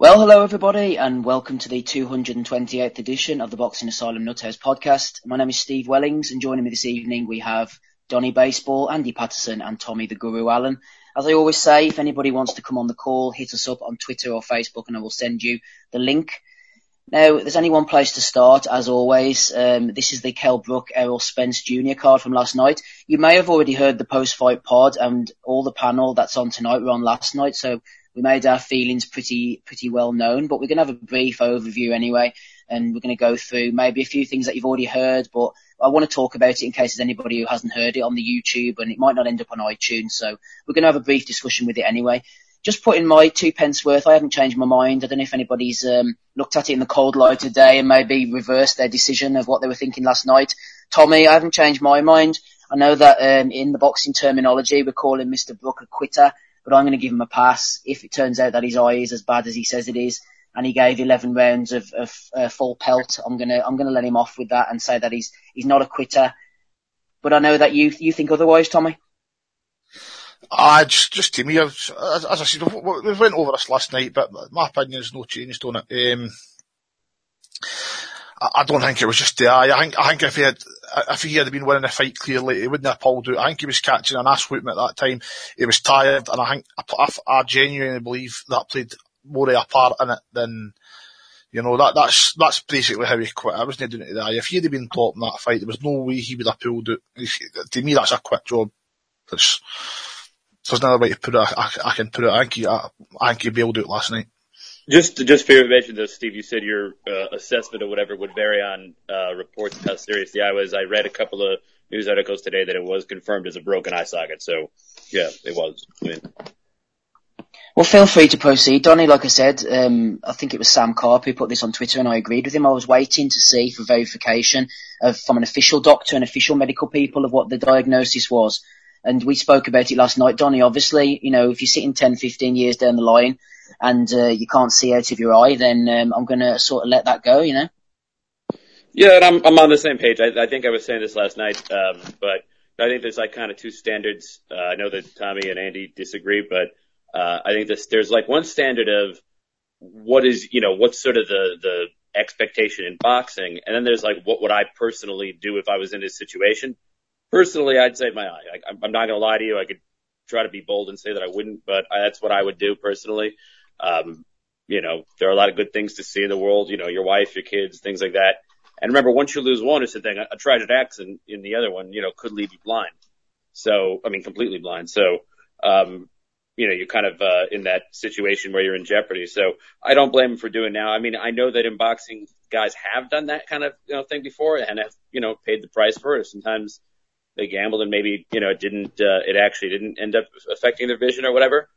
Well, hello everybody, and welcome to the 228th edition of the Boxing Asylum Nuthouse podcast. My name is Steve Wellings, and joining me this evening we have Donny Baseball, Andy Patterson, and Tommy the Guru Allen. As I always say, if anybody wants to come on the call, hit us up on Twitter or Facebook, and I will send you the link. Now, there's only one place to start, as always. Um, this is the Kell Brook Errol Spence Jr. card from last night. You may have already heard the post-fight pod, and all the panel that's on tonight were on last night, so we made our feelings pretty pretty well known, but we're going to have a brief overview anyway, and we're going to go through maybe a few things that you've already heard, but I want to talk about it in case there's anybody who hasn't heard it on the YouTube, and it might not end up on iTunes. So we're going to have a brief discussion with it anyway. Just putting my two pence worth. I haven't changed my mind. I don't know if anybody's um, looked at it in the cold light today and maybe reversed their decision of what they were thinking last night. Tommy, I haven't changed my mind. I know that um, in the boxing terminology, we're calling Mr. Brook a quitter but I'm going to give him a pass if it turns out that his eye is as bad as he says it is. And he gave 11 rounds of, of uh, full pelt. I'm gonna I'm gonna let him off with that and say that he's he's not a quitter. But I know that you you think otherwise, Tommy. I just, just to me, as, as I said, we went over this last night, but my opinion's no changed on it. Um, I, don't think it was just the eye. I think, I think if he had, if he had been winning the fight clearly, he wouldn't have pulled out. I think he was catching an ass whooping at that time. He was tired, and I think I, I, genuinely believe that played more of a part in it than. You know, that, that's, that's basically how he quit. I wasn't doing it to the eye. If he had been top in that fight, there was no way he would have pulled it. To me, that's a quick job. There's, there's another way to put it. I, I, I can put it. I think he, I, I think he bailed out last night. Just, just for your mention though, Steve, you said your uh, assessment or whatever would vary on uh, reports of how serious the eye was. I read a couple of news articles today that it was confirmed as a broken eye socket. So, yeah, it was. I mean, well, feel free to proceed, Donny. Like I said, um, I think it was Sam Carp who put this on Twitter, and I agreed with him. I was waiting to see for verification of, from an official doctor and official medical people of what the diagnosis was. And we spoke about it last night, Donny. Obviously, you know, if you're sitting 10, 15 years down the line and uh, you can't see out of your eye, then um, I'm going to sort of let that go, you know. Yeah, and I'm I'm on the same page. I, I think I was saying this last night, um, but I think there's like kind of two standards. Uh, I know that Tommy and Andy disagree, but uh, I think this there's like one standard of what is you know what's sort of the the expectation in boxing, and then there's like what would I personally do if I was in this situation. Personally, I'd save my eye. I, I'm not gonna lie to you. I could try to be bold and say that I wouldn't, but I, that's what I would do personally. Um, you know, there are a lot of good things to see in the world, you know, your wife, your kids, things like that. And remember, once you lose one, it's a thing. A, tragic accident in the other one, you know, could leave you blind. So, I mean, completely blind. So, um, you know, you're kind of, uh, in that situation where you're in jeopardy. So I don't blame him for doing now. I mean, I know that in boxing guys have done that kind of, you know, thing before and have, you know, paid the price for it. Sometimes they gambled and maybe, you know, it didn't, uh, it actually didn't end up affecting their vision or whatever.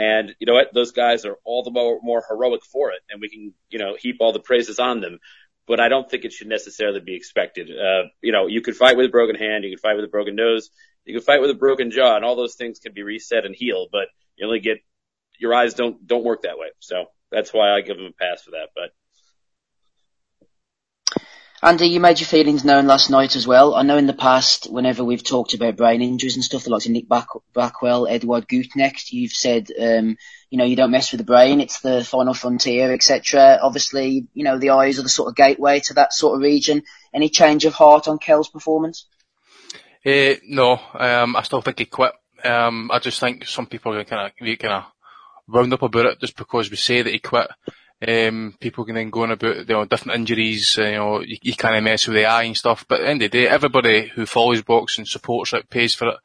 And you know what? Those guys are all the more, more heroic for it, and we can, you know, heap all the praises on them. But I don't think it should necessarily be expected. Uh, you know, you could fight with a broken hand, you can fight with a broken nose, you can fight with a broken jaw, and all those things can be reset and healed. But you only get your eyes don't don't work that way. So that's why I give them a pass for that. But Andy, you made your feelings known last night as well. I know in the past, whenever we've talked about brain injuries and stuff, like Nick Back- Blackwell, Edward Gutknecht, you've said, um, you know, you don't mess with the brain, it's the final frontier, etc. Obviously, you know, the eyes are the sort of gateway to that sort of region. Any change of heart on Kell's performance? Uh, no, um, I still think he quit. Um, I just think some people are kind of, kind of wound up about it just because we say that he quit. Um, people can then go on about, you know, different injuries, uh, you know, you, you can't mess with the eye and stuff, but at the end of the day, everybody who follows boxing, supports it, pays for it.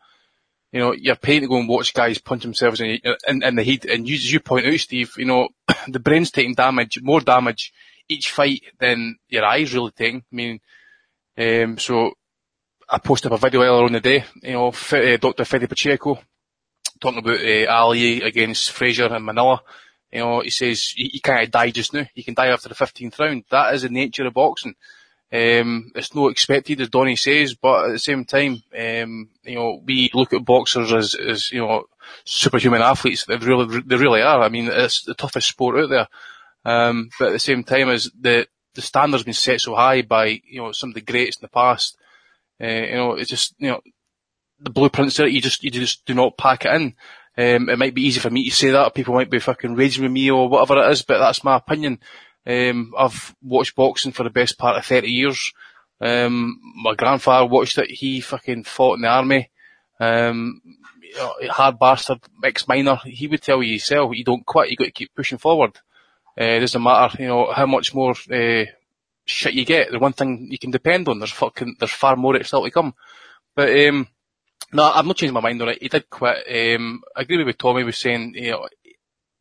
You know, you're paying to go and watch guys punch themselves in, in, in the head, and you, as you point out, Steve, you know, the brain's taking damage, more damage each fight than your eyes really taking. I mean, um, so I posted up a video earlier on the day, you know, uh, Dr. Ferdie Pacheco, talking about uh, Ali against Frazier in Manila. You know, he says you, can't die just now. You can die after the 15th round. That is the nature of boxing. Um, it's not expected, as Donny says, but at the same time, um, you know, we look at boxers as, as, you know, superhuman athletes. They really, they really are. I mean, it's the toughest sport out there. Um, but at the same time, as the, the standard's been set so high by, you know, some of the greats in the past, uh, you know, it's just, you know, the blueprints there, you just, you just do not pack it in. Um, it might be easy for me to say that, people might be fucking raging with me or whatever it is, but that's my opinion. Um, I've watched boxing for the best part of 30 years. Um, my grandfather watched it. He fucking fought in the army. Um, hard bastard, ex-miner. He would tell you himself, you don't quit, you got to keep pushing forward. Uh, it doesn't matter, you know, how much more, uh, shit you get. The one thing you can depend on, there's fucking, there's far more still to come. But, um, no, I've not changed my mind on it. He did quit. Um, I agree with what Tommy was saying, you know,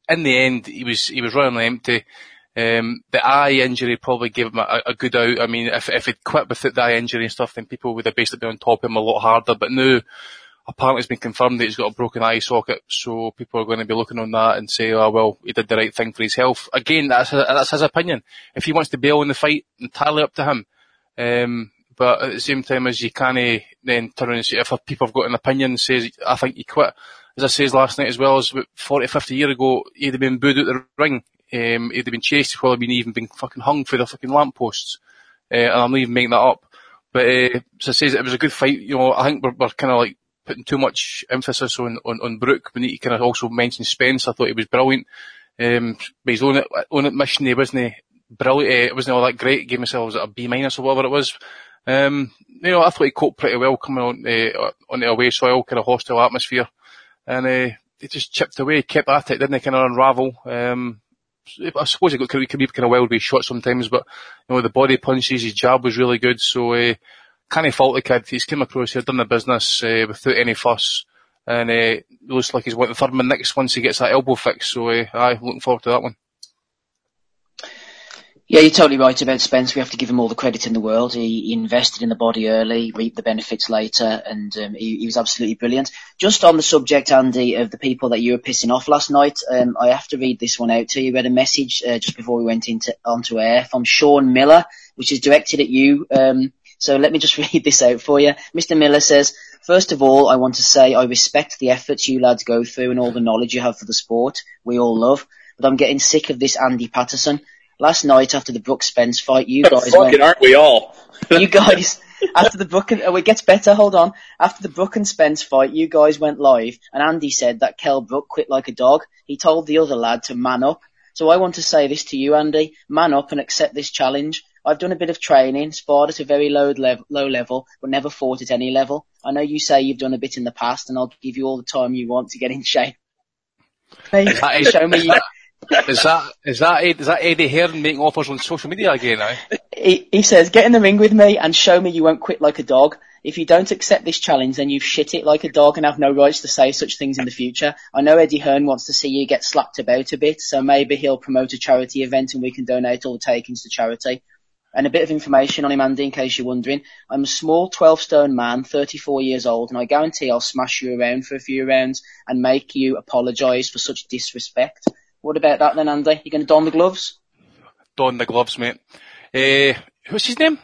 in the end, he was, he was running empty. Um, the eye injury probably gave him a, a good out. I mean, if, if he'd quit without the eye injury and stuff, then people would have basically been on top of him a lot harder. But now, apparently it's been confirmed that he's got a broken eye socket, so people are going to be looking on that and say, oh well, he did the right thing for his health. Again, that's that's his opinion. If he wants to bail in the fight, entirely up to him. Um, but at the same time as you can't then turn and say, if people have got an opinion says, I think he quit. As I says last night as well, as about 40, 50 years ago, he'd have been booed out the ring. Um, he'd have been chased, probably been even been fucking hung for the fucking lampposts. Uh, and I'm not even making that up. But, uh, so I says it was a good fight, you know, I think we're, we're kind of like putting too much emphasis on, on, on Brook. We need to kind of also mention Spence. I thought he was brilliant. Um, but his own, own admission, he wasn't brilliant. Uh, it wasn't all that great. He gave himself a B minus or whatever it was. Um, you know, I thought he coped pretty well coming on, uh, on the away soil, kind of hostile atmosphere. And, uh, he just chipped away, kept at it, didn't he, kind of unravel. Um, I suppose he got, could be kind of wild his shot sometimes, but, you know, the body punches, his jab was really good. So, uh, can't fault the kid. He's came across here, done the business uh, without any fuss, and uh, looks like he's went the third man next once he gets that elbow fixed. So, uh, aye, looking forward to that one. Yeah, you're totally right about Spence. We have to give him all the credit in the world. He, he invested in the body early, reaped the benefits later, and um, he, he, was absolutely brilliant. Just on the subject, Andy, of the people that you were pissing off last night, um, I have to read this one out to you. We had a message uh, just before we went into onto air from Sean Miller, which is directed at you. Um, so let me just read this out for you. Mr. Miller says, First of all, I want to say I respect the efforts you lads go through and all the knowledge you have for the sport we all love, but I'm getting sick of this Andy Patterson. Last night after the Brook Spence fight, you guys Fucking went, aren't we all? you guys, after the Brook and, oh, it gets better, hold on. After the Brook and Spence fight, you guys went live and Andy said that Kell Brook quit like a dog. He told the other lad to man up. So I want to say this to you, Andy. Man up and accept this challenge. I've done a bit of training, sparred at a very low level, low level, but never fought at any level. I know you say you've done a bit in the past, and I'll give you all the time you want to get in shape. Please, show me. Is that is that is that Eddie Hearn making offers on social media again now? He, he says, "Get in the ring with me and show me you won't quit like a dog. If you don't accept this challenge, then you've shit it like a dog and have no rights to say such things in the future. I know Eddie Hearn wants to see you get slapped about a bit, so maybe he'll promote a charity event and we can donate all the takings to charity. And a bit of information on him, Andy, in case you're wondering. I'm a small 12 stone man, 34 years old, and I guarantee I'll smash you around for a few rounds and make you apologise for such disrespect. What about that then, Andy? You going to don the gloves? Don the gloves, mate. Uh, what's his name?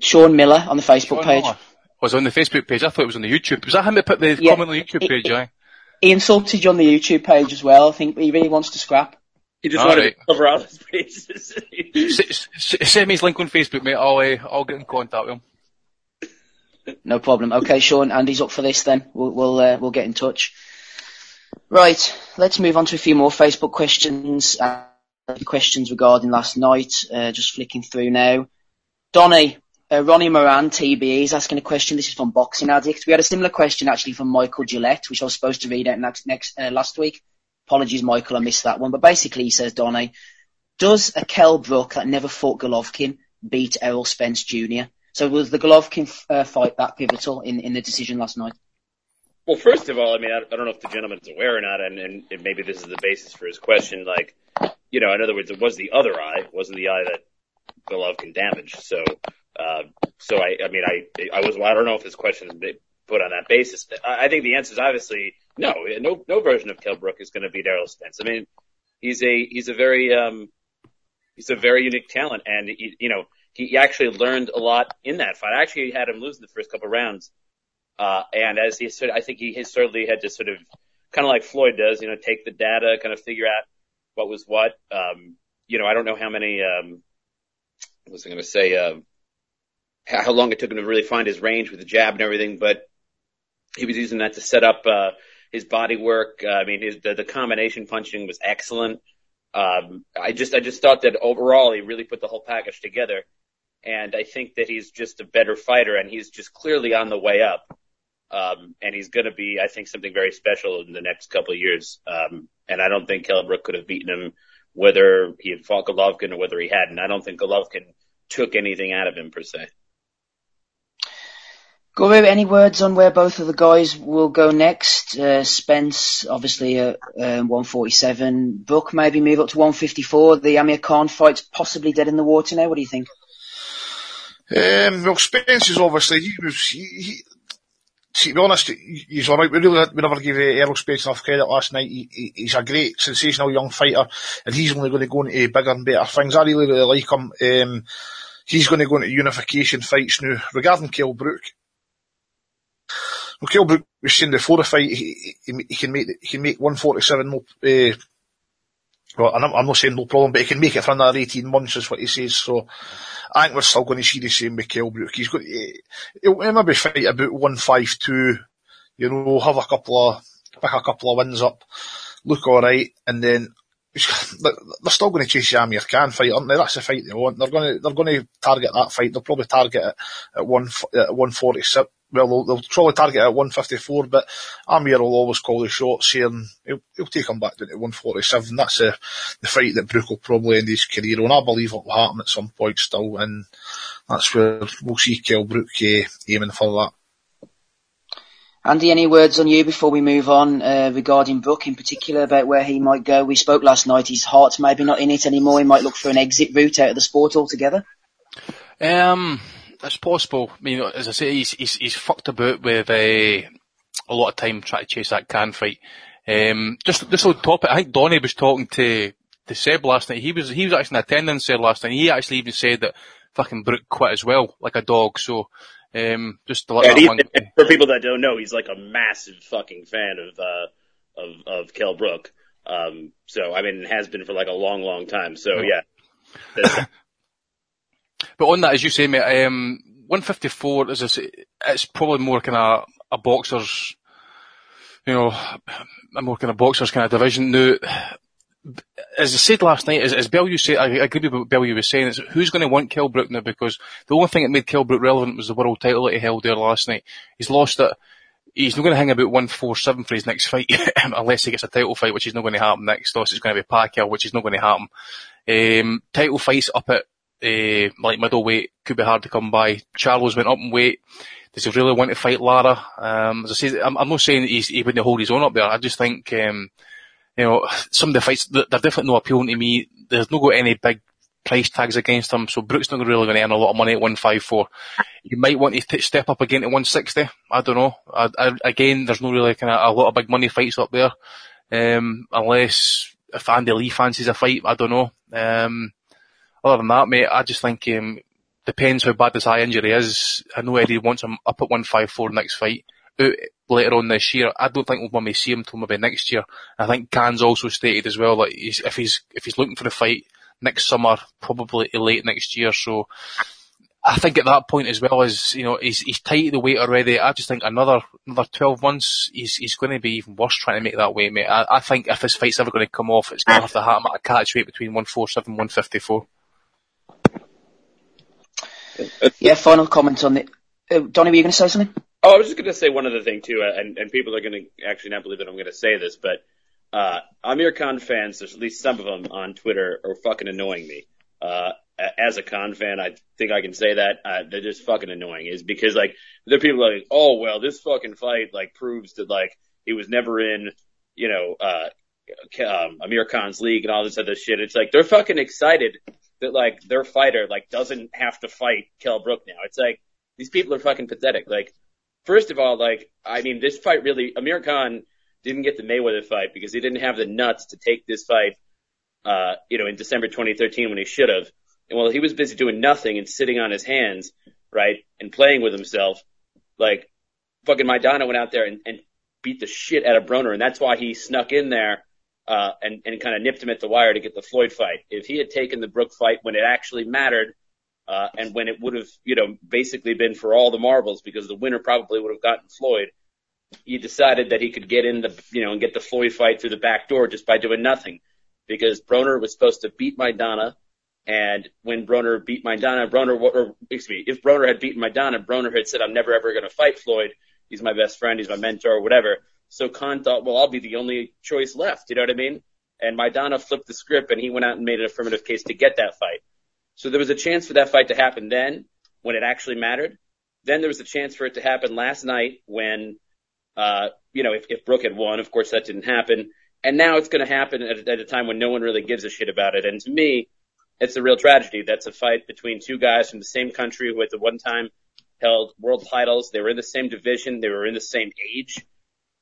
Sean Miller on the Facebook Sean page. Miller. Was on the Facebook page. I thought it was on the YouTube. Was that him that put the yeah. comment on the YouTube page? He, he insulted you on the YouTube page as well. I think he really wants to scrap. He just all wanted right. to cover all his bases. Send me his link on Facebook, mate. I'll, uh, I'll get in contact with him. No problem. Okay, Sean, Andy's up for this then. We'll, we'll, uh, we'll get in touch. Right, let's move on to a few more Facebook questions. Uh, questions regarding last night. Uh, just flicking through now. Donny, uh, Ronnie Moran, TB, is asking a question. This is from Boxing Addict. We had a similar question actually from Michael Gillette, which I was supposed to read out next, next uh, last week. Apologies, Michael, I missed that one. But basically, he says, Donny, does a Kell Brook that never fought Golovkin beat Errol Spence Jr.? So was the Golovkin uh, fight that pivotal in, in the decision last night? Well, first of all, I mean, I, don't know if the gentleman's aware or not, and, and, maybe this is the basis for his question. Like, you know, in other words, it was the other eye, wasn't the eye that Golovkin damaged. So, uh, so I, I mean, I, I was, I don't know if his question is put on that basis. I, think the answer is obviously no, no, no version of Kell Brook is going to beat Errol Spence. I mean, he's a, he's a very, um, he's a very unique talent and he, you know, he actually learned a lot in that fight. I actually had him lose in the first couple rounds. Uh, and as he said, I think he certainly had to sort of, kind of like Floyd does, you know, take the data, kind of figure out what was what. Um, you know, I don't know how many, um, what was I going to say, uh, how long it took him to really find his range with the jab and everything, but he was using that to set up, uh, his body work. Uh, I mean, his, the, the combination punching was excellent. Um, I just, I just thought that overall he really put the whole package together. And I think that he's just a better fighter and he's just clearly on the way up. Um, and he's going to be, I think, something very special in the next couple of years. Um, and I don't think Kell Brook could have beaten him whether he had fought Golovkin or whether he hadn't. I don't think Golovkin took anything out of him per se. Guru, any words on where both of the guys will go next? Uh, Spence, obviously at uh, 147. Brook maybe move up to 154. The Amir Khan fight's possibly dead in the water now. What do you think? Um, well, Spence is obviously he was he, he to be honest, he's alright. We really we never gave Errol Spence enough credit last night. He, he, he's a great, sensational young fighter, and he's only going to go into bigger and better things. I really, really like him. Um, he's going to go into unification fights now. Regarding Kell Brook, well, Kell Brook was saying before the fight, he, he, he can make he can make 147 no, uh, well, I'm, I'm not saying no problem, but he can make it for another 18 months is what he says, so I think we're still going to see the same with Kell Brook. He's got, he'll maybe fight about 152, you know, have a couple of, pick a couple of wins up, look alright, and then they're still going to chase the Amir Khan fight, aren't they? That's the fight they want. They're going to, they're going to target that fight. They'll probably target it at one, at 146, well, they'll, they'll probably target at 154, but Amir will always call the shots saying he'll, he'll take him back down to 147. That's the, the fight that Brook will probably end his career on. I believe it will happen at some point still, and that's where we'll see Kell Brook uh, aiming for that. Andy, any words on you before we move on uh, regarding Brook in particular about where he might go? We spoke last night. His heart's maybe not in it anymore. He might look for an exit route out of the sport altogether. Um, it's possible. I mean, as I say, he's he's, he's fucked about with uh, a lot of time trying to chase that Khan fight. Um, just just on topic, I think Donny was talking to to Seb last night. He was he was actually in attendance there last night. He actually even said that fucking Brook quit as well, like a dog. So um, just to let yeah, that one. For people that don't know, he's like a massive fucking fan of uh, of of Kell Brook. Um, so I mean, has been for like a long, long time. So yeah. But on that, as you say, mate, um, 154 is a, it's probably more kind of a boxer's, you know, a more kind of boxer's kind of division. Now, as I said last night, as, as Bellew said, I, I agree with what Bellew was saying, who's going to want Kell Brook now because the only thing that made Kell Brook relevant was the world title that he held there last night. He's lost it. He's not going to hang about 147 for his next fight unless he gets a title fight, which is not going to happen next. Loss is going to be Pacquiao, which is not going to happen. Um, title fights up at uh, like middleweight could be hard to come by. Charlo's went up in weight. Does he really want to fight Lara? Um, as I say, I'm, I'm not saying he wouldn't hold his own up there. I just think, um, you know, some of the fights, they're definitely not appealing to me. There's not got any big price tags against him, so Brook's not really going to earn a lot of money at 154. You might want to step up again to 160. I don't know. I, I, again, there's no really kind of a lot of big money fights up there, um, unless if Andy Lee fancies a fight. I don't know. Um, other than that, mate, I just think um, depends how bad this eye injury is. I know Eddie wants him up at 154 next fight. Out later on this year, I don't think we'll maybe see him till maybe next year. I think Khan's also stated as well that he's, if he's if he's looking for a fight next summer, probably late next year. So I think at that point as well as you know he's he's tight the weight already. I just think another another twelve months he's he's going to be even worse trying to make that weight, mate. I, I think if this fight's ever going to come off, it's going to have to happen at a catch weight between one four seven one fifty four yeah, final comment on it. Uh, Donny, were you going to say something? Oh, I was just going to say one other thing too, and, and people are going to actually not believe that I'm going to say this, but uh, Amir Khan fans, there's at least some of them on Twitter, are fucking annoying me. Uh, as a Khan fan, I think I can say that uh, they're just fucking annoying. Is because like there are people like, oh well, this fucking fight like proves that like he was never in, you know, uh, um, Amir Khan's league and all this other shit. It's like they're fucking excited that like their fighter like doesn't have to fight Kell Brook now. It's like these people are fucking pathetic. Like, first of all, like I mean, this fight really Amir Khan didn't get the Mayweather fight because he didn't have the nuts to take this fight, uh, you know, in December 2013 when he should have. And while he was busy doing nothing and sitting on his hands, right, and playing with himself, like fucking Maidana went out there and, and beat the shit out of Broner, and that's why he snuck in there uh, and, and kind of nipped him at the wire to get the Floyd fight. If he had taken the Brook fight when it actually mattered, uh, and when it would have, you know, basically been for all the marbles because the winner probably would have gotten Floyd, he decided that he could get in the, you know, and get the Floyd fight through the back door just by doing nothing. Because Broner was supposed to beat Maidana, and when Broner beat Maidana, Broner, or excuse me, if Broner had beaten Maidana, Broner had said, I'm never ever going to fight Floyd. He's my best friend. He's my mentor, whatever. So Khan thought, well, I'll be the only choice left. You know what I mean? And Maidana flipped the script and he went out and made an affirmative case to get that fight. So there was a chance for that fight to happen then when it actually mattered. Then there was a chance for it to happen last night when, uh, you know, if, if Brook had won, of course that didn't happen. And now it's going to happen at, at a time when no one really gives a shit about it. And to me, it's a real tragedy. That's a fight between two guys from the same country who at the one time held world titles. They were in the same division. They were in the same age.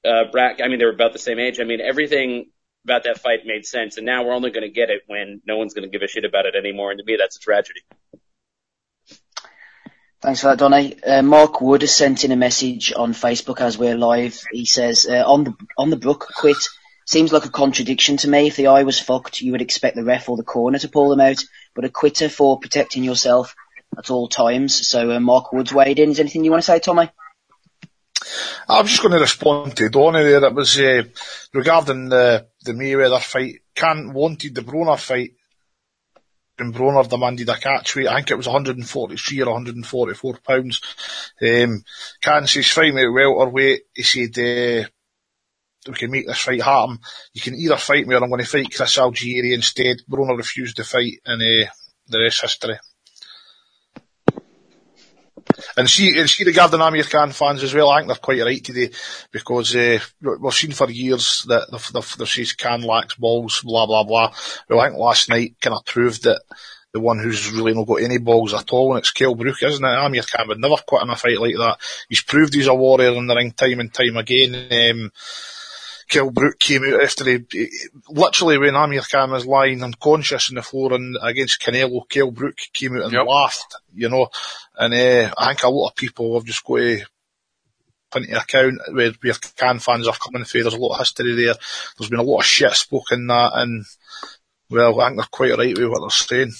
Uh. I mean, they were about the same age. I mean, everything about that fight made sense. And now we're only going to get it when no one's going to give a shit about it anymore. And to me, that's a tragedy. Thanks for that, Donny. Uh, Mark Wood has sent in a message on Facebook as we're live. He says, uh, on the, on the Brook quit, seems like a contradiction to me. If the eye was fucked, you would expect the ref or the corner to pull them out, but a quitter for protecting yourself at all times. So, uh, Mark Wood's weighed in. Is anything you want to say, Tommy? I was just going to respond to Donny there. It was uh, regarding the the Mayweather fight. Khan wanted the Broner fight, and Broner demanded a catch weight. I think it was 143 or 144 pounds. Um, Khan says, "Fight me at welterweight." He said, uh, "We can make this fight happen. You can either fight me or I'm going to fight Chris Algieri instead." Broner refused to fight, and uh, the rest history. And see, and see regarding Amir Khan fans as well, I think they're quite right today because uh, we've seen for years that they've, they've, Khan lacks balls, blah blah blah. Well, I think last night kind of proved that the one who's really not got any balls at all, and it's Kell Brook, isn't it? Amir Khan would never quit in a fight like that. He's proved he's a warrior in the ring time and time again. Um, Kell Brook came out after he, he, literally when Amir Khan was lying unconscious on the floor and against Canelo, Kell Brook came out and yep. laughed, you know, and uh, I think a lot of people have just got to put into account where, where Khan fans are coming through. There's a lot of history there. There's been a lot of shit spoken that and well, I think they're quite right with what they're saying.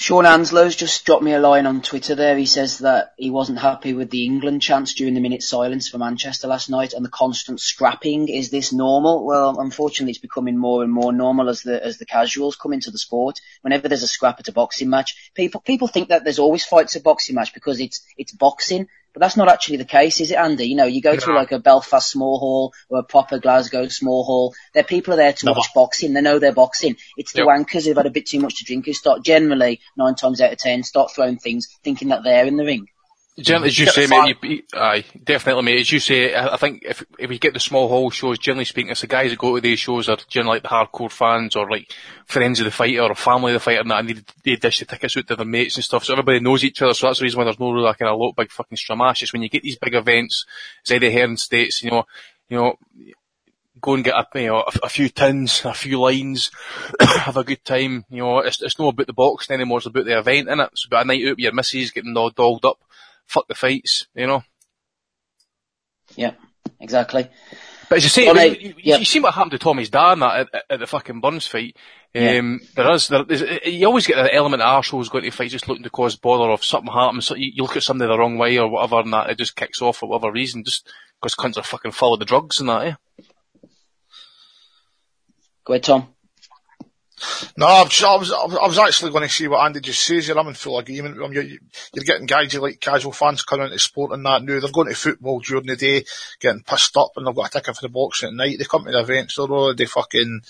Sean Anslow's just dropped me a line on Twitter there. He says that he wasn't happy with the England chants during the minute silence for Manchester last night and the constant scrapping. Is this normal? Well, unfortunately, it's becoming more and more normal as the as the casuals come into the sport. Whenever there's a scrap at a boxing match, people people think that there's always fights at boxing match because it's it's boxing. But that's not actually the case, is it, Andy? You know, you go yeah. to like a Belfast small hall or a proper Glasgow small hall. There, people are there to no. watch boxing. They know they're boxing. It's the yep. wankers who've had a bit too much to drink who start generally nine times out of ten start throwing things, thinking that they're in the ring. Generally, as you say, mate, you, aye, definitely, mate. As you say, I, I think if if we get the small hall shows, generally speaking, it's the guys that go to these shows are generally like the hardcore fans or like friends of the fighter or family of the fighter, and that, and they, they dish the tickets out to their mates and stuff. So everybody knows each other. So that's the reason why there's no really kind of lot of big fucking stramash. It's when you get these big events, as Eddie Hearn states, you know, you know, go and get a, you know, a, a few tins, a few lines, have a good time. You know, it's, it's not about the boxing anymore, it's about the event, innit? It's about a night out with your missus, getting all dolled up fuck the fights, you know. Yeah, exactly. But as you say, I, you, yeah. you, see what happened to Tommy's dad at, at, at the fucking Burns fight. Um, yeah. There is, there is, you always get that element of arseholes going to fight just looking to cause bother if something happens, so you, you, look at somebody the wrong way or whatever and that, it just kicks off for whatever reason, just because cunts are fucking full of the drugs and that, eh? Go ahead, Tom. No, I was, I was, I was actually going to see what Andy just says here. I'm in full agreement with him. You're, you're getting guys you like casual fans coming into sport and that now. They're going to football during the day, getting pissed up and they've got a ticket for the boxing at night. They come to the events, they're already fucking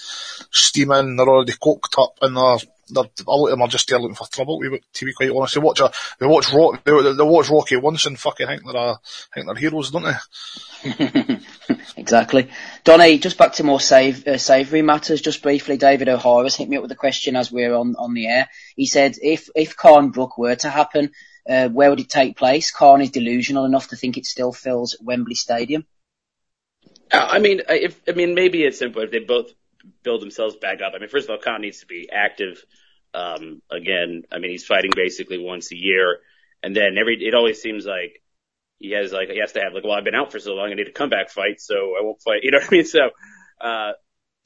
steaming, they're already coked up and they're, they're, a lot of them are just there looking for trouble, to be quite honest. They watch a, they watch Rock, they, they watch Rocky once and fucking think they're, a, think they're heroes, don't they? exactly. Donny, just back to more save, uh, savoury matters, just briefly, David O'Hara's hit me up with a question as we're on, on the air. He said, if, if Khan Brook were to happen, uh, where would it take place? Khan is delusional enough to think it still fills Wembley Stadium. Uh, I mean, if, I mean, maybe it's simple if they both build themselves back up. I mean, first of all, Khan needs to be active. Um, again, I mean, he's fighting basically once a year. And then every, it always seems like he has like, he has to have like, well, I've been out for so long. I need a comeback fight. So I won't fight. You know what I mean? So, uh,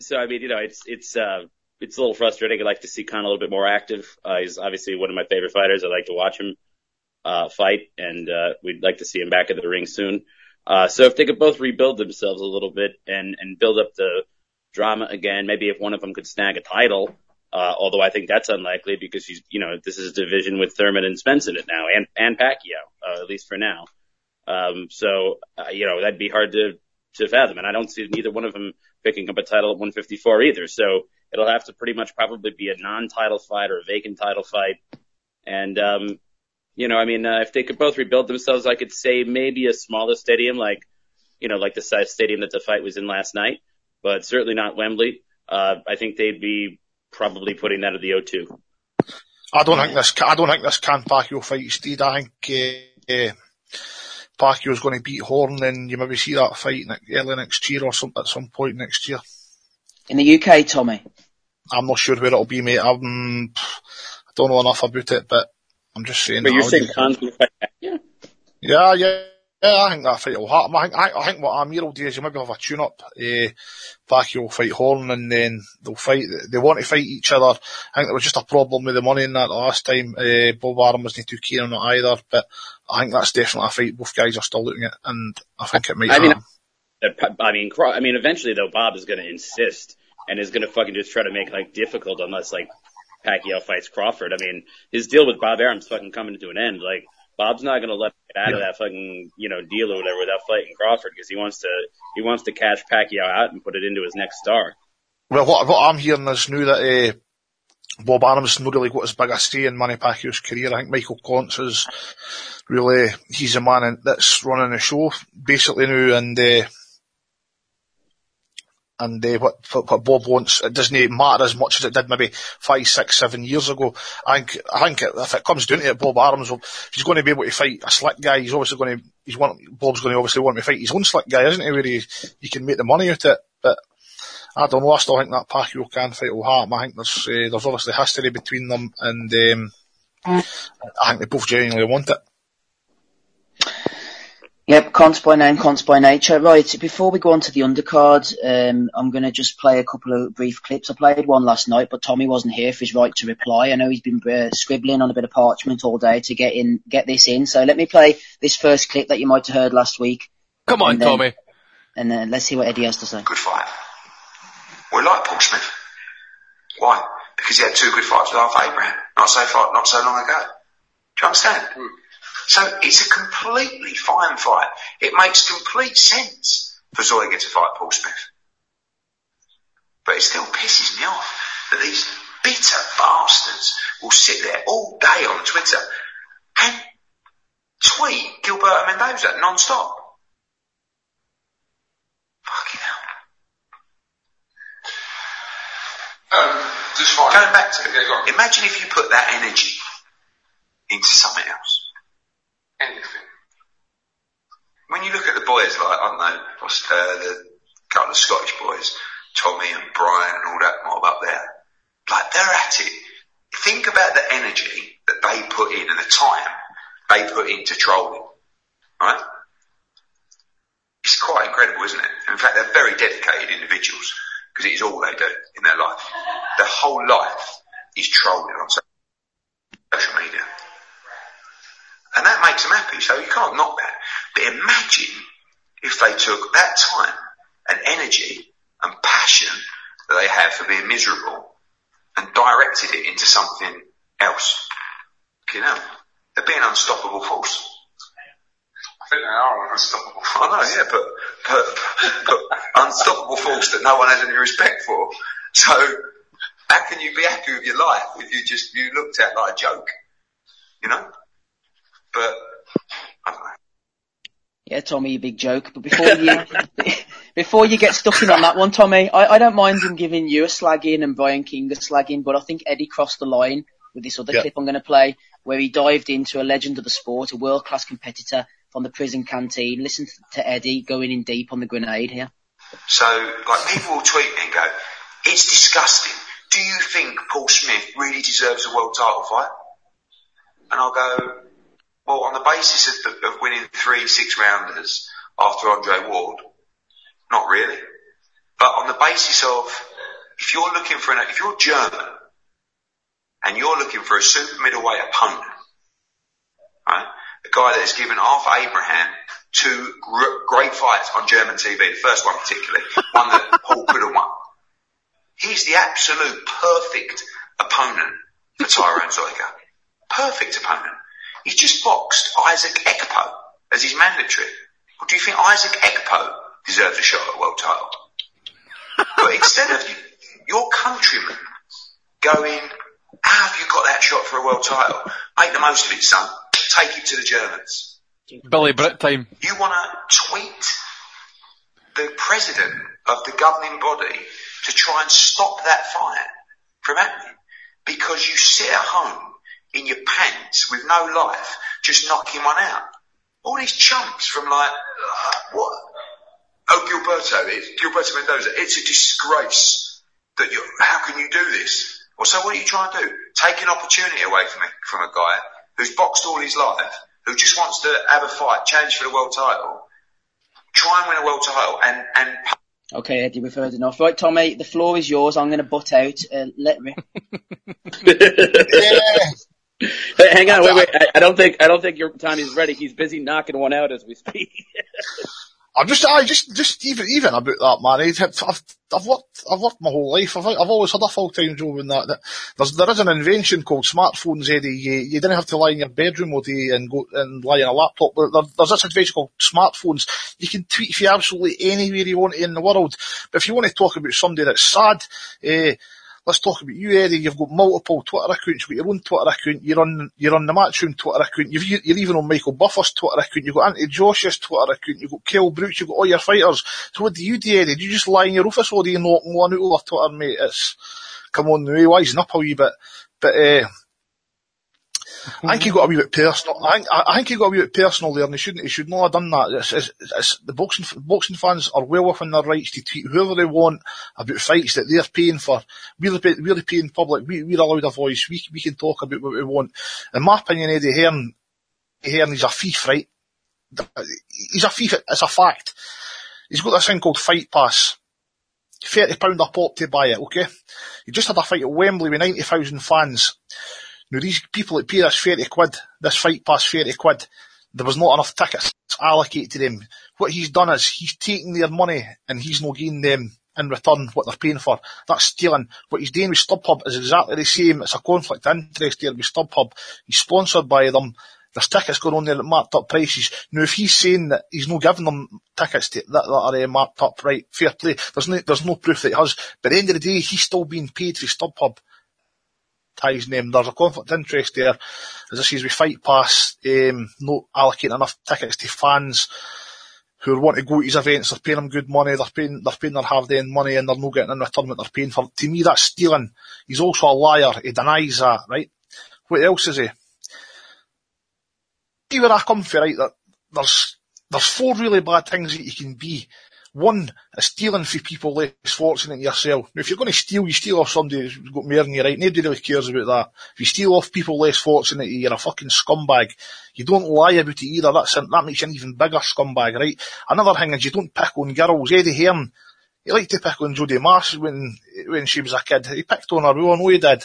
so I mean, you know, it's, it's, uh, it's a little frustrating. I'd like to see Khan a little bit more active. Uh, he's obviously one of my favorite fighters. I like to watch him. uh, fight, and uh, we'd like to see him back in the ring soon. Uh, so if they could both rebuild themselves a little bit and and build up the drama again, maybe if one of them could snag a title, uh, although I think that's unlikely because he's, you know, this is a division with Thurman and Spence in it now, and and Pacquiao, uh, at least for now. Um, so uh, you know that'd be hard to to fathom, and I don't see neither one of them picking up a title at 154 either. So it'll have to pretty much probably be a non-title fight or a vacant title fight, and um, you know, I mean, uh, if they could both rebuild themselves, I could say maybe a smaller stadium, like, you know, like the size stadium that the fight was in last night, but certainly not Wembley. Uh, I think they'd be probably putting that at the O2. I don't think this. I don't think this Khan Pacquiao fight Steed. I think uh, uh, Pacquiao's going to beat Horn, and you maybe see that fight early next year or some at some point next year. In the UK, Tommy. I'm not sure where it'll be, mate. I'm, I don't know enough about it, but I'm just saying. But you're saying Khan's going to fight Pacquiao? Yeah, yeah. Yeah, I think that fight will happen. I think, I, I think what Amir will do is you maybe have a tune-up. Uh, Pacquiao will fight Horn and then they'll fight, they want to fight each other. I think there was just a problem with the money in that last time. Uh, Bob Arum wasn't too keen on it either, but I think that's definitely a fight both guys are still looking at and I think it might I happen. mean, I mean, I mean, eventually though, Bob is going to insist and is going to fucking just try to make like difficult unless like Pacquiao fights Crawford. I mean, his deal with Bob Arum's fucking coming to an end. Like, Bob's not going to let him get out of that fucking, you know, deal or whatever without fighting Crawford because he wants to, he wants to cash Pacquiao out and put it into his next star. Well, what, what I'm hearing is now that, uh, Bob Arum's not really got as big a say in Manny Pacquiao's career. I think Michael Koncz is really, he's a man that's running the show basically now and, uh, and uh, what, what Bob wants, it doesn't matter as much as it did maybe five, six, seven years ago. I think, I think if it comes down to it, Bob Arum's, he's going to be able to fight a slick guy. He's obviously going to, he's want, Bob's going to obviously want to fight his own slick guy, isn't he, where he, he can make the money out of it. But I don't know, I still think that Pacquiao Khan fight will happen. I think there's, uh, there's obviously history between them and, um, I think they both genuinely want it. Yep, cons by name, cons by nature. Right, before we go on to the undercard, um, I'm going to just play a couple of brief clips. I played one last night, but Tommy wasn't here for his right to reply. I know he's been uh, scribbling on a bit of parchment all day to get in, get this in. So let me play this first clip that you might have heard last week. Come on, and then, Tommy. And then let's see what Eddie has to say. Good fight. We like Paul Smith. Why? Because he had two good fights with Arthur Abraham, not so far, not so long ago. Do you understand? Mm. So it's a completely fine fight. It makes complete sense for Zeuge to fight Paul Smith. But it still pisses me off that these bitter bastards will sit there all day on Twitter and tweet Gilberto Mendoza non-stop. Fucking hell. Um, just fine. Going back to, okay, imagine if you put that energy into something else anything. When you look at the boys, like, I don't know, uh, the couple of Scottish boys, Tommy and Brian and all that mob up there, like they're at it. Think about the energy that they put in and the time they put into trolling, right? It's quite incredible, isn't it? In fact, they're very dedicated individuals because it is all they do in their life. Their whole life is trolling on social media. And that makes them happy, so you can't knock that. But imagine if they took that time and energy and passion that they have for being miserable and directed it into something else. You know, they're being unstoppable force. I think they are unstoppable force. I know, yeah, but, but, but unstoppable force that no one has any respect for. So, how can you be happy with your life if you just, you looked at like a joke? You know? But Yeah, Tommy, you big joke. But before you before you get stuck in on that one, Tommy, I, I don't mind him giving you a slagging and Brian King a slagging, but I think Eddie crossed the line with this other yep. clip I'm going to play, where he dived into a legend of the sport, a world class competitor from the prison canteen. Listen to Eddie going in deep on the grenade here. So, like, people will tweet me and go, "It's disgusting. Do you think Paul Smith really deserves a world title fight?" And I'll go, well, on the basis of, of winning three six rounders after Andre Ward, not really. But on the basis of if you're looking for an, if you're German and you're looking for a super middleweight opponent, right? A guy that has given Arthur Abraham two gr- great fights on German TV, the first one particularly, one that Paul could have won. He's the absolute perfect opponent for Tyron Zeuge. Perfect opponent. He's just boxed Isaac Ekpo as his mandatory. Well, do you think Isaac Ekpo deserves a shot at a world title? but instead of your countrymen going, how have you got that shot for a world title? Make the most of it, son. Take it to the Germans. Billy Britt time. You want to tweet the president of the governing body to try and stop that fight from happening because you sit at home in your pants with no life, just knocking one out. All these chumps from like, uh, what? Oh, Gilberto, it's Gilberto Mendoza. It's a disgrace that you, how can you do this? Well, so what are you trying to do? Take an opportunity away from a, from a guy who's boxed all his life, who just wants to have a fight, challenge for the world title, try and win a world title and, and Okay, Eddie, we've heard enough. Right, Tommy, the floor is yours. I'm going to butt out. Uh, let me. yeah. Hey, hang on, wait, wait. I, I don't think I don't think your time is ready. He's busy knocking one out as we speak. I'm just, I just, just even, even about that, man. I've, I've, I've worked, I've worked my whole life. I've, I've always had a full-time job in that. that there's, there is an invention called smartphones, Eddie. You, you didn't have to lie in your bedroom all day and go and lie on a laptop. There, there's this invention called smartphones. You can tweet if you absolutely anywhere you want in the world. But if you want to talk about somebody that's sad, eh, let's talk about you, Eddie. You've got multiple Twitter accounts. You've got your own Twitter account. You're on, you're on the Matchroom Twitter account. You've, you're even on Michael Buffer's Twitter account. You've got Anthony Josh's Twitter account. You've got Kell Brooks. You've got all your fighters. So what do you do, Eddie? Do you just lie in your office all day and knock one out over Twitter, mate? It's, come on now, wisen up a wee bit. But, uh, I think he got a wee bit personal. I think, I think he got a wee bit personal there, and he shouldn't. He should not have done that. It's, it's, it's, the boxing boxing fans are well within their rights to tweet whoever they want about fights that they're paying for. We're the, we're the paying public. We, we're allowed a voice. We we can talk about what we want. In my opinion, Eddie Hearn, Hearn, he's a thief, right? He's a thief. It's a fact. He's got this thing called Fight Pass. Thirty pound a pop to buy it. Okay. He just had a fight at Wembley with ninety thousand fans. Now these people that pay this 30 quid, this fight pass 30 quid, there was not enough tickets allocated to them. What he's done is he's taken their money and he's not giving them in return what they're paying for. That's stealing. What he's doing with StubHub is exactly the same. It's a conflict of interest here with StubHub. He's sponsored by them. There's tickets going on there at marked up prices. Now if he's saying that he's not giving them tickets that, that are uh, marked up, right, fair play. There's no, there's no proof that he has. But at the end of the day, he's still being paid for StubHub ties name. There's a conflict of interest there. As I say, we fight pass, um, not allocating enough tickets to fans who want to go to his events. They're paying them good money. They're paying, they're paying their hard earned money and they're not getting in return they're paying for. To me, that's stealing. He's also a liar. He denies that, right? What else is he? See where I come from, right? There's, there's four really bad things that you can be one is stealing from people less fortunate than yourself. Now, if you're going to steal, you steal off somebody who's got more than you, right? Nobody really cares about that. If you steal off people less fortunate, you're a fucking scumbag. You don't lie about it either. That's, that makes you an even bigger scumbag, right? Another thing is you don't pick on girls. Eddie Hearn, he liked to pick on Jodie Marsh when, when she was a kid. He picked on her. We all know he did.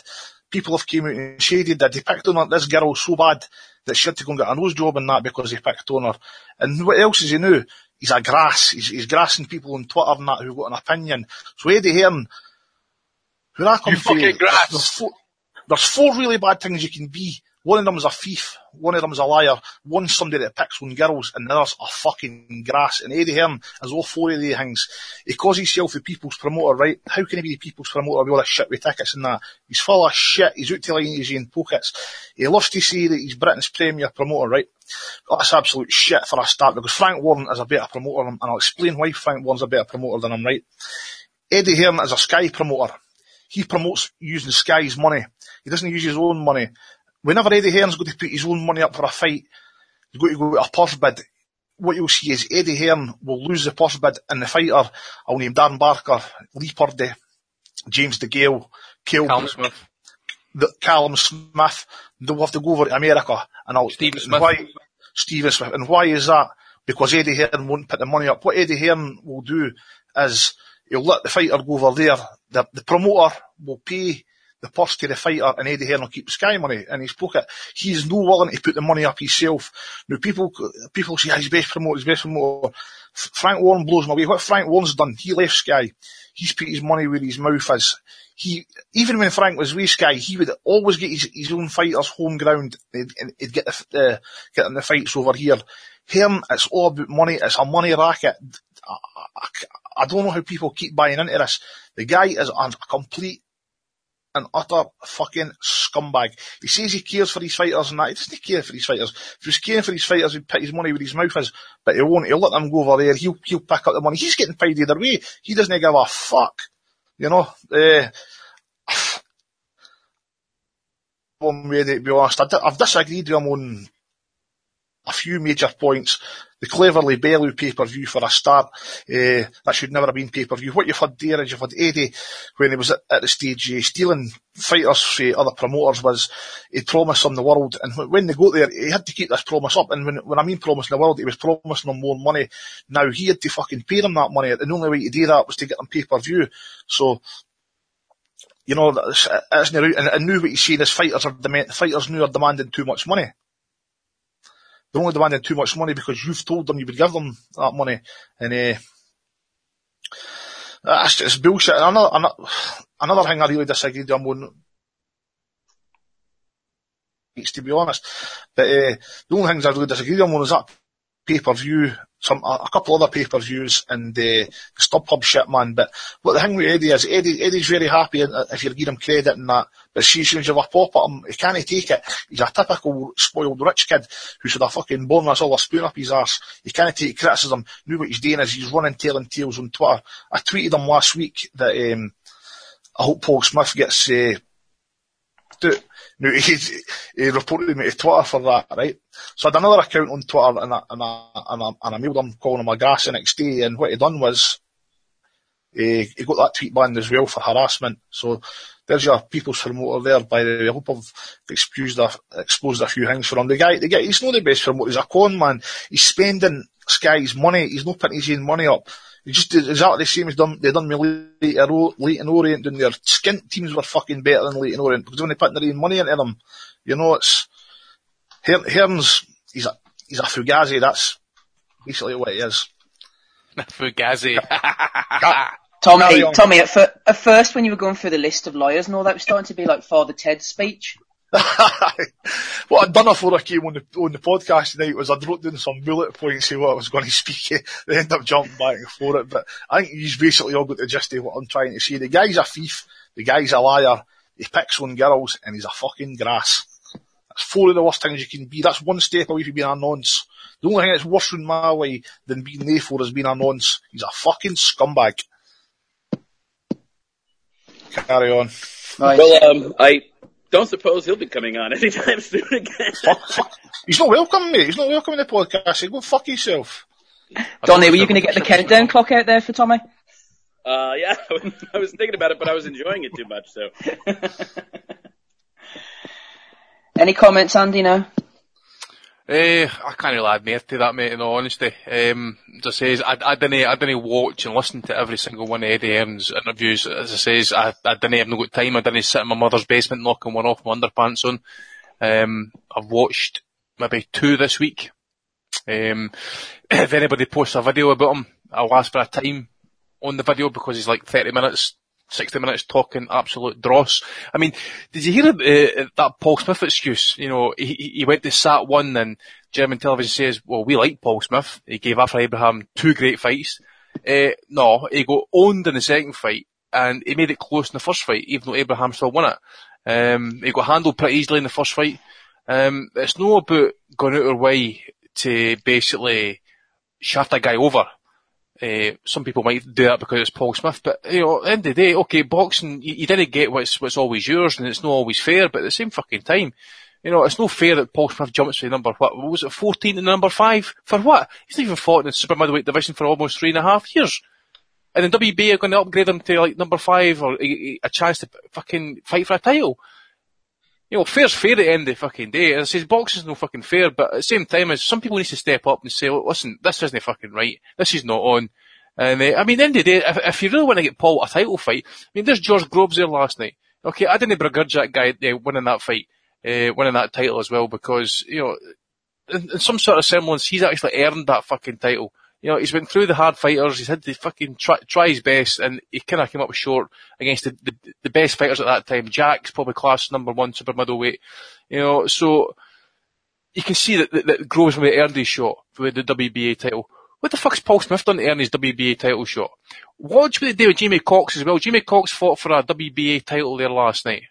People have came out and shaded that. He picked on this girl so bad that she had to go and get a nose job in that because he picked on her. And what else is he new? He's a grass. He's, he's grassing people on Twitter and that who've got an opinion. So Eddie Hearn, who I come you fucking grass. There's four, there's four really bad things you can be. One of them is a thief. One of them is a liar. One's somebody that picks on girls, and the other's a fucking grass. And Eddie Hearn is all four of these things. He calls himself the people's promoter, right? How can he be the people's promoter with all this shit with tickets and that? He's full of shit. He's out to line his own pockets. He loves to say that he's Britain's premier promoter, right? That's absolute shit for a start, because Frank Warren is a better promoter, and I'll explain why Frank Warren's a better promoter than him, right? Eddie Hearn is a Sky promoter. He promotes using Sky's money. He doesn't use his own money whenever Eddie Hearn's going to put his own money up for a fight, he's going to go with a purse bid. What you'll see is Eddie Hearn will lose the purse bid and the fighter, I'll name Darren Barker, Lee Purdy, James DeGale, Kell Callum Smith. The, Callum Smith, they'll have to go over to America and I'll, Stephen Smith. Why, Stephen Smith. And why is that? Because Eddie Hearn won't put the money up. What Eddie Hearn will do is he'll let the fighter go over there. The, the promoter will pay the purse to the fighter and Eddie Hearn will keep the Sky money in his pocket. He's no willing to put the money up himself. Now people, people say, he's best promoter, he's best promoter. Frank Warren blows my way. What Frank Warren's done, he left Sky. He's put his money where his mouth is. He, even when Frank was with Sky, he would always get his, his own fighters home ground. He'd, he'd get the, uh, get them the fights over here. Him, it's all about money. It's a money racket. I, I, I don't know how people keep buying into this. The guy is a complete an utter fucking scumbag. He says he cares for his fighters and that. He doesn't care for his fighters. If he was caring for his fighters, he'd put his money where his mouth is, but he won't. He'll let them go over there. He'll, he'll pick up the money. He's getting paid either way. He doesn't give a fuck. You know, uh, one way to be honest, I've disagreed with him on a few major points. The Cleverly Bellew pay-per-view for a start, uh, that should never have been pay-per-view. What you've had there is you've had Eddie, when he was at, at the stage, uh, stealing fighters for other promoters was, he promised them the world, and when they got there, he had to keep this promise up, and when, when I mean promising the world, he was promising them more money. Now, he had to fucking pay them that money, and the only way to do that was to get them pay-per-view. So, you know, that's, it's, it's and, and now what you see is fighters are fighters now are demanding too much money. They're only demanding too much money because you've told them you would give them that money. And, uh, that's just bullshit. Another, another, another thing I really disagree with on, to be honest. But, uh, the only things I really disagree on is that pay-per-view some a, couple other pay-per-views and uh, StubHub shit, man. But what the thing with Eddie is, Eddie, Eddie's very happy if you give him credit and that. But see, as soon as you have a pop at him, he can't take it. He's a typical spoiled rich kid who should have fucking born us all a spoon up his ass. He can't take criticism. Now what he's doing is he's running telling tales on Twitter. I tweeted him last week that um, I hope Paul Smith gets uh, now, he, he reported me to Twitter for that, right? So I had another account on Twitter and I, and I, and I, and I mailed him calling him a gas the next day and what he done was, he, he got that tweet banned as well for harassment. So there's your people's promoter there, by the way. I hope I've exposed a, exposed a few things for him. The guy, the guy, he's not the best promoter, he's a con man. He's spending Sky's money, he's not putting his own money up. He just exactly the same as done, they done me late Leyton Orient down their Skint teams were fucking better than Leyton Orient because when they put their own money into them, you know, it's, Hearns, he's a, he's a Fugazi, that's basically what he is. Fugazi. Tommy, Tommy, at, fir- at first when you were going through the list of lawyers and all that was starting to be like Father Ted's speech. what I'd done before I came on the on the podcast tonight was I'd wrote down some bullet points of what I was going to speak of. They end up jumping back and forth, but I think he's basically all got the gist of what I'm trying to say. The guy's a thief, the guy's a liar, he picks on girls, and he's a fucking grass. That's four of the worst things you can be. That's one step away from being a nonce. The only thing that's worse in my way than being there for is being a nonce. He's a fucking scumbag. Carry on. Right. Well, um, I don't suppose he'll be coming on anytime soon again. fuck, fuck. He's not welcome, mate. He's not welcome in the podcast. Go fuck yourself. Donny, were you going to get the countdown clock out there for Tommy? Uh, yeah, I was thinking about it, but I was enjoying it too much, so. Any comments, Andy, now? Uh, I can't really more to that, mate, in all honesty. Um, as I says, I, I didn't, I didn't watch and listen to every single one of Eddie Hearn's interviews. As I says, I, I didn't have no good time. I didn't sit in my mother's basement knocking one off my underpants on. Um, I've watched maybe two this week. Um, if anybody posts a video about him, I'll ask for a time on the video because he's like 30 minutes 60 minutes talking absolute dross. I mean, did you hear uh, that Paul Smith excuse? You know, he, he went to SAT 1 and German television says, well, we like Paul Smith. He gave Arthur Abraham two great fights. Uh, no, he got owned in the second fight and he made it close in the first fight, even though Abraham still won it. Um, he got handled pretty easily in the first fight. Um, it's not about going out of way to basically shut a guy over. Uh, some people might do that because it's Paul Smith, but you know, at the end of the day, okay, boxing, you, you didn't get what's what's always yours, and it's not always fair. But at the same fucking time, you know, it's no fair that Paul Smith jumps to number what, what was it, fourteen to number five for what? He's not even fought in the super middleweight division for almost three and a half years. And then WBA are going to upgrade him to like number five or a, a chance to fucking fight for a title. You know, fair's fair at the end of the fucking day. As I say, boxing's no fucking fair, but at the same time, as some people need to step up and say, listen, this isn't fucking right. This is not on. And uh, I mean, end of the day, if, if you really want to get Paul a title fight, I mean, there's George Groves there last night. Okay, I didn't begrudge that guy uh, winning that fight, uh, winning that title as well because, you know, in, in, some sort of semblance, he's actually earned that fucking title. You know, he's been through the hard fighters, he's had to fucking try, try his best, and he kind of came up short against the, the, the best fighters at that time. Jack's probably class number one super middleweight. You know, so, you can see that, that, that Groves may earned his shot for the WBA title. What the fuck's Paul Smith done to earn his WBA title shot? What they do with Jamie Cox as well. Jamie Cox fought for a WBA title there last night.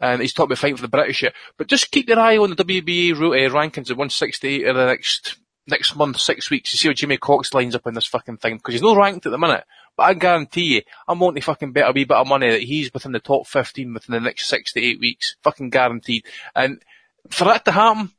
And he's talking about fighting for the British yet. But just keep your eye on the WBA uh, rankings at 168 in the next, next month, six weeks, to see how Jimmy Cox lines up in this fucking thing. Because he's not ranked at the minute. But I guarantee you, I'm wanting to fucking bet a wee bit of money that he's within the top 15 within the next six to eight weeks. Fucking guaranteed. And for that to happen,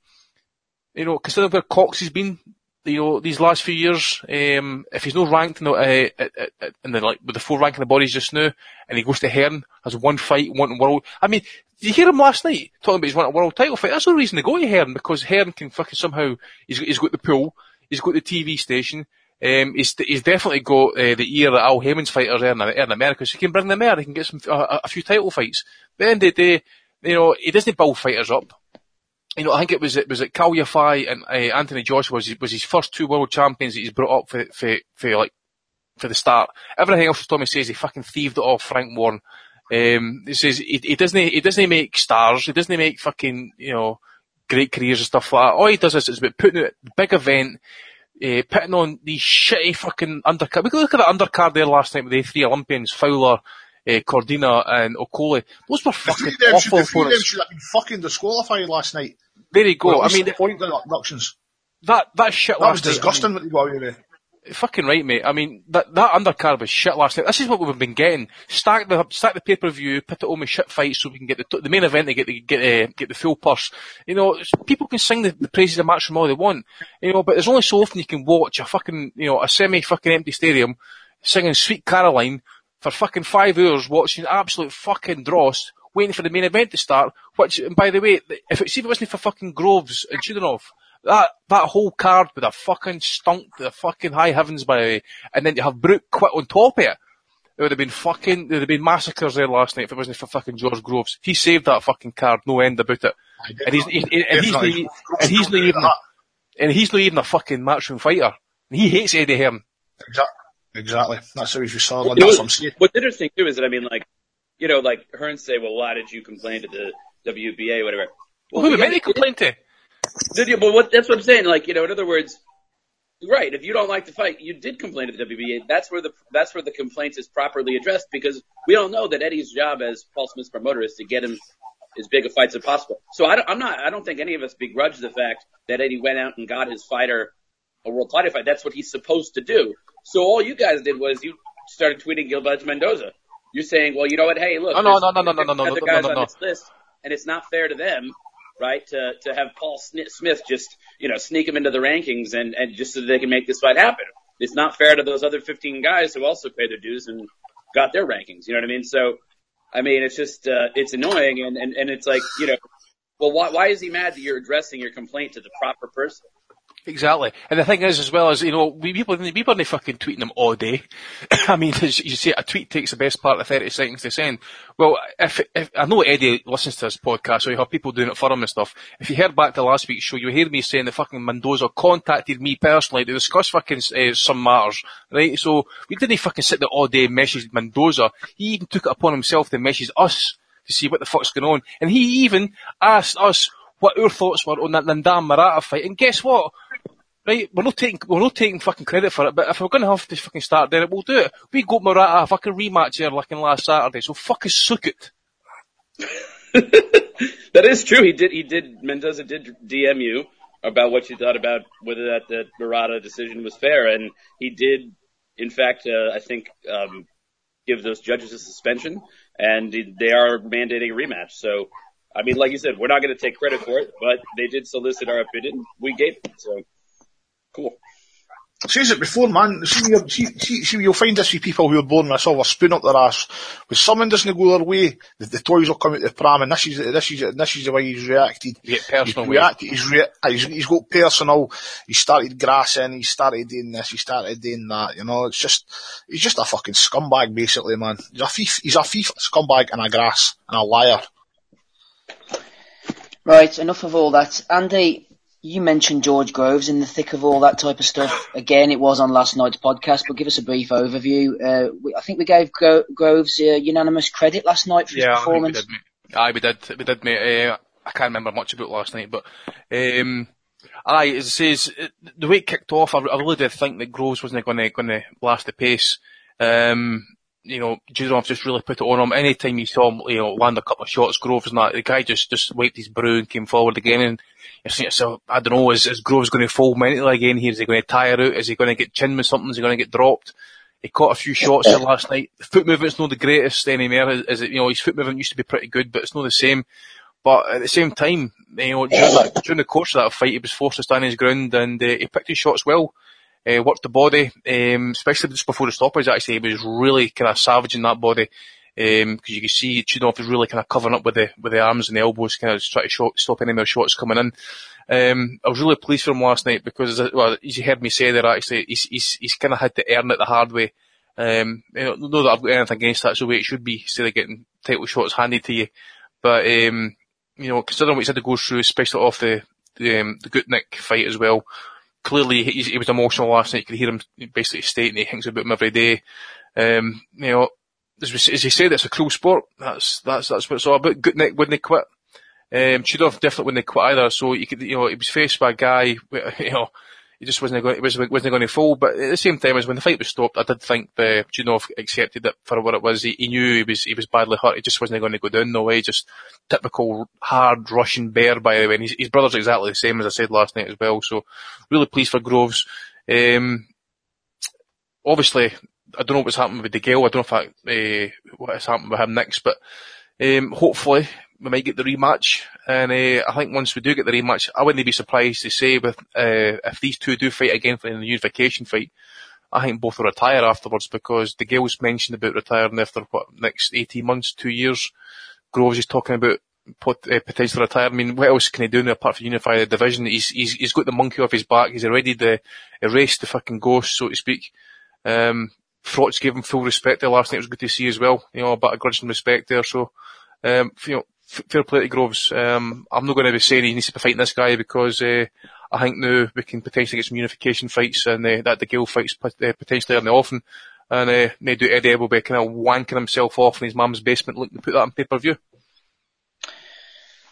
you know, considering where Cox has been, you know, these last few years, um, if he's not ranked in the, uh, in the, like, with the four ranking the bodies just now, and he goes to Hearn, has one fight, one world, I mean, did you hear him last night talking about he's won a world title fight? That's the reason to go to Hearn, because Hearn can fucking somehow, he's, he's got the pool, he's got the TV station, um, he's, he's definitely got uh, the ear that Al Haymon's fighters are in, in America, so he can bring them there, he can get some, a, a few title fights. But at the end of the day, you know, he doesn't build fighters up you know, I think it was it was it Kal Yafai and uh, Anthony Joshua was was his first two world champions that he's brought up for for, for like for the start. Everything else Tommy says he fucking thieved it off Frank Warren. Um, he says he, he doesn't he doesn't make stars. He doesn't make fucking you know great careers and stuff like that. All he does is, is about putting a big event, uh, putting on these shitty fucking undercard. We could look at the undercard there last night with the three Olympians, Fowler, uh, Cordina and Okolie. Those were fucking awful should, them should have been fucking disqualified last night. There you go. I mean, the point deductions. That that shit. Last night. That was disgusting. Night, I mean, what you got away with. Fucking right, mate. I mean, that that undercard was shit last night. This is what we've been getting. Stack the stack the pay per view, put it on with shit fights, so we can get the the main event to get the get uh, get the full purse. You know, people can sing the, the praises of Matchroom all they want. You know, but there's only so often you can watch a fucking you know a semi fucking empty stadium singing Sweet Caroline for fucking five hours, watching absolute fucking dross waiting for the main event to start. Which, and by the way, if it, see if it wasn't for fucking Groves and Chudinov, that that whole card would have fucking stunk to the fucking high heavens, by the way. And then you have Brook quit on top of it. It would have been fucking, there would have been massacres there last night if it wasn't for fucking George Groves. He saved that fucking card, no end about it. And he's, he, and he's, not, and he's not even, a, and he's not even a fucking matchroom fighter. And he hates Eddie Hearn. Exactly. Exactly. That's how he's solid. That's what I'm saying. What's interesting too is that I mean, like, you know, like Hearn say, well, why did you complain to the WBA, whatever? Well, who many complained to? Did you? But what, that's what I'm saying. Like, you know, in other words, right? If you don't like the fight, you did complain to the WBA. That's where the that's where the complaint is properly addressed because we all know that Eddie's job as Paul Smith's promoter is to get him as big a fights as possible. So I am not. I don't think any of us begrudge the fact that Eddie went out and got his fighter a world title fight. That's what he's supposed to do. So all you guys did was you started tweeting Gilbert Mendoza. You're saying, well, you know what? Hey, look, oh, no, no, no, no, no, no, no, other guys no, no, no. on this list, and it's not fair to them, right? To to have Paul Smith just you know sneak him into the rankings and and just so they can make this fight happen. It's not fair to those other 15 guys who also paid their dues and got their rankings. You know what I mean? So, I mean, it's just uh, it's annoying, and and and it's like you know, well, why why is he mad that you're addressing your complaint to the proper person? Exactly. And the thing is, as well as, you know, we, people, people aren't fucking tweeting them all day. I mean, as you say, a tweet takes the best part of 30 seconds to send. Well, if, if, I know Eddie listens to this podcast, so you have people doing it for him and stuff. If you heard back to last week's show, you hear me saying that fucking Mendoza contacted me personally to discuss fucking uh, some matters, right? So, we didn't fucking sit there all day and message Mendoza. He even took it upon himself to message us to see what the fuck's going on. And he even asked us what our thoughts were on that N'Dam Murata fight. And guess what? Right, we're not taking we're not taking fucking credit for it, but if we're gonna have to fucking start doing it, we'll do it. We got Murata a fucking rematch here like in last Saturday, so fuck us suck it. that is true. He did he did Mendoza did DM you about what you thought about whether that that Murata decision was fair, and he did in fact uh, I think um, give those judges a suspension, and they are mandating a rematch. So I mean, like you said, we're not going to take credit for it, but they did solicit our opinion. We gave it. So cool. says it before, man. See, you're, see, see, see, you'll find this with people who are born with a silver spoon up their ass. When someone doesn't go their way, the, the toys will come out the pram, and this is this is this is the way he's reacted. Yeah, personal he's reacted. He's, re- he's, he's got personal. He started grassing. He started doing this. He started doing that. You know, it's just he's just a fucking scumbag, basically, man. He's a thief. He's a thief, scumbag, and a grass and a liar. Right, enough of all that. Andy, you mentioned George Groves in the thick of all that type of stuff. Again, it was on last night's podcast, but give us a brief overview. Uh, we, I think we gave Gro- Groves uh, unanimous credit last night for his yeah, performance. Aye, we did. We did, mate. Uh, I can't remember much about last night, but um, aye, as it says, the way it kicked off, I, I really did think that Groves wasn't going to going to blast the pace. Um, you know, Judorov just really put it on him. Anytime you saw him, you know, land a couple of shots, Groves and that, the guy just, just wiped his brow and came forward again. And you're saying yourself, I don't know, is, is Groves going to fall mentally again here? Is he going to tire out? Is he going to get chin with something? Is he going to get dropped? He caught a few shots there last night. The foot movement's not the greatest anymore. Is, is it, you know, his foot movement used to be pretty good, but it's not the same. But at the same time, you know, during, during the course of that fight, he was forced to stand his ground and uh, he picked his shots well. Uh, worked the body, um, especially just before the stoppage. Actually, he was really kind of savaging that body because um, you can see Chudinov is really kind of covering up with the with the arms and the elbows, kind of trying to shot, stop any more shots coming in. Um, I was really pleased for him last night because, well, as you heard me say there, actually, he's he's, he's kind of had to earn it the hard way. Um, you know, not that I've got anything against that, the way it should be, instead of getting title shots handed to you. But um, you know, considering what he's had to go through, especially off the the, um, the Gutknecht fight as well, clearly he, he was emotional last night. You could hear him basically stating he thinks about him every day. Um, you know, as, we, as he said, it's a cruel sport. That's that's that's what it's all about. Gutknecht wouldn't quit? Um, Chudov definitely wouldn't quit either. So you could, you know, he was faced by a guy, you know, he just wasn't going, he wasn't, going to fall. But at the same time, as when the fight was stopped, I did think the Chudov accepted it for what it was. He, he, knew he was, he was badly hurt. He just wasn't going to go down no way. Just typical hard Russian bear, by the way. And his, his brother's exactly the same as I said last night as well. So really pleased for Groves. Um, obviously, I don't know what's happened with DeGale. I don't know if that, uh, what has happened with him next, but um, hopefully we might get the rematch. And uh, I think once we do get the rematch, I wouldn't be surprised to say with uh, if these two do fight again in the unification fight, I think both will retire afterwards because DeGale's mentioned about retiring after what next 18 months, two years. Groves is talking about pot, uh, potentially retire. I mean, what else can he do now apart from unify the division? He's, he's, he's got the monkey off his back. He's already the, erased the fucking ghost, so to speak. Um, gave him full respect there last night. It was good to see as well. You know, a bit of grudging respect there. So, um, you know, fair play to Groves. Um, I'm not going to be saying he needs to be fighting this guy because uh, I think now we can potentially get some unification fights and uh, that DeGale fights uh, potentially in the offing. And uh, maybe Eddie will be kind of wanking himself off in his mum's basement looking to put that on pay-per-view.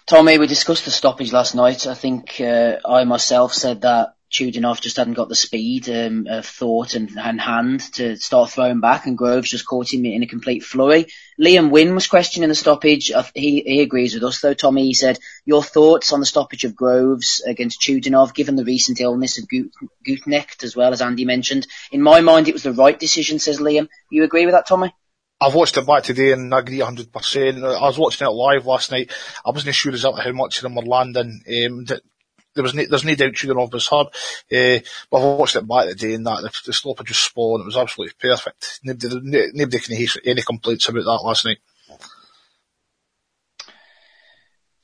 Tommy, we discussed the stoppage last night. I think uh, I myself said that Chudinov just hadn't got the speed um, of thought and, and, hand to start throwing back, and Groves just caught him in a complete flurry. Liam Wynn was questioning the stoppage. He, he agrees with us, though, Tommy. He said, Your thoughts on the stoppage of Groves against Chudinov, given the recent illness of Gut- Gutknecht, as well as Andy mentioned? In my mind, it was the right decision, says Liam. You agree with that, Tommy? I've watched it back today and I agree 100%. I was watching it live last night. I wasn't sure exactly how much of them were landing. Um, there was no, there's no doubt Chudinov was hurt. Uh, but I watched it back today and that the, the stoppage was spot It was absolutely perfect. Nobody, nobody can have any complaints about that last night.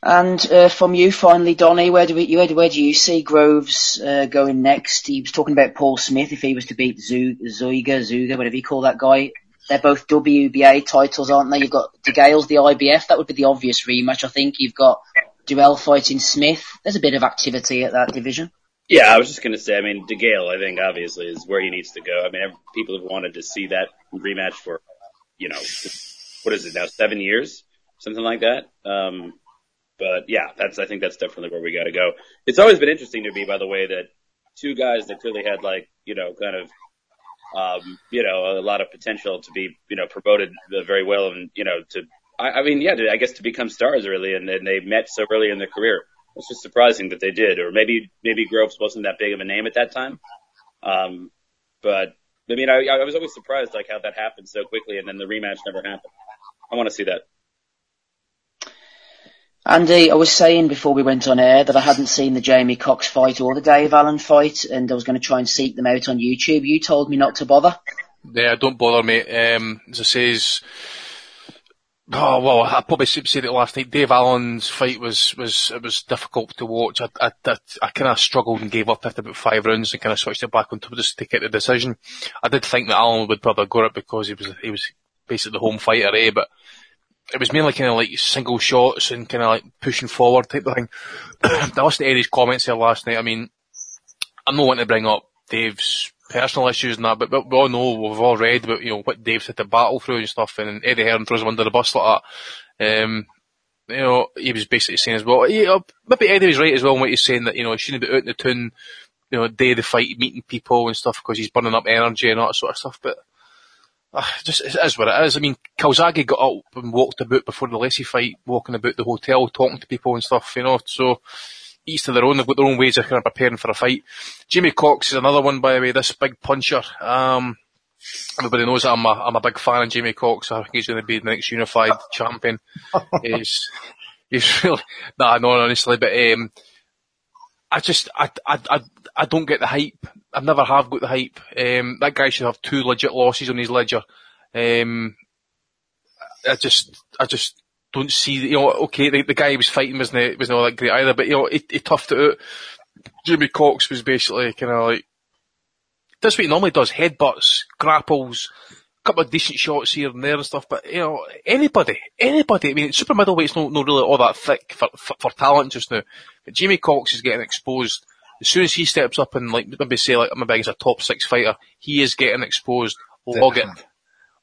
And uh, from you, finally, Donny, where do we, where do, where do you see Groves uh, going next? He was talking about Paul Smith if he was to beat Zeuge, Zeuge, whatever you call that guy. They're both WBA titles, aren't they? You've got DeGale's the IBF. That would be the obvious rematch, I think. You've got Duell fighting Smith. There's a bit of activity at that division. Yeah, I was just going to say, I mean, DeGale, I think, obviously, is where he needs to go. I mean, people have wanted to see that rematch for, you know, what is it now, seven years? Something like that. Um, but yeah, that's, I think that's definitely where we got to go. It's always been interesting to me, by the way, that two guys that clearly had like, you know, kind of, um, you know, a lot of potential to be, you know, promoted very well and, you know, to I, I mean, yeah, I guess to become stars really, and, and they met so early in their career. It's just surprising that they did, or maybe maybe Groves wasn't that big of a name at that time. Um, but I mean, I, I was always surprised like how that happened so quickly, and then the rematch never happened. I want to see that. Andy, I was saying before we went on air that I hadn't seen the Jamie Cox fight or the Dave Allen fight, and I was going to try and seek them out on YouTube. You told me not to bother. Yeah, don't bother, mate. Um, as I says, oh well, I probably said it last night. Dave Allen's fight was was it was difficult to watch. I I, I, I kind of struggled and gave up after about five rounds and kind of switched it back on top just to get the decision. I did think that Allen would probably go it because he was he was basically the home fighter, eh? But it was mainly kind of like single shots and kind of like pushing forward type of thing. I listened to Eddie's comments here last night. I mean, I'm not wanting to bring up Dave's personal issues and that, but, but we all know, we've all read about, you know, what Dave's had to battle through and stuff, and Eddie Hearn throws him under the bus like that. Um, you know, he was basically saying as well, uh, maybe Eddie was right as well what he's saying that, you know, he shouldn't be out in the tune, you know, day of the fight, meeting people and stuff because he's burning up energy and all that sort of stuff, but uh, just it is what it is. I mean, Calzaghe got up and walked about before the Lacy fight, walking about the hotel, talking to people and stuff, you know. So each to their own. They've got their own ways of kind of preparing for a fight. Jamie Cox is another one, by the way. This big puncher. Um, everybody knows I'm a, I'm a big fan of Jamie Cox. I think he's going to be the next unified champion. he's he's really nah, no, honestly, but um, I just I, I I I don't get the hype. I never have got the hype. Um, that guy should have two legit losses on his ledger. Um, I just, I just don't see, you know, okay, the, the guy he was fighting wasn't, eh, was not all that great either, but you know, he, he toughed it out. Jimmy Cox was basically kind of like, that's what he normally does, headbutts, grapples, a couple of decent shots here and there and stuff, but you know, anybody, anybody, I mean, super middleweight's not, not really all that thick for, for, for talent just now, but Jimmy Cox is getting exposed as soon as he steps up and like maybe say like maybe he's a top six fighter, he is getting exposed. Log it,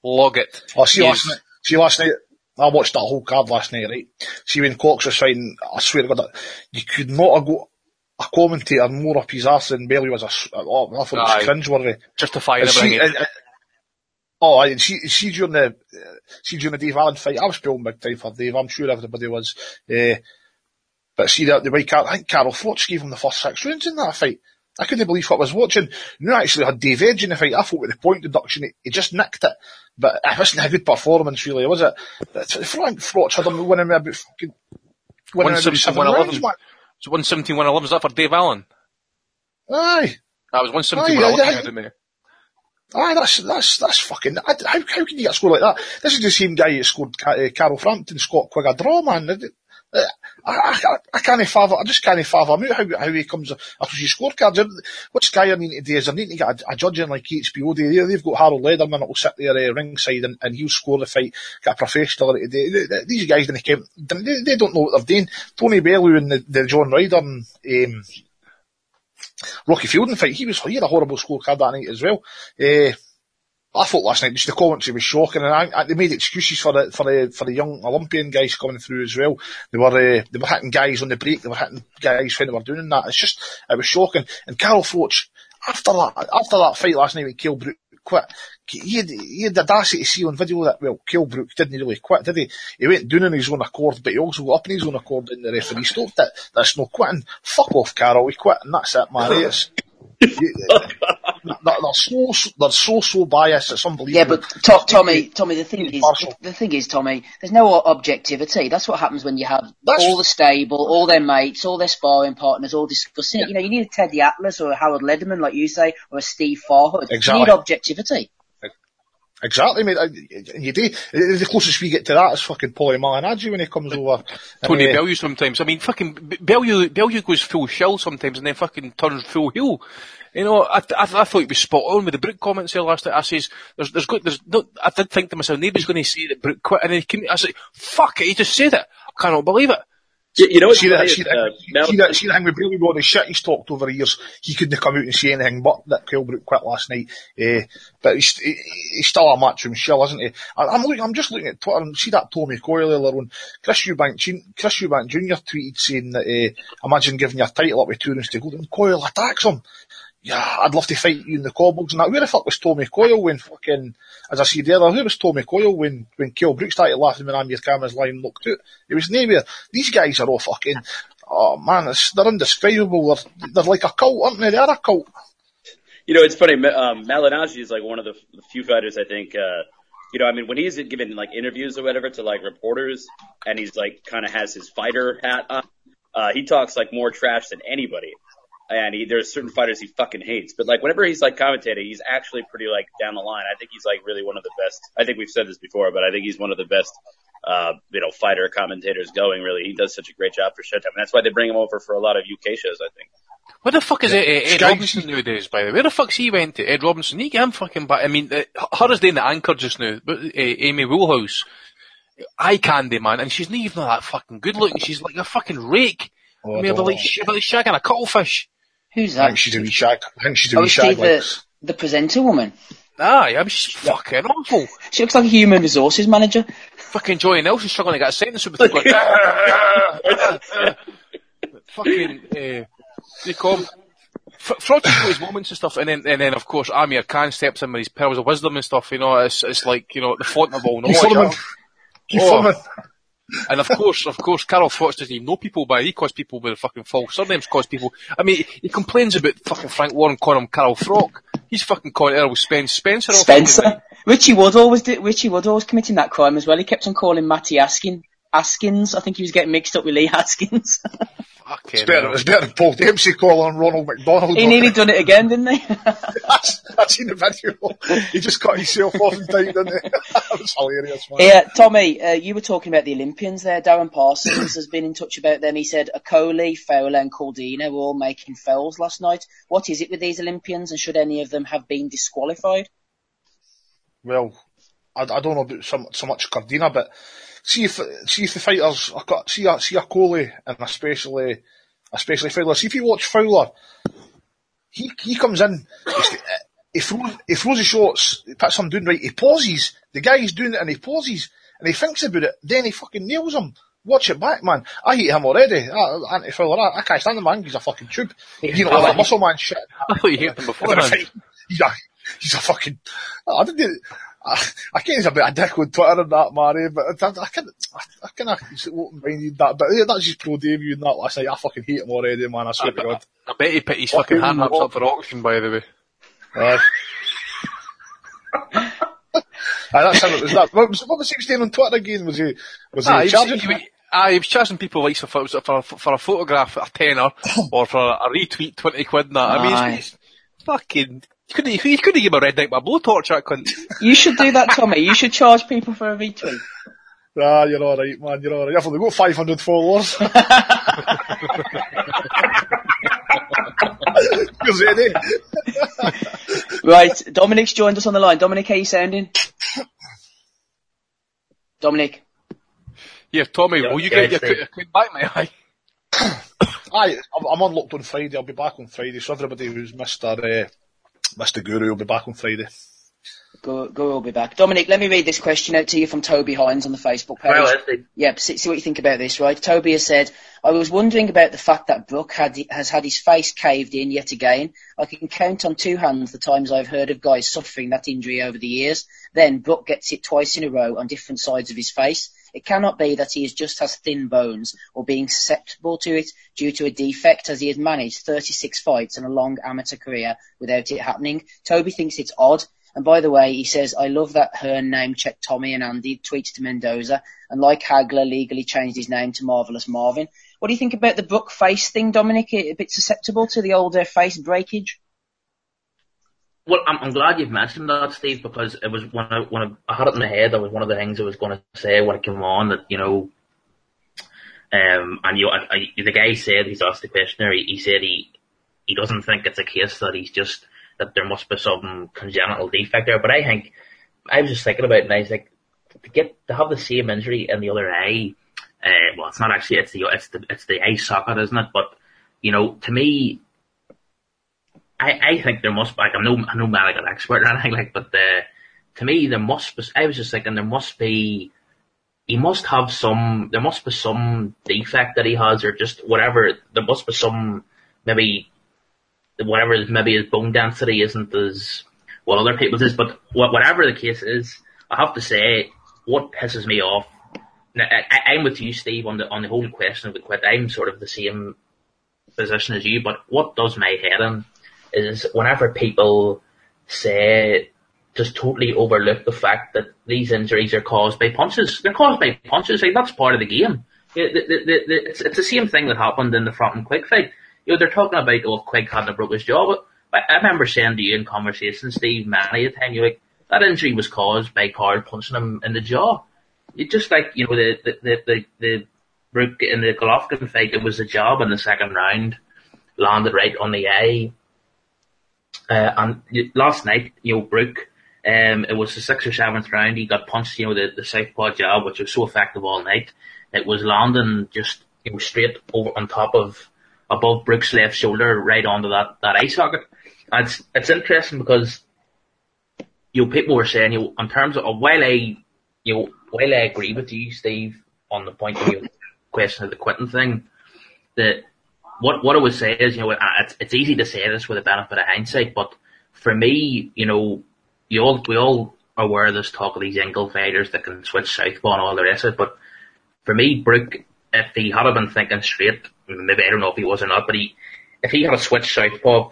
log it. Oh, see last night. See last night. I watched that whole card last night, right? See when Cox was fighting, I swear to God, you could not have got a commentator more up his ass than Bellew was a, oh, I thought it was cringeworthy. Justifying everything. See, oh, I, see, see during the, see during the Dave Allen fight, I was feeling big time for Dave, I'm sure everybody was. Uh, but see that the way Car- I think Carl Froch gave him the first six rounds in that fight. I couldn't believe what I was watching. You actually had Dave Edge in the fight. I thought with the point deduction, he, he just nicked it. But it wasn't a good performance, really, was it? Frank Froch had him winning about fucking, winning about seven rounds, So 117, 111, is that for Dave Allen? Aye. That was 117, aye, 111, didn't he? Aye, that's, that's, that's fucking, how, how can you get a score like that? This is the same guy who scored uh, Carl Frampton, Scott Quigg a draw, man. I, I, I can't father, I just can't fathom out how, how he comes after his scorecards. What Sky are needing to do is they're needing to get a, a judge in like HBO. They, they've got Harold Lederman that will sit there uh, ringside and, and he'll score the fight, get a professional to do. These guys come, they, they don't know what they're doing. Tony Bellew and the, the John Ryder and, um, Rocky Fielding fight, he was, he had a horrible scorecard that night as well. Uh, I thought last night the commentary was shocking, and I, I, they made excuses for the for the for the young Olympian guys coming through as well. They were uh, they were hitting guys on the break, they were hitting guys when they were doing that. It's just it was shocking. And Carol Froch, after that after that fight last night with Kell Brook quit, he had, he had the audacity to see on video that well Kell Brook didn't really quit, did he? He went down on his own accord, but he also got up on his own accord, and the referee stopped it. That's no quitting. Fuck off, Carol. He quit, and that's it, man. It's, they're so they're so so biased. It's unbelievable. Yeah, but to, Tommy, Tommy, the thing is, the thing is, Tommy, there's no objectivity. That's what happens when you have That's, all the stable, all their mates, all their sparring partners, all discussing yeah. it. You know, you need a Teddy Atlas or a Howard Lederman, like you say, or a Steve Farhood. Exactly. You need objectivity. Exactly, mate. You do. The closest we get to that is fucking Paulie Malignaggi when he comes over. Tony uh, Bellew sometimes. I mean, fucking Bellew, Bellew goes full shell sometimes and then fucking turns full heel. You know, I, I, I thought he was spot on with the Brook comments there last night. I says, there's, there's good, there's no, I did think to myself, nobody's going to say that Brook quit, and then he can, I said, fuck it, he just said it. I cannot believe it. You, know, see that, see, that, uh, see, that, see that thing with Billy Roddy shit he's talked over the years. He couldn't come out and say anything but that Brook quit last night. Uh, but he's, he, he's still a matchroom shell, isn't he? I, am looking, I'm just looking at Twitter and see that Tommy Coyle earlier on. Chris Eubank, Chris Eubank Jr. tweeted saying that, uh, imagine giving your title up with two rounds to go and Coyle attacks him yeah, I'd love to fight you in the cobbles and that. Where the fuck was Tommy Coyle when fucking, as I said earlier, who was Tommy Coyle when, when Kell Brook started laughing when I'm Amir Khan's line looked out? It was nowhere. These guys are all fucking, oh man, they're indescribable. They're, they're like a cult, aren't they? They are a cult. You know, it's funny, um, is like one of the, the few fighters I think, uh, you know, I mean, when he's giving like interviews or whatever to like reporters, and he's like kind of has his fighter hat on, uh, he talks like more trash than anybody. And he, there's certain fighters he fucking hates, but like whenever he's like commentating, he's actually pretty like down the line. I think he's like really one of the best. I think we've said this before, but I think he's one of the best, uh, you know, fighter commentators going. Really, he does such a great job for Showtime, and that's why they bring him over for a lot of UK shows. I think. Where the fuck is Yeah. Ed, Ed Robinson nowadays, by the way? Where the fuck's he went to? Ed Robinson? He get him fucking back. I mean, uh, her is doing the anchor just now, but uh, Anna Woolhouse. Eye candy, man, and she's not even that fucking good looking. She's like a fucking rake. Oh, I mean, they're like, sh- like shagging a cuttlefish. Who's I that? think she's a shag. I think she's a Oh, wee is she shag. the, the presenter woman? Aye, I mean, she's fucking awful. She looks like a human resources manager. Fucking Johnny Nelson's struggling to get a sentence with the fucking, uh, they call him, F- Frotty's his moments and stuff, and then, and then of course Amir Khan steps in with his pearls of wisdom and stuff, you know, it's, it's like, you know, the font of all knowledge. Thurman. Keith Oh. And of course, of course, Carol Fox doesn't even know people by he calls people with fucking false surnames, calls people, I mean, he complains about fucking Frank Warren calling him Carol Frock. He's fucking calling Errol Spence Spencer. all fucking night. Spencer. Richie Woodhall was di- Richie Woodhall was committing that crime as well. He kept on calling Matty Askin Askins. I think he was getting mixed up with Lee Haskins. Fucking It's better, it's better than Paul Dempsey calling Ronald McDonald. he nearly done it again, didn't he? That's, I've seen the video. He just cut himself off and died, didn't he? that was hilarious, man. yeah, Tommy, uh, you were talking about the Olympians there. Darren Parsons has been in touch about them. He said Okolie, Fowler and Cordina were all making fouls last night. What is it with these Olympians and should any of them have been disqualified? Well, I, I don't know about so, so much Cordina, but see if see if the fighters, I got see a see a Coley and especially especially Fowler. See if you watch Fowler, he he comes in, he throws he throws his shots, he puts him doing right, he pauses. The guy's doing it and he pauses and he thinks about it, then he fucking nails him. Watch it back, man. I hate him already. Uh, Anthony Fowler, I, I can't stand the man. He's a fucking tube. You know, that muscle man shit. I thought you hated him before. Man. He's a, he's a fucking. I didn't. I, I can't a bit of dick on Twitter and that, Mary, but I, I can I, I kind of minded that. But that's just pro debut and that last night. I fucking hate him already, man. I swear to God. I bet he put his fucking hand up for auction, by the way. Aye. Aye, that's how it was. That what was, what was he saying on Twitter again? Was he was he Ah, charging? he, was- ah, he was charging people like for, for, for, for a photograph a tenner or for a retweet twenty quid and that. I mean, it's, it's fucking. You couldn't, you couldn't give a red light by blowtorch, that cunt. You should do that, Tommy. You should charge people for a retweet. Ah, you're all right, man. You're all right. I've only got 500 followers. You're ready. Right, Dominic's joined us on the line. Dominic, how you sounding? Dominic. Yeah, Tommy, will you yeah, get your, Steve. your quid back, mate? Aye. Aye, I'm, I'm unlocked on Friday. I'll be back on Friday. So everybody who's missed our, uh, missed the guru will be back on Friday. Go, go, will be back. Dominic, let me read this question out to you from Toby Hines on the Facebook page. Well, see. Yeah, see, see what you think about this, right? Toby has said, I was wondering about the fact that Brook had, has had his face caved in yet again. I can count on two hands the times I've heard of guys suffering that injury over the years. Then Brook gets it twice in a row on different sides of his face. It cannot be that he is just has thin bones or being susceptible to it due to a defect as he has managed 36 fights and a long amateur career without it happening. Toby thinks it's odd. And by the way, he says, I love that Hearn name check Tommy and Andy, tweets to Mendoza, and like Hagler legally changed his name to Marvelous Marvin. What do you think about the book face thing, Dominic? A bit susceptible to the older uh, face breakage? Well, I'm, I'm glad you've mentioned that, Steve, because it was when I, when I, I had it in my head, that was one of the things I was going to say when it came on, that, you know, um, and you, I, I, the guy said, he's asked the questioner, he, he said he, he doesn't think it's a case that he's just, that there must be some congenital defect there, but I think, I was just thinking about it and I was like, to get, to have the same injury in the other eye, uh, well, it's not actually, it's the, it's the, it's the eye socket, isn't it? But, you know, to me, I, I think there must be, like, I'm no, I'm no medical expert or anything like, but, uh, to me, there must be, I was just thinking there must be, he must have some, there must be some defect that he has or just whatever, there must be some, maybe, whatever, maybe his bone density isn't as, what other people's is, but whatever the case is, I have to say, what pisses me off, now, I, I'm with you, Steve, on the, on the whole question of the quit, I'm sort of the same position as you, but what does my head in is whenever people say just totally overlook the fact that these injuries are caused by punches. They're caused by punches. Like that's part of the game. The, the, the, it's, it's the same thing that happened in the Frampton Quigg fight. You know, they're talking about, oh, Quigg hadn't broke his jaw, but I remember saying to you in conversation, Steve, many a time, you're like, that injury was caused by Carl punching him in the jaw. It just like, you know, the, the, the, the, the in the Golovkin fight, it was a job in the second round, landed right on the eye. Uh, and last night, you know, Brook, um, it was the sixth or seventh round, he got punched, you know, the, the southpaw jab, which was so effective all night. It was landing just, you know, straight over on top of, above Brook's left shoulder, right onto that, that eye socket. And it's, it's interesting because, you know, people were saying, you know, in terms of, while I, you know, while I agree with you, Steve, on the point of your question of the quitting thing, that what, what I would say is, you know, it's, it's easy to say this with the benefit of hindsight, but for me, you know, you all, we all are aware of this talk of these angle fighters that can switch southpaw and all the rest of it, but for me, Brook, if he had been thinking straight, maybe I don't know if he was or not, but he, if he had a switch southpaw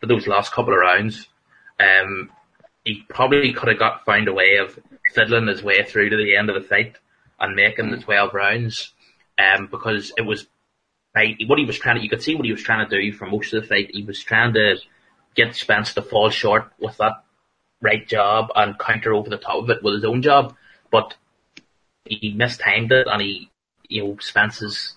for those last couple of rounds, um, he probably could have got found a way of fiddling his way through to the end of the fight and making the 12 rounds, um, because it was, like, what he was trying to, you could see what he was trying to do for most of the fight. He was trying to get Spence to fall short with that right job and counter over the top of it with his own job, but he mistimed it and he, you know, Spence's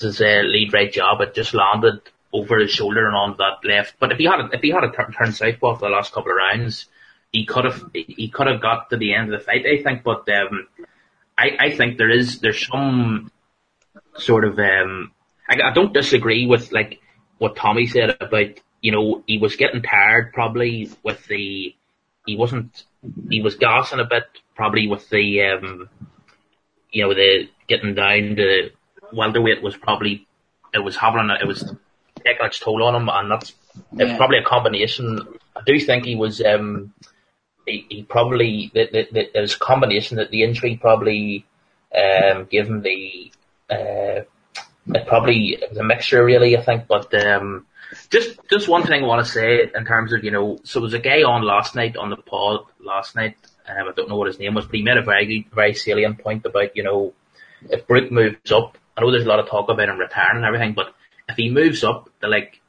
his uh, lead right job, it just landed over his shoulder and on that left. But if he had a, if he had a turn, turn southpaw for the last couple of rounds, he could have he could have got to the end of the fight, I think. But um, I I think there is there's some sort of um, I, I don't disagree with like what Tommy said about you know he was getting tired probably with the he wasn't he was gassing a bit probably with the um, you know the getting down to welterweight was probably it was having a, it was taking its toll on him, and that's yeah. it's probably a combination. I do think he was um he, he probably the, the, the, there's a combination that the injury probably um gave him the uh it probably it was a mixture really I think, but um just just one thing I want to say in terms of you know so there was a guy on last night on the pod last night um, I don't know what his name was, but he made a very very salient point about you know if Brook moves up I know there's a lot of talk about him retiring and everything, but if he moves up to like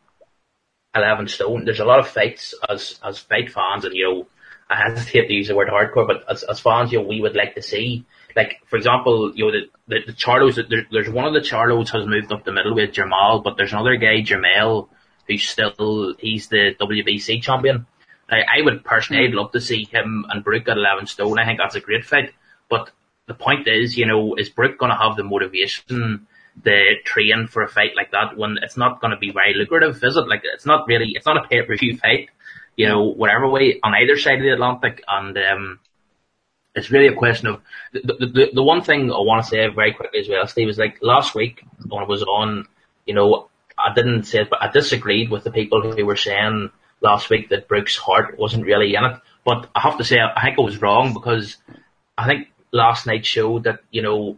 11 stone, there's a lot of fights as, as fight fans and, you know, I hesitate to use the word hardcore, but as, as fans, you know, we would like to see, like, for example, you know, the, the, the Charlos, there, there's one of the Charlos has moved up the middle with Jamal, but there's another guy, Jamal, who's still, he's the WBC champion. I, I would personally, I'd love to see him and Brook at 11 stone. I think that's a great fight. But the point is, you know, is Brook going to have the motivation to train for a fight like that when it's not going to be very lucrative, is it? Like, it's not really, it's not a pay-per-view fight, you know, whatever way on either side of the Atlantic. And, um, it's really a question of the, the, the, one thing I want to say very quickly as well, Steve, is like last week when I was on, you know, I didn't say it, but I disagreed with the people who were saying last week that Brook's heart wasn't really in it. But I have to say, I think I was wrong because I think last night showed that, you know,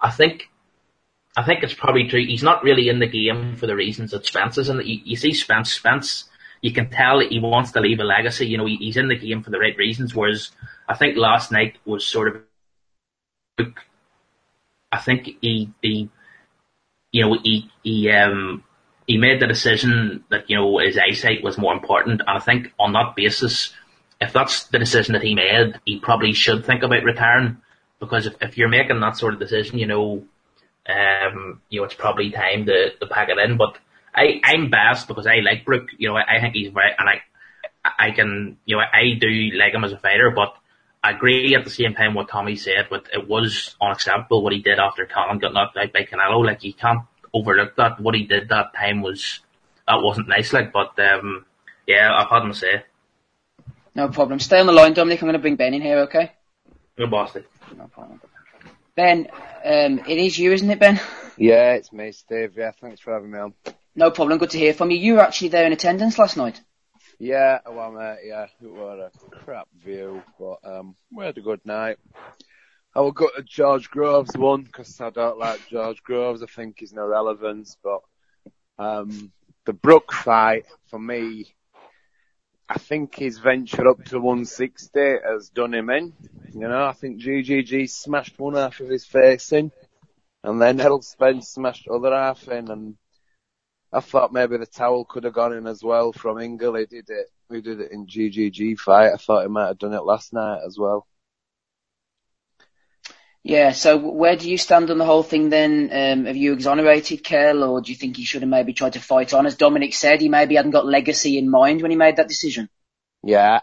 I think, I think it's probably true. He's not really in the game for the reasons that Spence is in. The, you, you see Spence, Spence, you can tell he wants to leave a legacy. You know, he, he's in the game for the right reasons. Whereas I think last night was sort of, I think he, he, you know, he, he, um, he made the decision that, you know, his eyesight was more important. And I think on that basis, if that's the decision that he made, he probably should think about retiring. Because if, if you're making that sort of decision, you know, um, you know, it's probably time to, to pack it in. But I, I'm biased because I like Brook. You know, I, I think he's very, and I, I can, you know, I do like him as a fighter, but I agree at the same time what Tommy said, but it was unacceptable what he did after Colin got knocked out by Canelo. Like, you can't overlook that. What he did that time was, that wasn't nice, like, but, um, yeah, I've had him say. No problem. Stay on the line, Dominic. I'm going to bring Ben in here, okay? No, Boston. No problem. Ben, um, it is you, isn't it, Ben? Yeah, it's me, Steve. Yeah, thanks for having me on. No problem. Good to hear from you. You were actually there in attendance last night. Yeah, well, mate, yeah, it was a crap view, but um, we had a good night. I will go to George Groves one because I don't like George Groves. I think he's no relevance, but um, the Brook fight for me I think his venture up to 160 has done him in. You know, I think GGG smashed one half of his face in, and then Errol Spence smashed the other half in, and I thought maybe the towel could have gone in as well from Ingle. He did it. He did it in GGG fight. I thought he might have done it last night as well. Yeah, so where do you stand on the whole thing then? Um, have you exonerated Kell, or do you think he should have maybe tried to fight on? As Dominic said, he maybe hadn't got legacy in mind when he made that decision. Yeah,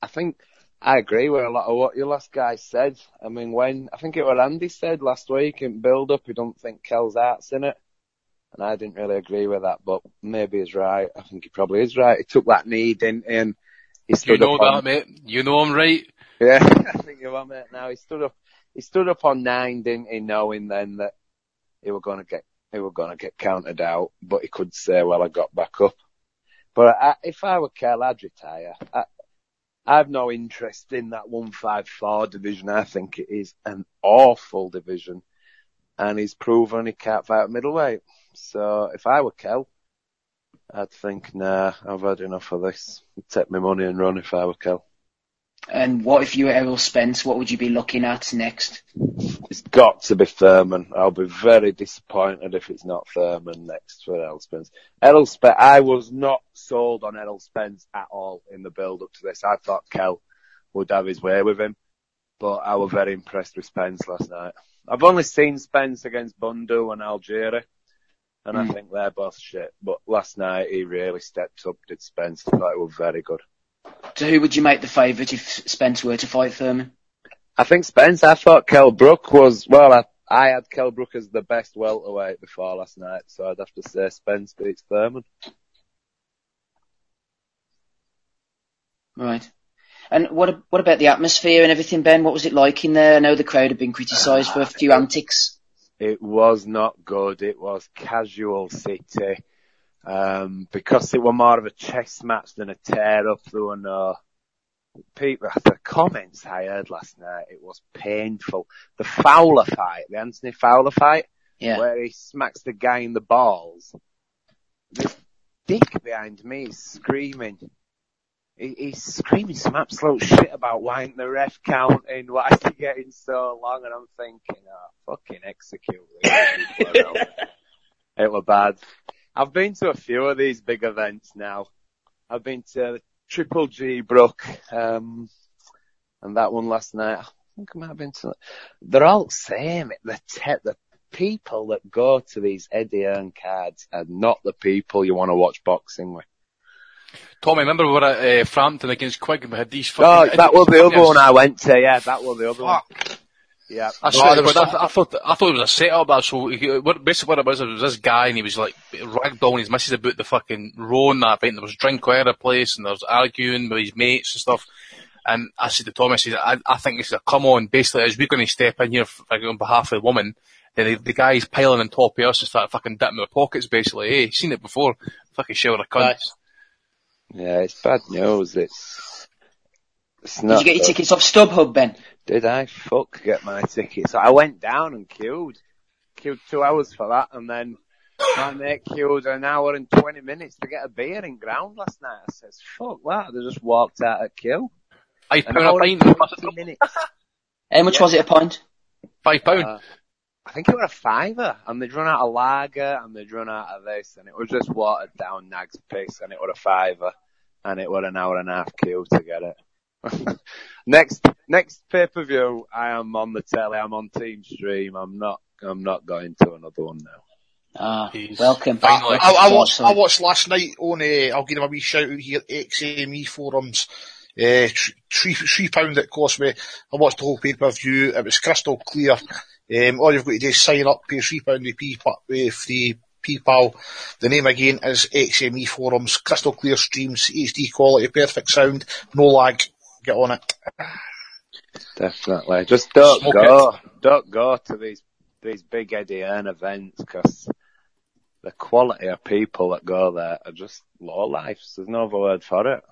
I think I agree with a lot of what your last guy said. I mean, when I think it was Andy said last week in build up, he don't think Kell's heart's in it, and I didn't really agree with that. But maybe he's right. I think he probably is right. He took that knee, didn't he? And he stood You know up that, on, mate. You know I'm right. Yeah, I think you're on it now. He stood up. He stood up on nine, didn't he? Knowing then that he were going to get he were going to get counted out, but he could say, "Well, I got back up." But I, if I were Kell, I'd retire. I, I have no interest in that 154 division. I think it is an awful division, and he's proven he can't fight middleweight. So if I were Kell, I'd think, nah, I've had enough of this. I'd take my money and run if I were Kell. And what if you were Errol Spence? What would you be looking at next? It's got to be Thurman. I'll be very disappointed if it's not Thurman next for Errol Spence. Errol Spence, I was not sold on Errol Spence at all in the build up to this. I thought Kell would have his way with him, but I was very impressed with Spence last night. I've only seen Spence against Bundu and Algieri, and I Mm. think they're both shit. But last night he really stepped up, did Spence. I thought it was very good. So who would you make the favourite if Spence were to fight Thurman? I think Spence, I thought Kell Brook was, well, I, I had Kell Brook as the best welterweight before last night, so I'd have to say Spence beats Thurman. Right. And what what about the atmosphere and everything, Ben? What was it like in there? I know the crowd had been criticised for a few antics. It was not good. It was casual city. Um, because it was more of a chess match than a tear up, there were no people, the comments I heard last night, it was painful. The Fowler fight, the Anthony Fowler fight, Yeah. where he smacks the guy in the balls. This dick behind me is screaming. He, he's screaming some absolute shit about why ain't the ref counting, why is he getting so long, and I'm thinking, oh, fucking execute these. It was bad. I've been to a few of these big events now. I've been to Triple G Brook, um, and that one last night. I think I might have been to. They're all the same. The te- the people that go to these Eddie Hearn cards are not the people you want to watch boxing with. Tommy, remember we were at uh, Frampton against Quigg and we had these Oh, that was the other one I went to. Yeah, that was the other one. Yeah. I swear to God, I, I thought I thought it was a setup. That so he, what, basically what it was, it was this guy and he was like ragdolling his missus about the fucking row and that. Right? And there was drink all over the place and there was arguing with his mates and stuff. And I said to Tommy, I said, I, I think this is a come on. Basically, as we're going to step in here for, on behalf of the woman, then the, the guy's piling on top of us and start fucking dipping their pockets. Basically, hey, seen it before. Fucking shower of cunts. Yeah, it's bad news. It's, it's Did you get your tickets off StubHub, Ben? Did I fuck get my tickets? I went down and queued. Queued two hours for that and then my mate queued an hour and 20 minutes to get a beer in ground last night. I says, fuck that. They just walked out at queue. Five An pound a hour pint. minutes. How much was it a pint? Five pound. Uh, I think it was a fiver and they'd run out of lager and they'd run out of this and it was just watered down nag's piss and it was a fiver and it was an hour and a half queue to get it. next, next pay-per-view, I am on the telly, I'm on Team Stream, I'm not, I'm not going to another one now. Ah, Jeez. welcome. Finally. I, I Oh, watched. sorry. I watched last night on. Uh, I'll give him a wee shout out here. XME forums. Uh, three three pound it cost me. I watched the whole pay per view. It was crystal clear. Um, all you've got to do is sign up, pay three pound with PayPal. Free PayPal. The name again is XME forums. Crystal clear streams, HD quality, perfect sound, no lag. Get on it. Definitely. Just don't Smoke go, don't go to these, these big Eddie Hearn events because the quality of people that go there are just low lives. There's no other word for it.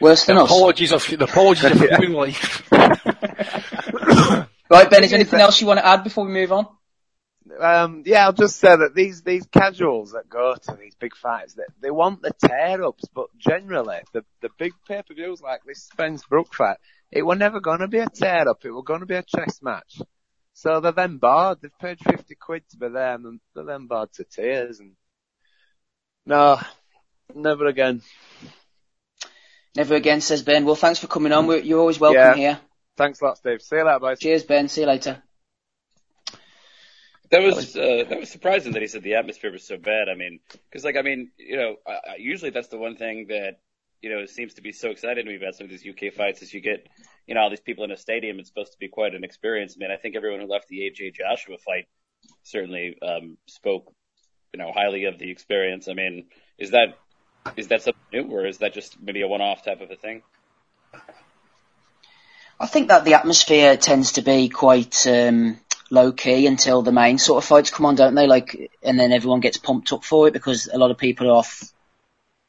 Worse than The us. apologies of the apologies of human life. Right, Ben, is there anything else you want to add before we move on? Um, yeah, I'll just say that these, these casuals that go to these big fights, they, they want the tear-ups, but generally, the, the big pay-per-views like this Spence Brook fight, it were never gonna be a tear-up, it were gonna be a chess match. So they're then bored, they've paid 50 quid to be there, and they're then bored to tears, and no, never again. Never again, says Ben. Well, thanks for coming on. We're, you're always welcome Yeah. here. Thanks a lot, Steve. See you later, boys. Cheers, Ben. See you later. That was uh, that was surprising that he said the atmosphere was so bad. I mean, because like I mean, you know, I, I, usually that's the one thing that you know seems to be so exciting to me about some of these UK fights is you get you know all these people in a stadium. It's supposed to be quite an experience. I mean, I think everyone who left the AJ Joshua fight certainly um, spoke you know highly of the experience. I mean, is that is that something new or is that just maybe a one-off type of a thing? I think that the atmosphere tends to be quite um, low key until the main sort of fights come on, don't they? Like, and then everyone gets pumped up for it because a lot of people are off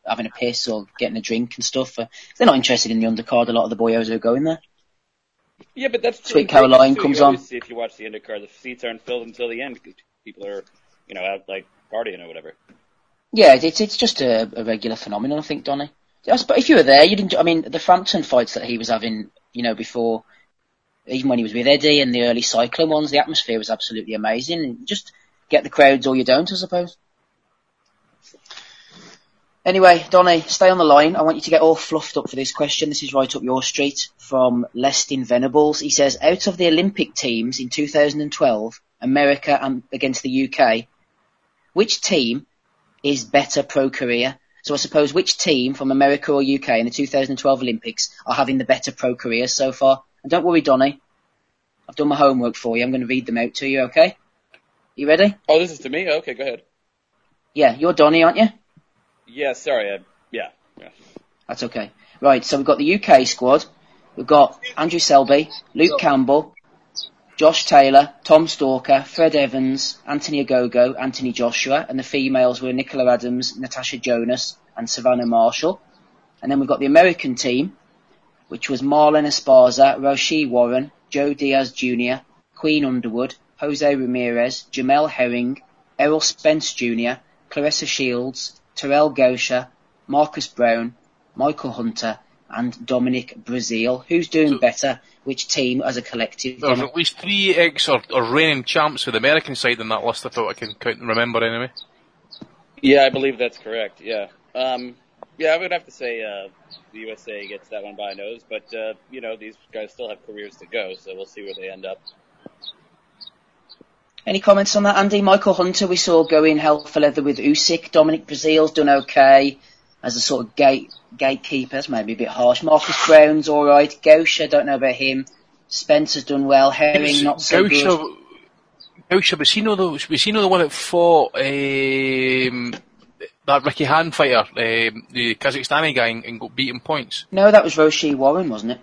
having a piss or getting a drink and stuff. Uh, they're not interested in the undercard. A lot of the boyos who are going there. Yeah, but that's Sweet Caroline comes on. See if you watch the undercard, the seats aren't filled until the end because people are you know out like partying or whatever. Yeah, it's it's just a, a regular phenomenon, I think, Donny. But if you were there, you didn't. I mean, the Frampton fights that he was having, you know, before, even when he was with Eddie and the early Cyclone ones, the atmosphere was absolutely amazing. Just get the crowds or you don't, I suppose. Anyway, Donny, stay on the line. I want you to get all fluffed up for this question. This is right up your street from Lestin Venables. He says, out of the Olympic teams in 2012, America and against the UK, which team is better pro career? So I suppose which team from America or UK in the 2012 Olympics are having the better pro careers so far? And don't worry, Donny. I've done my homework for you. I'm going to read them out to you, okay? You ready? Oh, this is to me. Okay, go ahead. Yeah, you're Donny, aren't you? Yeah, sorry. I, yeah, yeah. That's okay. Right, so we've got the UK squad. We've got Andrew Selby, Luke Campbell, Josh Taylor, Tom Stalker, Fred Evans, Anthony Ogogo, Anthony Joshua, and the females were Nicola Adams, Natasha Jonas, and Savannah Marshall. And then we've got the American team, which was Marlen Esparza, Rau'shee Warren, Joe Diaz Jr., Queen Underwood, Jose Ramirez, Jamel Herring, Errol Spence Jr., Claressa Shields, Terrell Gausha, Marcus Brown, Michael Hunter, and Dominic Breazeale. Who's doing better? Which team as a collective? There's at least three ex or, or reigning champs for the American side in that list. I thought I can count and remember anyway. Yeah, I believe that's correct. Yeah. Um, yeah, I would have to say uh, the USA gets that one by a nose, but uh, you know these guys still have careers to go, so we'll see where they end up. Any comments on that, Andy? Michael Hunter, we saw go in hell for leather with Usyk. Dominic Breazeale's done okay as a sort of gate gatekeeper. That's maybe a bit harsh. Marcus Brown's all right. Gausha, don't know about him. Spencer's done well. Herring, not so good. Gosha, Gausha, was he know the was he know the one that fought um, that Ricky Han fighter, um, the Kazakhstani guy, and, and got beaten points? No, that was Rau'shee Warren, wasn't it?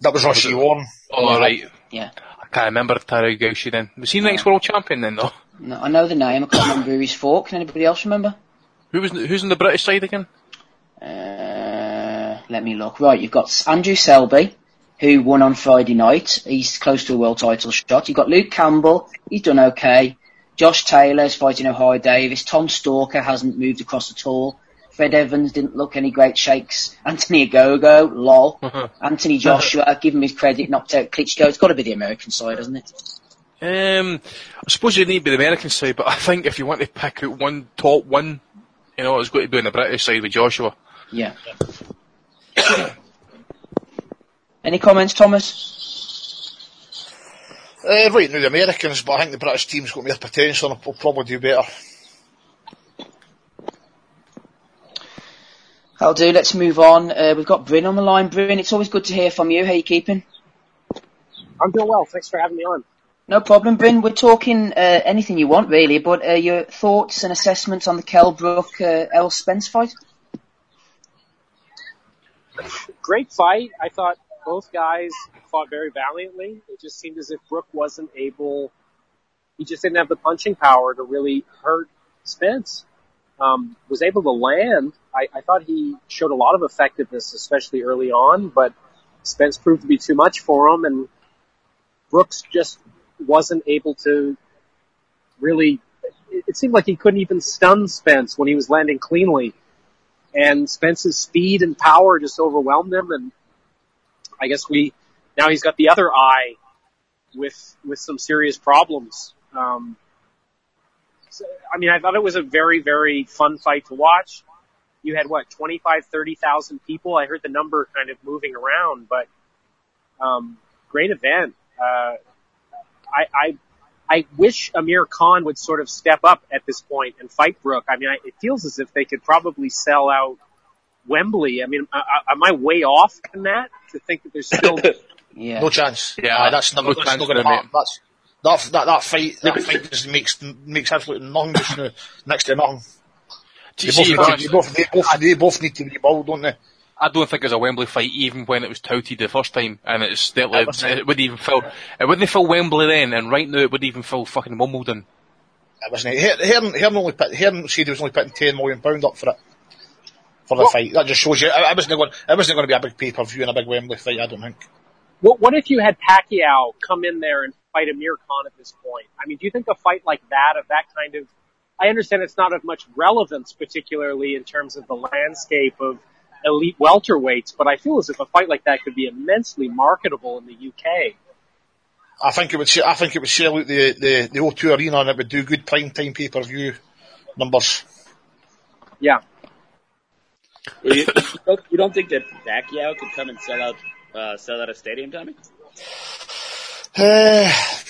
That was Rau'shee Warren. Oh right, Yeah. I can't remember Taro Gausha then. Was he the next world champion then though? No, I know the name. I can't remember who he's fought. Can anybody else remember? Who was who's on the British side again? Uh, let me look. Right, you've got Andrew Selby, who won on Friday night. He's close to a world title shot. You've got Luke Campbell. He's done okay. Josh Taylor's fighting Ohara Davies. Tom Stalker hasn't moved across at all. Fred Evans didn't look any great shakes. Anthony Ogogo, lol. Anthony Joshua, give him his credit, knocked out Klitschko. It's got to be the American side, hasn't it? Um, I suppose you need to be the American side, but I think if you want to pick out one top one, you know, it's got to be on the British side with Joshua. Yeah. Any comments, Thomas? Uh, right now the Americans, but I think the British team's got more potential and will probably do better. I'll do. Let's move on. Uh, we've got Bryn on the line. Bryn, it's always good to hear from you. How are you keeping? I'm doing well. Thanks for having me on. No problem, Bryn. We're talking uh, anything you want, really, but uh, your thoughts and assessments on the Kell Brook uh, Errol Spence fight? Great fight. I thought both guys fought very valiantly. It just seemed as if Brook wasn't able, he just didn't have the punching power to really hurt Spence. Um, was able to land. I, I thought he showed a lot of effectiveness, especially early on, but Spence proved to be too much for him and Brooks just wasn't able to really, it, seemed like he couldn't even stun Spence when he was landing cleanly. And Spence's speed and power just overwhelmed him and I guess we, now he's got the other eye with, with some serious problems. Um, so, I mean, I thought it was a very, very fun fight to watch. You had what, 25, 30,000 people? I heard the number kind of moving around, but, um, great event. Uh, I, I, I wish Amir Khan would sort of step up at this point and fight Brook. I mean, I, it feels as if they could probably sell out Wembley. I mean, uh, am I way off in that to think that there's still? yeah. No chance. Yeah, uh, that's never, no that's chance not going to happen. That's, that, that, that fight, that fight just makes, makes absolutely nothing just now, next to nothing. They both, need to, they, both, they, both, they both need to rebuild, don't they? I don't think it was a Wembley fight even when it was touted the first time, and it's It it, it wouldn't even fill. It wouldn't fill Wembley then, and right now it wouldn't even fill fucking Wimbledon. It wasn't. Hearn, Hearn, Hearn only put, Hearn said he was only putting ten million pound up for it. For the Well- fight. That just shows you, it, it wasn't going, it wasn't going to be a big pay-per-view and a big Wembley fight, I don't think. What, what if you had Pacquiao come in there and fight Amir Khan at this point? I mean, do you think a fight like that, of that kind of, I understand it's not of much relevance, particularly in terms of the landscape of elite welterweights, but I feel as if a fight like that could be immensely marketable in the UK. I think it would, se- I think it would sell out the, the, the O2 arena and it would do good prime time pay-per-view numbers. Yeah. Well, you, you don't- think that Pacquiao could come and sell out uh, sell out a stadium, Tommy? Uh, dep-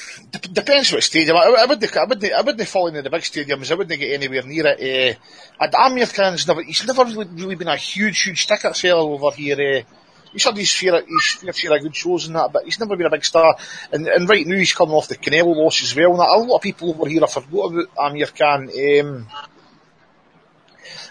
depends what stadium. I, I wouldn't, I wouldn't, I wouldn't fall into the big stadiums. I wouldn't get anywhere near it. Uh, and Amir Khan's never, he's never really, really been a huge, huge ticket seller over here. Uh, he's had his fair, his fair share of good shows and that, but he's never been a big star. And, and right now he's coming off the Canelo loss as well. And a lot of people over here have forgot about Amir Khan. Um,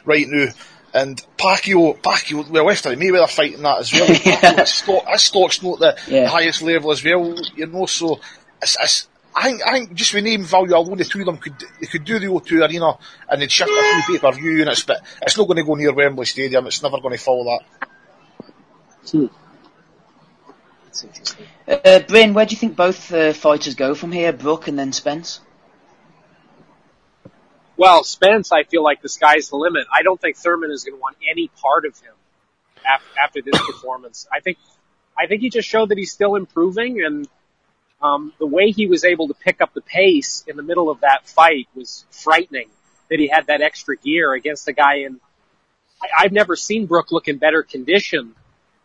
right now. And Pacquiao, Pacquiao, well, after the Mayweather fight and that as well, Pacquiao, his, stock, his stock's not the, Yeah. the highest level as well, you know, so it's, it's, I think, I think just with name value alone, the two of them could, they could do the O2 arena and they'd shift a few pay-per-view units, but it's not going to go near Wembley Stadium, it's never going to follow that. That's interesting. Uh, Bryn, where do you think both uh, fighters go from here, Brook and then Spence? Well, Spence, I feel like the sky's the limit. I don't think Thurman is going to want any part of him af- after this performance. I think, I think he just showed that he's still improving and, um, the way he was able to pick up the pace in the middle of that fight was frightening. That he had that extra gear against a guy in, I, I've never seen Brook look in better condition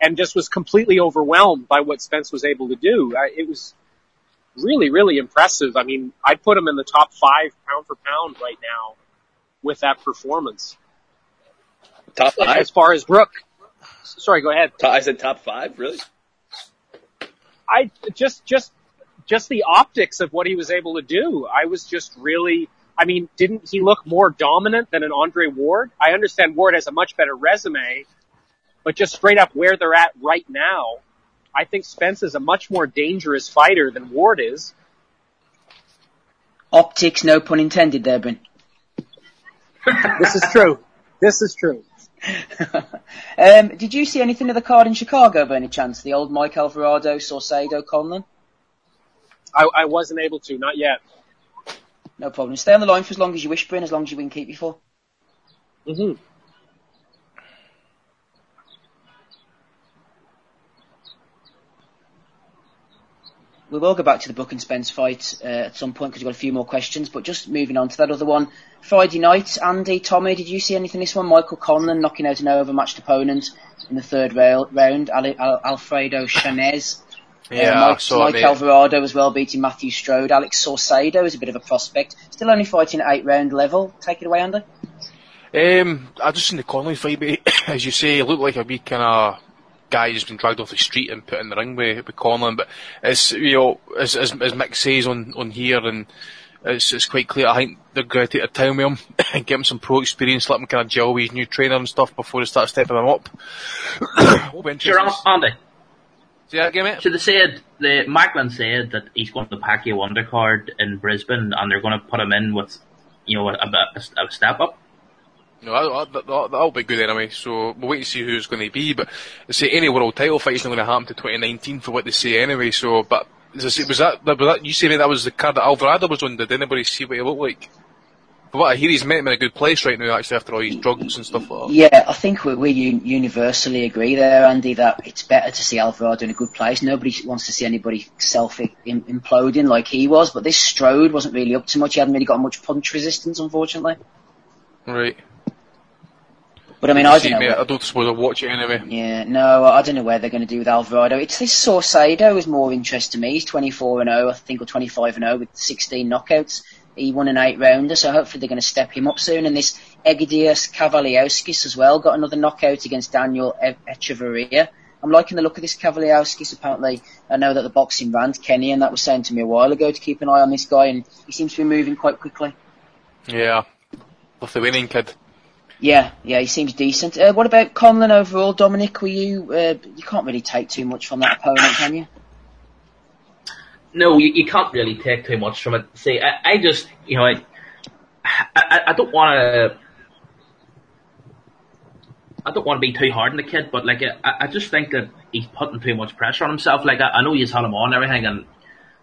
and just was completely overwhelmed by what Spence was able to do. I, it was, really, really impressive. I mean, I'd put him in the top five pound for pound right now with that performance. Top five? As far as Brook, sorry, go ahead. I said top five, really? I just, just, just the optics of what he was able to do. I was just really, I mean, didn't he look more dominant than an Andre Ward? I understand Ward has a much better resume, but just straight up where they're at right now, I think Spence is a much more dangerous fighter than Ward is. Optics, no pun intended there, Bryn. This is true. This is true. um, did you see anything of the card in Chicago by any chance? The old Mike Alvarado, Saucedo, Conlan? I, I wasn't able to, not yet. No problem. Stay on the line for as long as you wish, Bryn, as long as you win keep for. hmm We will go back to the Book and Spence fight uh, at some point because we've got a few more questions. But just moving on to that other one, Friday night, Andy, Tommy, did you see anything this one? Michael Conlan knocking out an overmatched opponent in the third round, Alfredo Chanez. Yeah, uh, Mike, saw Mike it, mate. Alvarado as well beating Matthew Strode. Alex Saucedo is a bit of a prospect. Still only fighting at eight round level. Take it away, Andy. Um, I just seen the Conlan fight, mate. As you say, he looked like a wee kind of guy who's been dragged off the street and put in the ring with, with Conlan. But it's you know, as as, as Mick says on on here, and it's it's quite clear. I think they're going to take their time with him and give him some pro experience, let him kind of gel with his new trainer and stuff before they start stepping him up. Sure. Andy. See that again, mate? So they said the Macklin said that he's going to the Pacquiao undercard in Brisbane, and they're going to put him in with, you know, a, a, a step up. No, that, that, that, that'll be good anyway. So we'll wait and see who's going to be. But they say any world title fight is not going to happen to 2019 for what they say anyway. So, but Was that, was that you saying that was the card that Alvarado was on? Did anybody see what he looked like? But what I hear, he's met him in a good place right now, actually, after all his drugs and stuff like that. Yeah, I think we, we universally agree there, Andy, that it's better to see Alvarado in a good place. Nobody wants to see anybody self imploding like he was, but this Strode wasn't really up to much. He hadn't really got much punch resistance, unfortunately. Right. But I mean, I don't know. I don't suppose I'll watch it anyway. Yeah, no, I don't know where they're going to do with Alvarado. It's this Saucedo is more interest to me. He's 24 and 0, I think, or 25 and 0 with 16 knockouts. He won an eight rounder, so hopefully they're going to step him up soon. And this Egidijus Kavaliauskas as well got another knockout against Daniel Echeverria. I'm liking the look of this Kavaliauskas. Apparently, I know that the boxing rant, Kenny, and that was saying to me a while ago to keep an eye on this guy, and he seems to be moving quite quickly. Yeah, Lithuanian kid. Yeah, yeah, he seems decent. Uh, what about Conlan overall, Dominic? Were you uh, you can't really take too much from that opponent, can you? No, you, you can't really take too much from it. See, I, I just, you know, I, I, I don't want to, I don't want to be too hard on the kid, but like, I, I just think that he's putting too much pressure on himself. Like, I, I know he's had him on and everything, and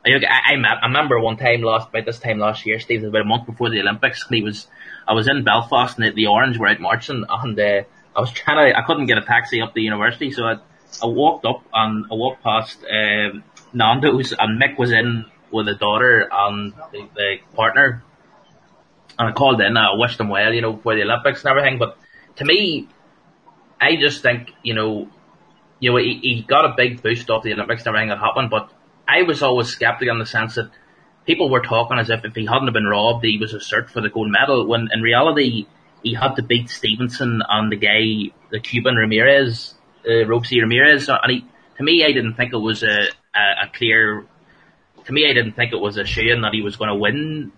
I, I, I remember one time last, about this time last year, Steve, about a month before the Olympics, and he was, I was in Belfast and the, the Orange were out marching, and uh, I was trying to, I couldn't get a taxi up the university, so I, I walked up and I walked past. Um, Nando's and Mick was in with the daughter and the, the partner. And I called in, I wished them well, you know, for the Olympics and everything. But to me, I just think, you know, you know, he, he got a big boost off the Olympics and everything that happened, but I was always skeptical in the sense that people were talking as if if he hadn't been robbed, he was a search for the gold medal, when in reality, he had to beat Stevenson and the guy, the Cuban Ramirez, uh, Ramirez, and he, to me, I didn't think it was a, a, a clear. To me, I didn't think it was a shame that he was going to win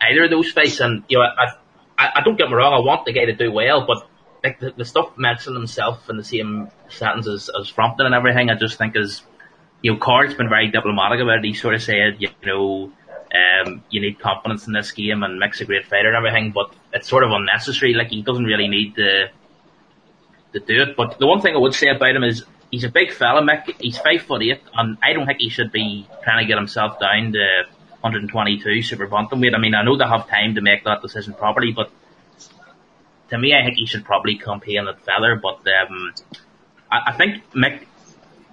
either of those fights. And you know, I, I, I don't get me wrong, I want the guy to do well, but like the, the stuff mentioned himself in the same sentence as, as Frampton and everything, I just think is, you know, Card's been very diplomatic about it. He sort of said, you know, um, you need confidence in this game and Mick's a great fighter and everything, but it's sort of unnecessary. Like he doesn't really need to to do it. But the one thing I would say about him is he's a big fella, Mick. He's five foot eight, and I don't think he should be trying to get himself down to 122 super bantamweight. I mean, I know they have time to make that decision properly, but to me, I think he should probably campaign at feather. But um, I, I think Mick.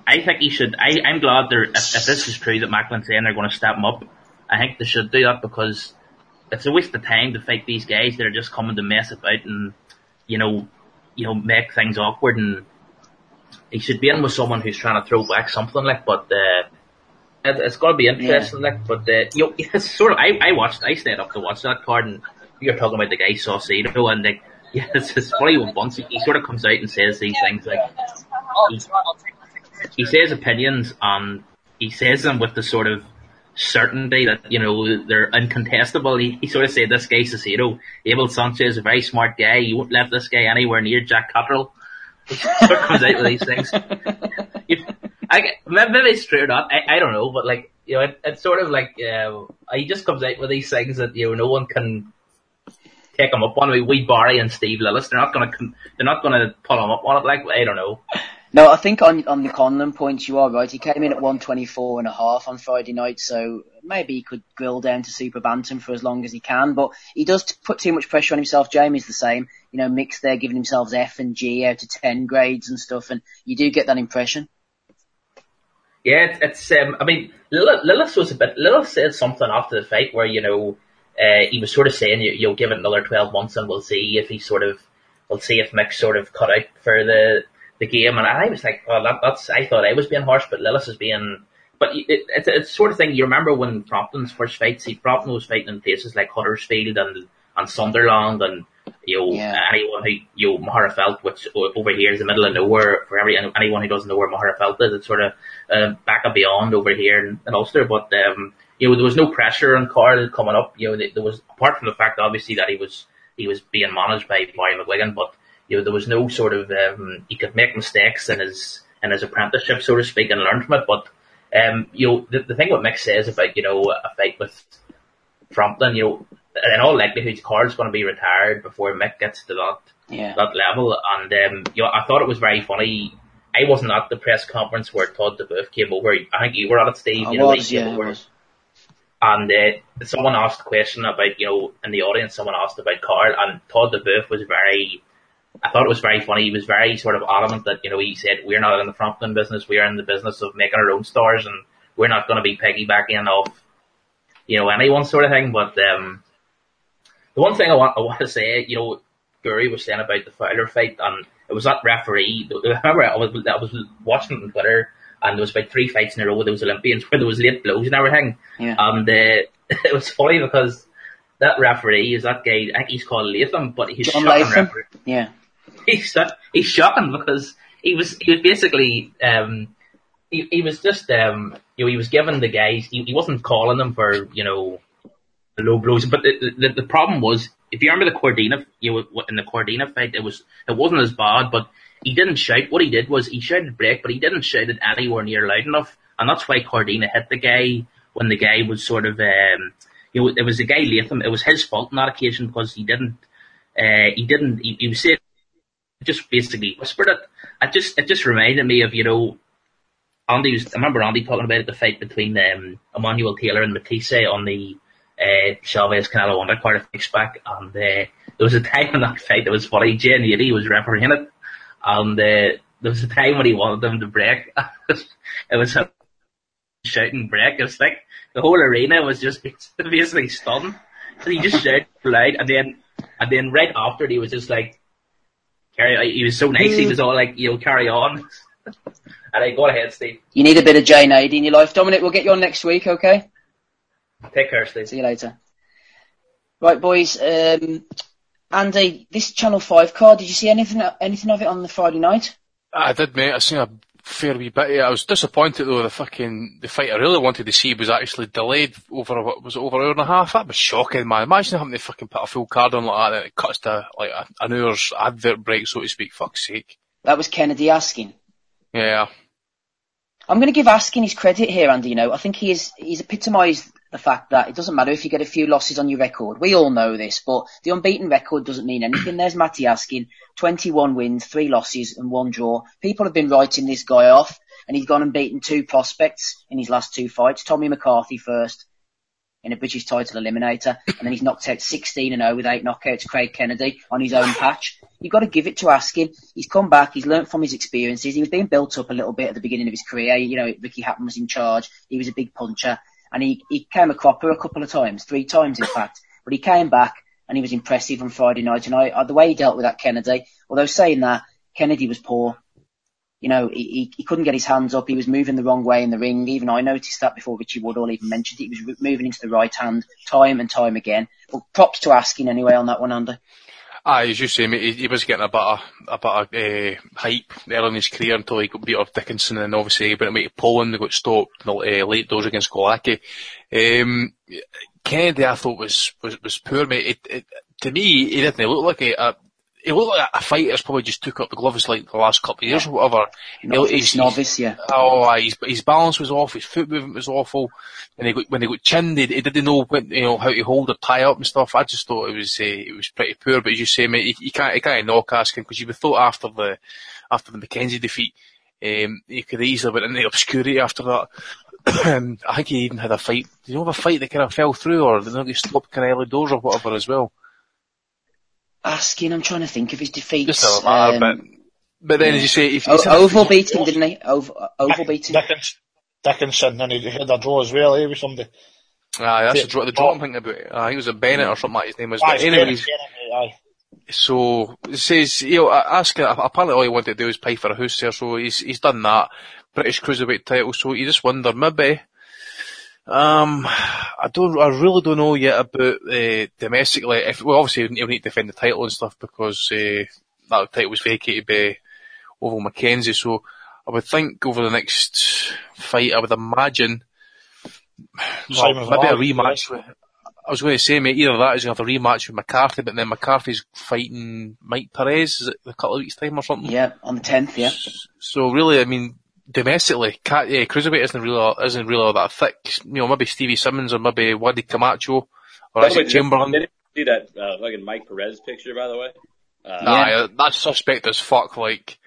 I think he should. I, I'm glad they're. If, if this is true that Macklin's saying they're going to step him up, I think they should do that because it's a waste of time to fight these guys that are just coming to mess about and you know, you know, make things awkward and he should be in with someone who's trying to throw back something like, but uh, it, it's got to be interesting. Yeah. Like, but uh, you know, it's sort of. I, I watched. I stayed up to watch that card, and you're talking about the guy Saucedo, and like, yeah, it's, it's funny when once he, he sort of comes out and says these things like. He, he says opinions, and he says them with the sort of certainty that, you know, they're incontestable. He, he sort of said this guy Saucedo, Abel Sanchez, is a very smart guy, you won't let this guy anywhere near Jack Catterall what comes out with these things. I, maybe it's true or not. I, I don't know, but like you know, it, it's sort of like uh, he just comes out with these things that you know no one can take him up on. We, we Barry and Steve Lillis, they're not gonna they're not gonna pull him up on it. Like I don't know. No, I think on on the Conlan points you are right. He came in at 124 and a half on Friday night, so maybe he could grill down to super bantam for as long as he can. But he does put too much pressure on himself. Jamie's the same. You know, Mick's there giving himself F and G out of 10 grades and stuff, and you do get that impression. Yeah, it's, um, I mean, Lillis was a bit, Lillis said something after the fight where, you know, uh, he was sort of saying you, you'll give it another 12 months and we'll see if he sort of, we'll see if Mick sort of cut out for the, the game, and I was like, well, that, that's, I thought I was being harsh, but Lillis is being, but it, it, it's a sort of thing, you remember when Frampton's first fight, see, Frampton was fighting in places like Huddersfield and, and Sunderland and, you know, yeah. anyone who, you know, Magherafelt, which over here is the middle of nowhere for every, anyone who doesn't know where Magherafelt is, it's sort of, uh, back and beyond over here in, in Ulster, but, um, you know, there was no pressure on Carl coming up, you know, there was, apart from the fact, obviously, that he was, he was being managed by Barry McGuigan, but, you know, there was no sort of, um, he could make mistakes in his, in his apprenticeship, so to speak, and learn from it. But, um, you know, the, the thing what Mick says about, you know, a fight with Frampton, you know, in all likelihood, Carl's going to be retired before Mick gets to that, yeah. that level. And, um, you know, I thought it was very funny. I wasn't at the press conference where Todd DeBoof came over. I think you were at it, Steve. I you know, was, yeah, over. was. And uh, someone asked a question about, you know, in the audience, someone asked about Carl, and Todd DeBoof was very, I thought it was very funny. He was very sort of adamant that, you know, he said, we're not in the frontman business, we are in the business of making our own stars, and we're not going to be piggybacking off, you know, anyone sort of thing. But um, the one thing I want, I want to say, you know, Gary was saying about the Fowler fight, and it was that referee. I remember I was, I was watching it on Twitter, and there was about three fights in a row with those Olympians where there was late blows and everything. Yeah. And uh, it was funny because that referee is that guy. I think he's called Latham, but he's John shocking Latham? referee. Yeah. He's he's shocking because he was he was basically um he, he was just um you know he was giving the guys he, he wasn't calling them for you know low blows, but the, the the problem was if you remember the Cordina you know in the Cordina fight it was it wasn't as bad, but he didn't shout. What he did was he shouted break, but he didn't shout it anywhere near loud enough, and that's why Cordina hit the guy when the guy was sort of um you know it was the guy Latham. It was his fault on that occasion because he didn't uh he didn't he, he was saying just basically whispered it. It just it just reminded me of you know Andy was I remember Andy talking about it, the fight between um, Emmanuel Taylor and Matthysse on the uh, Chavez Canelo undercard a few back, and uh, there was a time in that fight that was funny. Jay Nady was refereeing it, and uh, there was a time when he wanted them to break. it was a shouting break. It was like the whole arena was just basically stunned. And he just shouted loud, and then and then right after it, he was just like carry. He was so nice. He was all like, "You know, carry on." and I go ahead, Steve. You need a bit of Jay Nady in your life. Dominic, we'll get you on next week, okay? Take care, Steve. See you later. Right, boys. Um, Andy, this Channel 5 card, did you see anything anything of it on the Friday night? I did, mate. I seen a fair wee bit. I was disappointed though. The fucking the fight I really wanted to see was actually delayed over what was it over an hour and a half. That was shocking, man. Imagine having to fucking put a full card on like that. And it cuts to like a, an hour's advert break, so to speak. Fuck's sake. That was Kennedy Askin. Yeah. I'm going to give Askin his credit here, Andy. You know, I think he is, he's epitomised the fact that it doesn't matter if you get a few losses on your record. We all know this, but the unbeaten record doesn't mean anything. There's Matty Askin, 21 wins, three losses and one draw. People have been writing this guy off and he's gone and beaten two prospects in his last two fights. Tommy McCarthy first in a British title eliminator and then he's knocked out 16 and 0 with eight knockouts Craig Kennedy on his own patch. You've got to give it to Askin. He's come back. He's learnt from his experiences. He was being built up a little bit at the beginning of his career. You know, Ricky Hatton was in charge. He was a big puncher and he, he came a cropper a couple of times, three times in fact, but he came back and he was impressive on Friday night. And I, I the way he dealt with that Kennedy, although saying that Kennedy was poor, you know, he, he, he couldn't get his hands up. He was moving the wrong way in the ring. Even I noticed that before Richie Woodhall even mentioned it. He was moving into the right hand time and time again. But props to Askin anyway on that one, Andy. Aye, as you say, mate, he, he was getting a bit of, a bit of, uh, hype early in his career until he got beat off Dickinson and obviously he went away to Poland, they got stopped in the uh, late doors against Kolaki. Um, Kennedy I thought was, was, was poor, mate. It, it, to me, he didn't look like a, a he looked like a fighter that's probably just took up the gloves like the last couple of years or whatever. Novice, he's, novice, yeah. Oh, his, his balance was off, his foot movement was awful. When he got, when he got chinned, he, he didn't know when, you know, how to hold or tie up and stuff. I just thought it was, uh, it was pretty poor, but as you say, mate, you, you can't, you can't knock Askin because you would thought after the, after the McKenzie defeat, um, you could easily went into obscurity after that. I think he even had a fight, did you have a fight that kind of fell through or did he stop kind of early doors or whatever as well? Askin, I'm trying to think of his defeats. Just doesn't matter, Um, but, but then as you say, if O- he's had Ovill beat him, didn't he? Ovill, Ovill beat him. Dickens, Dickinson, and he had a draw as well, eh, with somebody. Aye, that's the draw, the draw I'm thinking about. Uh, I think it was a Bennett or something like his name was. Aye, But it's anyways, Kennedy, aye. so it says, you know, ask, apparently all he wanted to do is pay for a house there, so he's, he's done that. British Cruiserweight title, so you just wonder, maybe, um, I don't, I really don't know yet about, uh, domestically, if, well obviously he'll need to defend the title and stuff because, uh, that title was vacated by Ovill McKenzie, so I would think over the next fight, I would imagine, well, Simon maybe a Valley, rematch with, I was going to say, mate, either that is going to have a rematch with McCarthy, but then McCarthy's fighting Mike Perez, is it a couple of weeks time or something? Yeah, on the 10th, yeah. So really, I mean, domestically, Cat, yeah, Cruiserweight isn't really, isn't really all that thick. You know, maybe Stevie Simmons or maybe Waddy Camacho, or By is the it way, Chamberlain? Did you see that uh, fucking Mike Perez picture, by the way? Uh, Nah, yeah, that's suspect as fuck, like,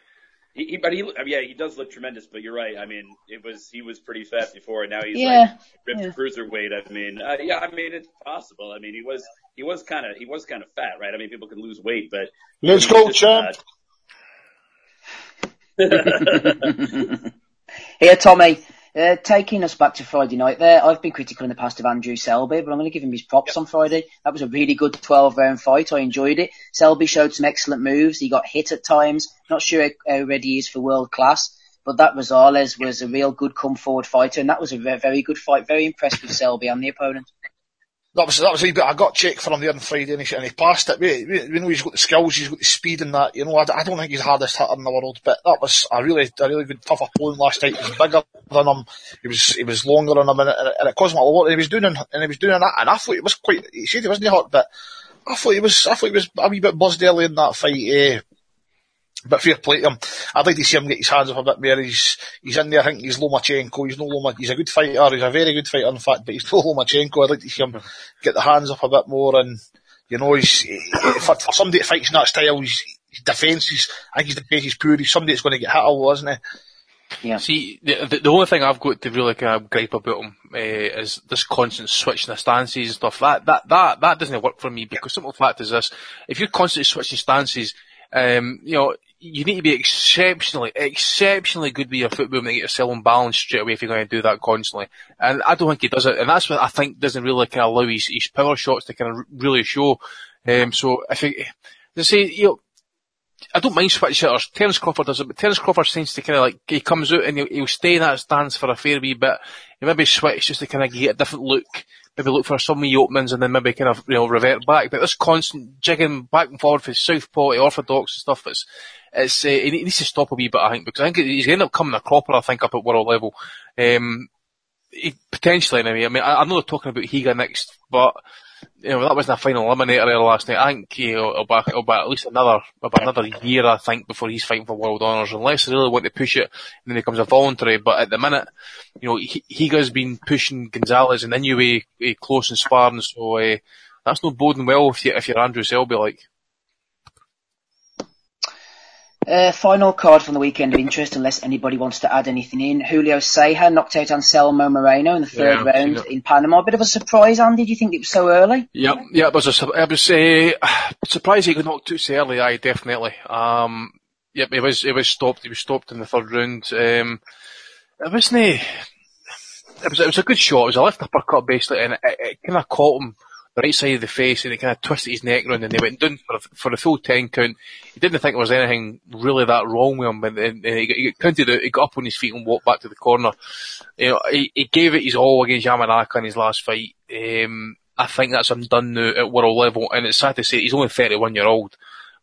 He, he, but he, yeah, he does look tremendous. But you're right. I mean, it was he was pretty fat before, and now he's Yeah, like ripped yeah. cruiserweight. I mean, uh, yeah, I mean it's possible. I mean, he was he was kind of he was kind of fat, right? I mean, people can lose weight, but Let's go, was just, champ. uh, Here, Tommy, uh, taking us back to Friday night there, I've been critical in the past of Andrew Selby, but I'm going to give him his props on Friday. That was a really good 12 round fight. I enjoyed it. Selby showed some excellent moves. He got hit at times. Not sure how ready he is for world class, but that Rosales was a real good come forward fighter, and that was a very good fight. Very impressed with Selby and the opponent. That was that was a bit. I got checked for him there on Friday, and he, and he passed it. We, we, we know he's got the skills, he's got the speed, and that. You know, I, I don't think he's the hardest hitter in the world, but that was a really a really good tough opponent last night. He was bigger than him. He was he was longer than him, and it, and it caused him a lot. And he was doing and he was doing that, and I thought it was quite. He said he wasn't hurt, but I thought he was. I thought he was a wee bit buzzed early in that fight. Eh. But fair play to him. I'd like to see him get his hands up a bit more. He's he's in there. I think he's Lomachenko. He's no Loma. He's a good fighter. He's a very good fighter, in fact. But he's no Lomachenko. I'd like to see him get the hands up a bit more. And you know, he's for, for somebody that fights in that style, his, his defence is. I think his defence is poor. He's somebody that's going to get hit a lot, isn't he? Yeah. See, the, the, the only thing I've got to really kind of gripe about him uh, is this constant switching of stances and stuff. That that that that doesn't work for me because simple fact is this: if you're constantly switching stances, um, you know. You need to be exceptionally, exceptionally good with your foot movement to get yourself on balance straight away if you're going to do that constantly. And I don't think he does it. And that's what I think doesn't really kind of allow his, his power shots to kind of really show. Um, so I think, they say, you know, I don't mind switch hitters. Terence Crawford does it, but Terence Crawford seems to kind of like, he comes out and he'll, he'll stay in that stance for a fair wee bit. He maybe switch just to kind of get a different look. Maybe look for some wee openings and then maybe kind of, you know, revert back. But this constant jigging back and forward for southpaw orthodox and stuff, it's, it's, uh, he needs to stop a wee bit, I think, because I think he's going to end up coming a cropper, I think, up at world level. Um, he, potentially anyway. I mean, I, I know they're talking about Higa next, but you know that wasn't a final eliminator there last night. I think know, it'll, be, it'll be at least another about another year, I think, before he's fighting for world honours, unless they really want to push it and then it becomes a voluntary. But at the minute, you know, Higa's been pushing Gonzalez and Inoue uh, close and sparring, so uh, that's not boding well if you if you're Andrew Selby like. Uh, final card from the weekend of interest, unless anybody wants to add anything in. Julio Ceja knocked out Anselmo Moreno in the third Yeah, round in Panama. A bit of a surprise, Andy. Do you think it was so early? Yeah, yeah, it was a, it was uh, surprised he got knocked out so early. Aye, definitely. Um, yep, it was it was stopped. He was stopped in the third round. Um, it wasn't. It was it was a good shot. It was a left uppercut basically, and it, it kind of caught him right side of the face, and it kind of twisted his neck around and they went down for a, for a full ten count. He didn't think there was anything really that wrong with him, and, and he, got, he counted out. He got up on his feet and walked back to the corner. You know, he, he gave it his all against Yamanaka in his last fight. Um, I think that's him done now at world level, and it's sad to say he's only 31 year old.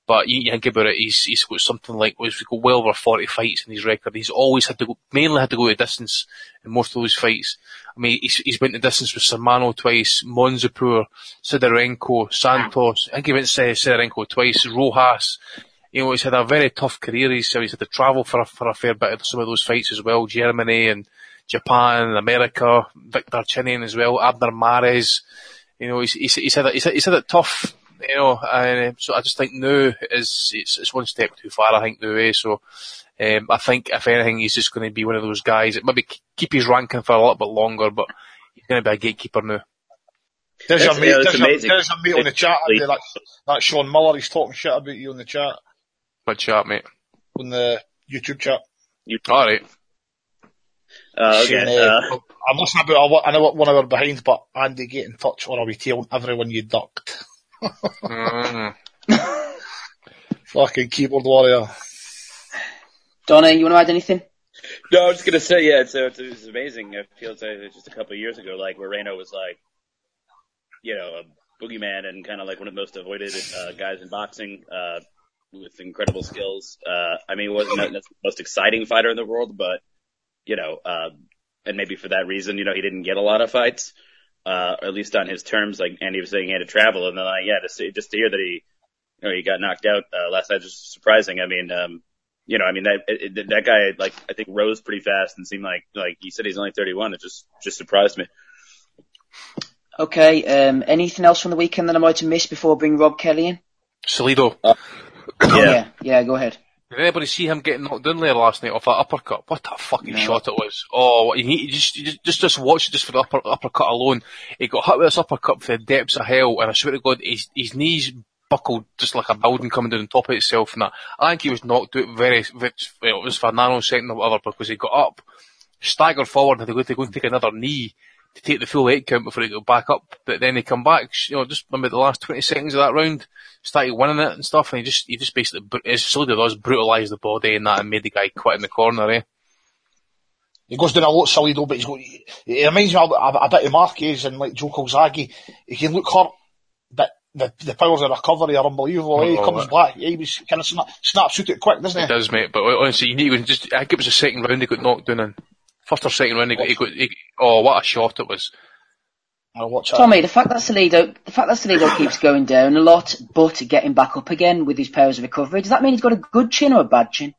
But you, you think about it, he's, he's got something like, he's got well over 40 fights in his record. He's always had to go, mainly had to go the distance in most of those fights. I mean, he's, he's went the distance with Cermeño twice, Monshipour, Sidorenko, Santos. I think he went to Sidorenko twice, Rojas. You know, he's had a very tough career. He's, he's had to travel for a, for a fair bit of some of those fights as well. Germany and Japan, America, Vic Darchinyan as well, Abner Mares. You know, he's, he's, he's had it, he's, had- he's had tough, you know, and um, so I just think now is, it's, it's one step too far, I think, now, eh, so, um, I think if anything, he's just going to be one of those guys that maybe keep his ranking for a little bit longer, but he's going to be a gatekeeper now. There's your That's- mate, yeah, that's there's, your, there's your mate on the chat. It's- Andy, That, that's Sean Miller. He's talking shit about you on the chat, Good chat, mate. on the YouTube chat. Alright. Uh, Saying, okay. uh, Uh, I'm listening about, a wa- I know what one hour behind, but Andy, get in touch or I'll be telling everyone you ducked. Mm. Fucking keyboard warrior. Donna, you want to add anything? No, I was just gonna say, yeah, it's, it's, it's amazing. It feels like it's just a couple of years ago, like Moreno was like, you know, a boogeyman and kind of like one of the most avoided uh, guys in boxing, uh, with incredible skills. Uh, I mean, he wasn't the most exciting fighter in the world, but you know, uh, and maybe for that reason, you know, he didn't get a lot of fights, uh, or at least on his terms. Like Andy was saying, he had to travel, and then like, yeah, to see, just to hear that he, you know, he got knocked out uh, last night, just surprising. I mean, um, you know, I mean that it, it- that guy like I think rose pretty fast and seemed like like he said he's only 31. It just just surprised me. Okay, um, anything else from the weekend that I might have missed before I bring Rob Kelly in? Salido. Oh, yeah, yeah, go ahead. Did anybody see him getting knocked down there last night off that uppercut? What a fucking no. shot it was! Oh, he, he just, just, just watch it just for the upper, uppercut alone. He got hit with this uppercut for the depths of hell, and I swear to God, his, his knees buckled just like a building coming down on top of itself. And that. I think he was knocked out very, very well, it was for a nanosecond or whatever because he got up, staggered forward, and they go to go and take another knee to take the full eight count before he go back up. But then he come back, you know, just remember the last 20 seconds of that round, started winning it and stuff, and he just, he just basically, as slowly does, brutalised the body and that and made the guy quit in the corner, eh? He goes down a lot silly though, but he's got, it reminds me a, a, a bit of Marquez and like Joe Calzaghe. He can look hurt, but the, the powers of recovery are unbelievable. Eh? He comes oh, back, he was kind of snap, snaps out it quick, doesn't he? He does, mate. But honestly, you need to just. I think it was the second round he got knocked down in. First or second round he got. He got he, oh, what a shot it was! Tommy, the fact that Salido, the fact that Salido keeps going down a lot, but getting back up again with his powers of recovery, does that mean he's got a good chin or a bad chin?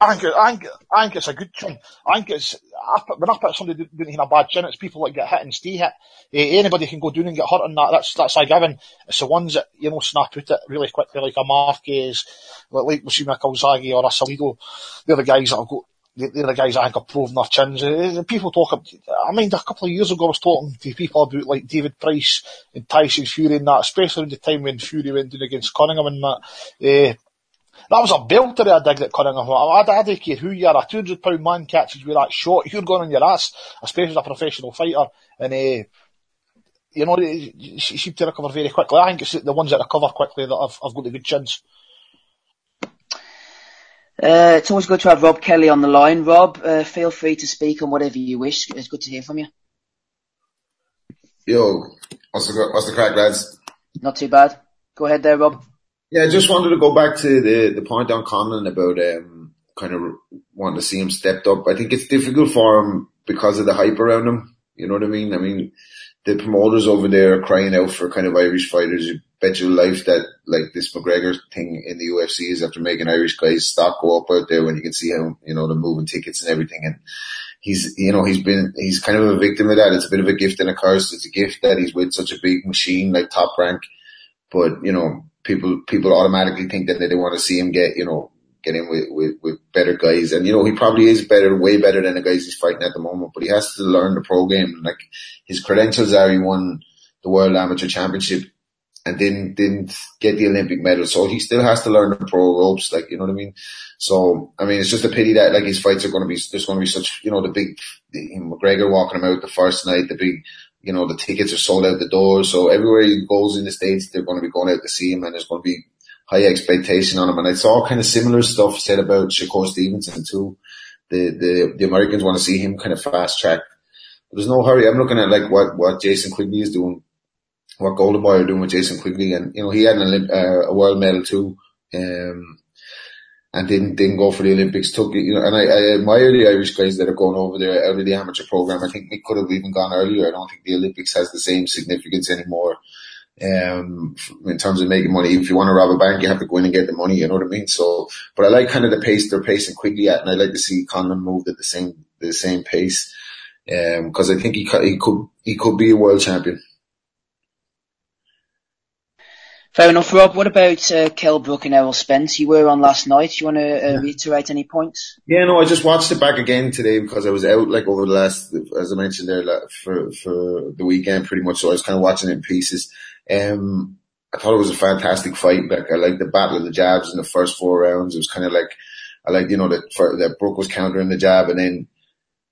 I think, I think, I think it's a good chin. I think it's, I put, when I put somebody doing a bad chin, it's people that get hit and stay hit. Uh, anybody can go down and get hurt on that. That's, that's a given. It's the ones that, you know, snap out it really quickly, like a Marquez, like, like we see a Calzaghe or a Salido. They're the guys that'll go, they're the guys I think have proven their chins. Uh, people talk, I mean, a couple of years ago I was talking to people about like David Price and Tyson Fury and that, especially in the time when Fury went down against Cunningham and that. Uh, that was a belter I dig that Cunningham. I, I, I don't care who you are, a 200 pound man catches with that shot, you're going on your ass, especially as a professional fighter. And, uh, you know, you seem to recover very quickly. I think it's the ones that recover quickly that have, have got the good chins. Uh, it's always good to have Rob Kelly on the line. Rob, uh, feel free to speak on whatever you wish. It's good to hear from you. Yo, what's the, what's the crack, lads? Not too bad. Go ahead there, Rob. Yeah, I just wanted to go back to the, the point on Conlan about, um, kind of wanting to see him stepped up. I think it's difficult for him because of the hype around him. You know what I mean? I mean, the promoters over there are crying out for kind of Irish fighters bet your life that like this McGregor thing in the UFC is after making Irish guys stock go up out there when you can see how, you know, the moving tickets and everything. And he's, you know, he's been, he's kind of a victim of that. It's a bit of a gift and a curse. It's a gift that he's with such a big machine like top rank. But, you know, people, people automatically think that they want to see him get, you know, get in with, with, with better guys. And, you know, he probably is better, way better than the guys he's fighting at the moment, but he has to learn the pro game. Like his credentials are he won the World Amateur Championship and didn't didn't get the Olympic medal. So he still has to learn the pro ropes, like you know what I mean. So I mean, it's just a pity that like his fights are going to be there's going to be such you know the big the, McGregor walking him out the first night, the big you know the tickets are sold out the door. So everywhere he goes in the states, they're going to be going out to see him, and there's going to be high expectation on him. And I saw kind of similar stuff said about Shakur Stevenson too. The the the Americans want to see him kind of fast track. There's no hurry. I'm looking at like what what Jason Quigley is doing what Golden Boy are doing with Jason Quigley, and you know he had an Olymp- uh, a world medal too, um, and didn't didn't go for the Olympics. Took you know, and I, I admire the Irish guys that are going over there out of the amateur program. I think we could have even gone earlier. I don't think the Olympics has the same significance anymore. Um, in terms of making money, if you want to rob a bank, you have to go in and get the money. You know what I mean? So, but I like kind of the pace they're pacing quickly at, and I like to see Conlan move at the same the same pace. Um, because I think he he could he could be a world champion. Fair enough, Rob. What about uh, Kell Brook and Errol Spence? You were on last night. You want to uh, reiterate any points? Yeah, no, I just watched it back again today because I was out like over the last, as I mentioned there, like, for for the weekend pretty much. So I was kind of watching it in pieces. Um, I thought it was a fantastic fight. Like I liked the battle of the jabs in the first four rounds. It was kind of like I like you know that that Brook was countering the jab and then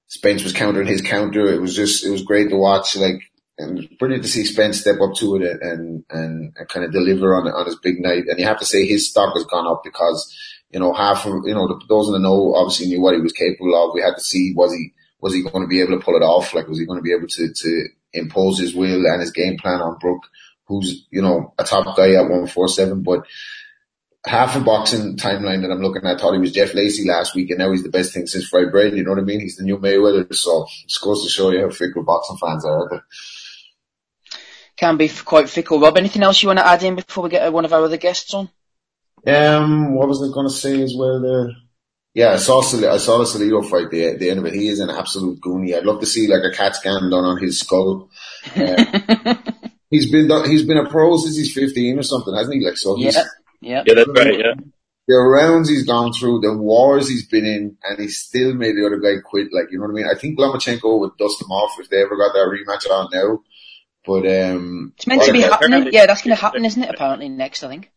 Spence was countering his counter. It was just it was great to watch. Like and brilliant to see Spence step up to it and, and, and kind of deliver on, on his big night. And you have to say his stock has gone up because, you know, half of, you know, those in the know obviously knew what he was capable of. We had to see, was he, was he going to be able to pull it off? Like, was he going to be able to, to impose his will and his game plan on Brook, who's, you know, a top guy at 147, but half a boxing timeline that I'm looking at, I thought he was Jeff Lacy last week and now he's the best thing since fried bread. You know what I mean? He's the new Mayweather. So it goes to show you how fickle boxing fans are can be quite fickle. Rob, anything else you want to add in before we get uh, one of our other guests on? Um, what was I going to say as well there? Yeah, I saw I saw the Salido fight the the end of it. He is an absolute goonie. I'd love to see like a CAT scan done on his skull. Uh, he's been he's been a pro since he's fifteen or something, hasn't he? Like so, he's, yeah, yeah, yeah, that's right. Yeah, the rounds he's gone through, the wars he's been in, and he still made the other guy quit. Like, you know what I mean? I think Lomachenko would dust him off if they ever got that rematch on now. But, um. It's meant to be happening. Yeah, that's going to happen, isn't it? Apparently next, I think.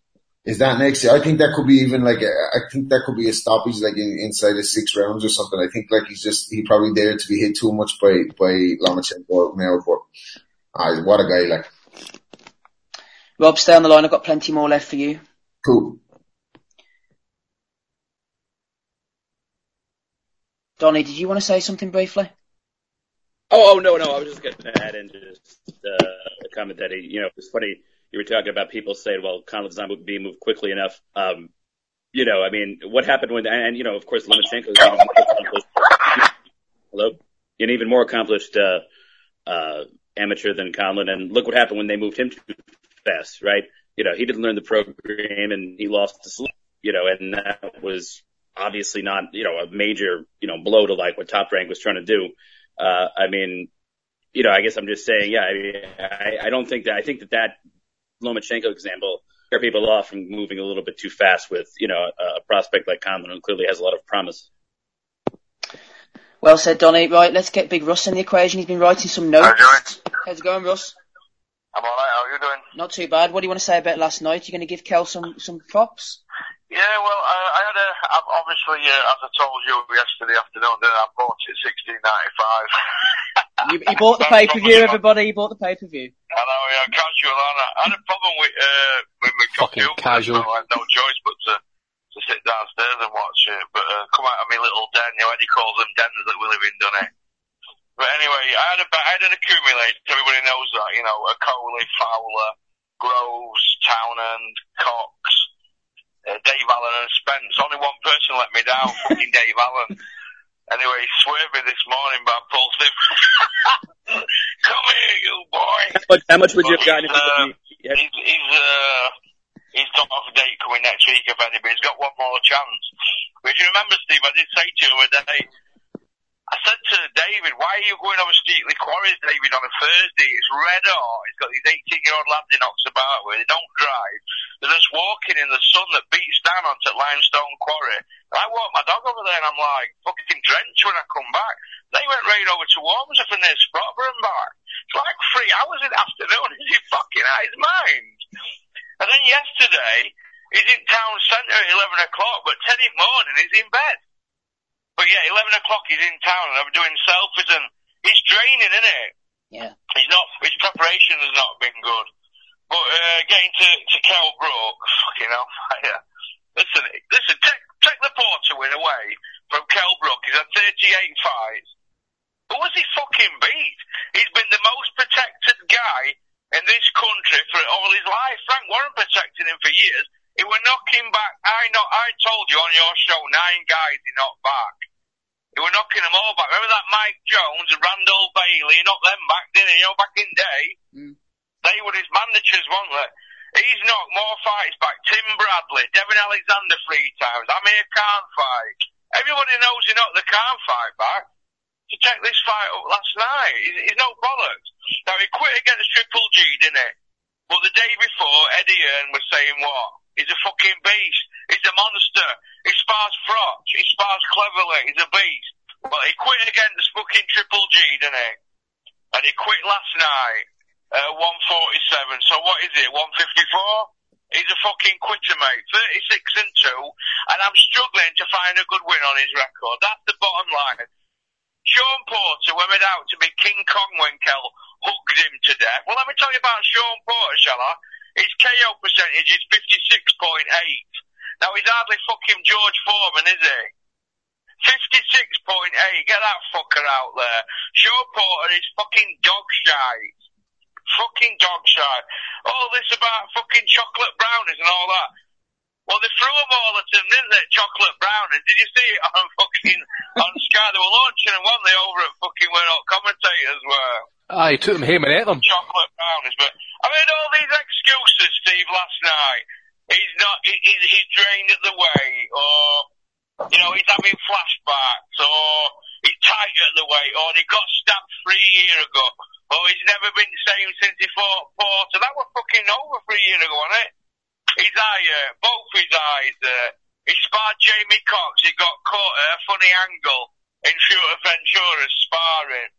Is that next? I think that could be even like a, I think that could be a stoppage like in, inside of six rounds or something. I think like he's just he probably there to be hit too much by by Lomachenko now. But uh, what a guy! Like Rob, stay on the line. I've got plenty more left for you. Cool. Donny, did you want to say something briefly? Oh, oh no, no. I was just going to add in just uh, a comment that he, you know, it's funny you were talking about people saying, well, Conlan's not being moved quickly enough. Um, you know, I mean, what happened when, and, you know, of course, Lomachenko. Hello? An even more accomplished, uh, uh, amateur than Conlan. And look what happened when they moved him too fast, right? You know, he didn't learn the program and he lost the sleep, you know, and that was obviously not, you know, a major, you know, blow to like what Top Rank was trying to do. Uh, I mean, you know, I guess I'm just saying, yeah, I, I, I don't think that, I think that that Lomachenko example scare people off from moving a little bit too fast with, you know, a, a prospect like Conlan who clearly has a lot of promise. Well said, Donny. Right, let's get Big Russ in the equation. He's been writing some notes. How's it going, Russ? I'm alright, how are you doing? Not too bad. What do you want to say about last night? You're going to give Kel some, some props? Yeah, well, I, I had a, obviously, uh, as I told you yesterday afternoon, that I bought it 16.95. you, you bought the pay per view, everybody. You bought the pay per view. I know, yeah, casual. I had a problem with uh, with my Fucking computer. casual. I had no choice but to to sit downstairs and watch it. But uh, come out of my little den. You know, Eddie calls them dens that we live in, doesn't he? But anyway, I had a I had an accumulator. Everybody knows that. You know, Okolie, Fowler, Groves, Townend, Cox, uh, Dave Allen, and Spence. Only one person let me down. fucking Dave Allen. Anyway, he swerved me this morning, but I pulled him. Come here, you boy. How much, how much would you have gotten Uh, yeah, he's, he's, uh, he's got off a date coming next week, if any, but he's got one more chance. But if you remember, Steve, I did say to him a day, I said to David, why are you going over Steatley Quarries, David, on a Thursday? It's red hot. He's got these 18 year old lads knocks about with. They don't drive. They're just walking in the sun that beats down onto Limestone Quarry. And I walk my dog over there and I'm like, fucking drenched when I come back. They went right over to Wormser from near Sprotbrough and back. It's like three hours in the afternoon. Is he fucking out his mind? And then yesterday, he's in town centre at 11 o'clock, but 10 in the morning he's in bed. But yeah, 11 o'clock he's in town and I'm doing selfies and he's draining, isn't it? Yeah. He's not, his preparation has not been good. But, uh, getting to, to Kel Brook, fucking hell, yeah. Listen, listen, take, take the Porter win away from Kel Brook. He's had 38 fights. Who has he fucking beat? He's been the most protected guy in this country for all his life. Frank Warren protected him for years. He were knocking back. I know. I told you on your show nine guys he knocked back. He were knocking them all back. Remember that Mike Jones and Randall Bailey? He knocked them back, didn't he? You know, back in day. Mm. They were his managers, weren't they? He's knocked more fights back. Tim Bradley, Devon Alexander three times. Amir Khan fight. Everybody knows he knocked the Khan fight back. To take this fight up last night, he's, he's no bollocks. Now he quit against Triple G, didn't he? But the day before, Eddie Hearn was saying what? He's a fucking beast. He's a monster. He spars Froch. He spars Cleverly. He's a beast. But he quit against fucking Triple G, didn't he? And he quit last night uh, at 147. So what is it? 154? He's a fucking quitter, mate. 36 and 2. And I'm struggling to find a good win on his record. That's the bottom line. Sean Porter went out to be King Kong when Kel hugged him to death. Well, let me tell you about Sean Porter, shall I? His KO percentage is 56.8. Now, he's hardly fucking George Foreman, is he? 56.8. Get that fucker out there. Sean Porter is fucking dog shite. Fucking dog shite. All this about fucking chocolate brownies and all that. Well, they threw them all at him, didn't they? Chocolate brownies. Did you see it on fucking, on Sky? They were launching them, weren't they, over at fucking where all commentators were? Ah, he took them home and ate them. chocolate brownies. But I mean, all these excuses, Steve, last night. He's not. He, he's, he's drained at the way, or you know, he's having flashbacks, or he's tight at the way, or he got stabbed three years ago, or he's never been the same since he fought Porter. That was fucking over three years ago, wasn't it? His eye, uh, both his eyes, uh, He sparred Jamie Cox. He got caught at a funny angle in Shooter Ventura's sparring.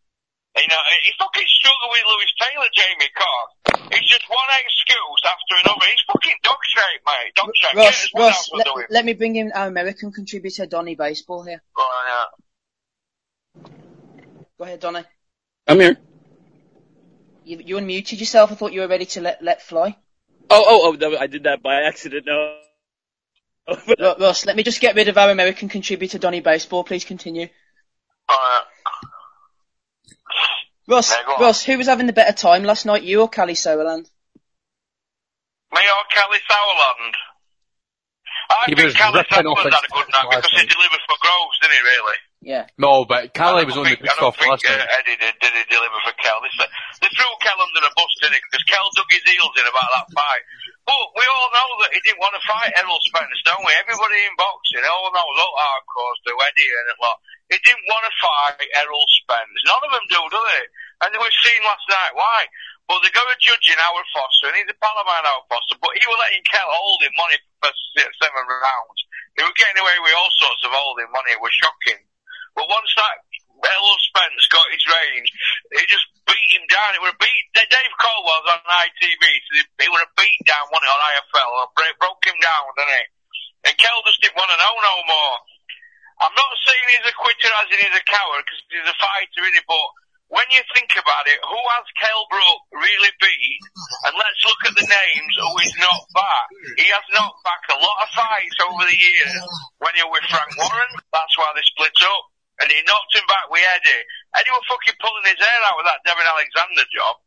You know, he fucking struggled with Lewis Taylor, Jamie Cox. It's just one excuse after another. He's fucking dog shape, mate. Dog shape. Ross, Get what Ross, else let, let me bring in our American contributor, Donny Baseball here. Right, yeah. Go ahead, Donny. I'm here. You, you unmuted yourself. I thought you were ready to let let fly. Oh, oh, oh, no, I did that by accident. No. Ro- Ross, let me just get rid of our American contributor, Donny Baseball. Please continue. Ross, Yeah, go. Ross, who was having the better time last night, you or Kalle Sauerland? Me or Kelly Sauerland? I He think was Kelly ripping off Sauerland his had a good night because he delivered for Groves, didn't he, really? Yeah. No, but Kalle was on the I good think last uh, night. Eddie did, did he deliver for Kel. They, s- they threw Kel under the bus, didn't he? Because Kel dug his heels in about that fight. But we all know that he didn't want to fight Errol Spence, don't we? Everybody in boxing, all knows, all hardcores do, Eddie and a lot. He didn't want to fight Errol Spence. None of them do, do they? And we've seen last night why. But they got a judge in Howard Foster, and he's a pal of mine, Howard Foster, but he was letting Kel hold him money for six, seven rounds. He was getting away with all sorts of holding money. It was shocking. But once that Errol Spence got his range, he just beat him down. It would have beat Dave Coldwell's on ITV. So he would have beat down one on IFL break, broke him down, didn't he? And Kel just didn't want to know no more. I'm not saying he's a quitter as in he's a coward because he's a fighter, is he? But when you think about it, who has Kel Brook really beat? And let's look at the names who he's knocked back. He has knocked back a lot of fights over the years. When you're with Frank Warren, that's why they split up. And he knocked him back with Eddie. Eddie was fucking pulling his hair out with that Devon Alexander job.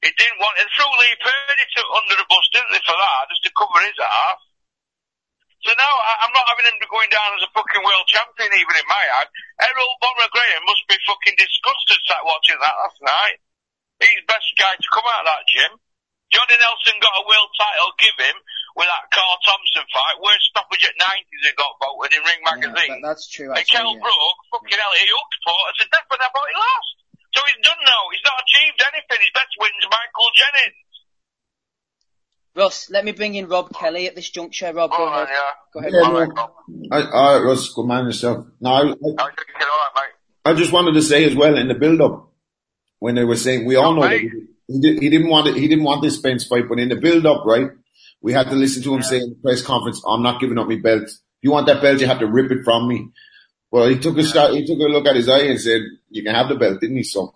He didn't want, and threw Lee Purdy to, under the bus, didn't they, for that, just to cover his ass. So now I, I'm not having him going down as a fucking world champion even in my eye. Herol Bomber Graham must be fucking disgusted sat watching that last night. He's best guy to come out of that gym. Johnny Nelson got a world title give him with that Carl Thompson fight. Worst stoppage at 90s he got voted in Ring Yeah, Magazine. that, that's true, and actually. Kel yeah. Brook, fucking hell, he hooked for it. I said, that's what I thought he lost. So he's done now. He's not achieved anything. His best win's Michael Jennings. Ross, let me bring in Rob Kelly at this juncture. Rob, go ahead. yeah. Go ahead. Yeah, Rob. no. I, I, Russ, good man yourself. No, I, I, How you doing? All right, mate. I just wanted to say as well in the build-up when they were saying we all know that he, he, did, he didn't want it, he didn't want this Spence fight, but in the build-up, right, we had to listen to him say in the press conference, "I'm not giving up my belt. If you want that belt, you have to rip it from me." Well, he took a shot, he took a look at his eye and said, "You can have the belt," didn't he? So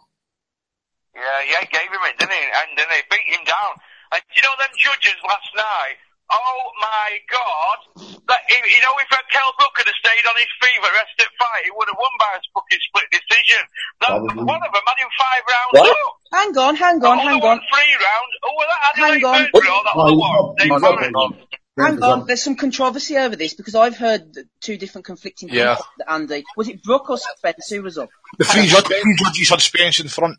Yeah, yeah, he gave him it, didn't he? And then they beat him down. And you know them judges last night? Oh my god! That, you know, if Kel Brook had have stayed on his feet for the rest of the fight, he would have won by a fucking split decision. That, Probably. one of them had him five rounds What? up. Hang on, hang on, oh, hang oh, on. three rounds. Oh, well, that Hang Adelaide on. Murphy that Oh, other he's one. up. Dave He's up. Barrett. Hang on, there's some controversy over this because I've heard two different conflicting Yeah. things. Andy, was it Brook or Spence who was up? The three, judge, three judges had Spence in front.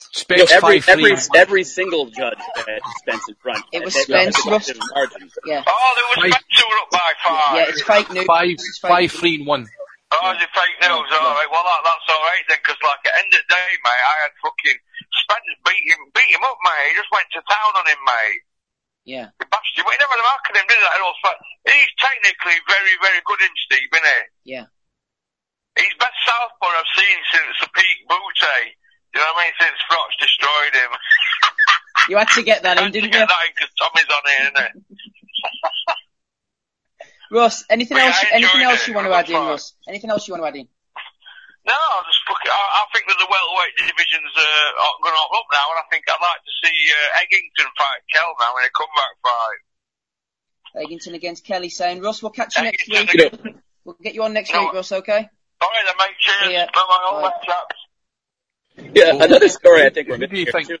You know, Spence every every every single judge had Spence in front. It was They- they Spence, a margin. Yeah, Oh, there was Five. Spencer were up by five. yeah, it's fake news. Five, it's fake five, three, and one. Oh, is it fake news? Yeah, All right. Well, that, that's all right then, because like at the end of the day, mate, I had fucking Spence beat him, beat him up, mate. He just went to town on him, mate. Yeah, He bashed him. He never marked him, did he? That Errol Spence. He's technically very, very good in Steve, isn't he? yeah. He's best southpaw I've seen since the peak Bute. You know what I mean? Since Froch destroyed him. You had to get that in, Had to didn't get you? that in 'cause Tommy's on here, isn't it? Ross, anything Well, else? I Anything else it. you want It to was add in, fun. Ross? Anything else you want to add in? No, I just fuck it. I, I think that the welterweight division's uh, going to open up now, and I think I'd like to see uh, Eggington fight Kell now in a comeback fight. Eggington against Kelly saying, Ross, we'll catch you next Eggington week. We'll get you on next No. week, Ross, okay? All right then, mate. Cheers. Yeah. Bye bye, all Bye. that chaps. Yeah, another story I think we're Who do you think? here.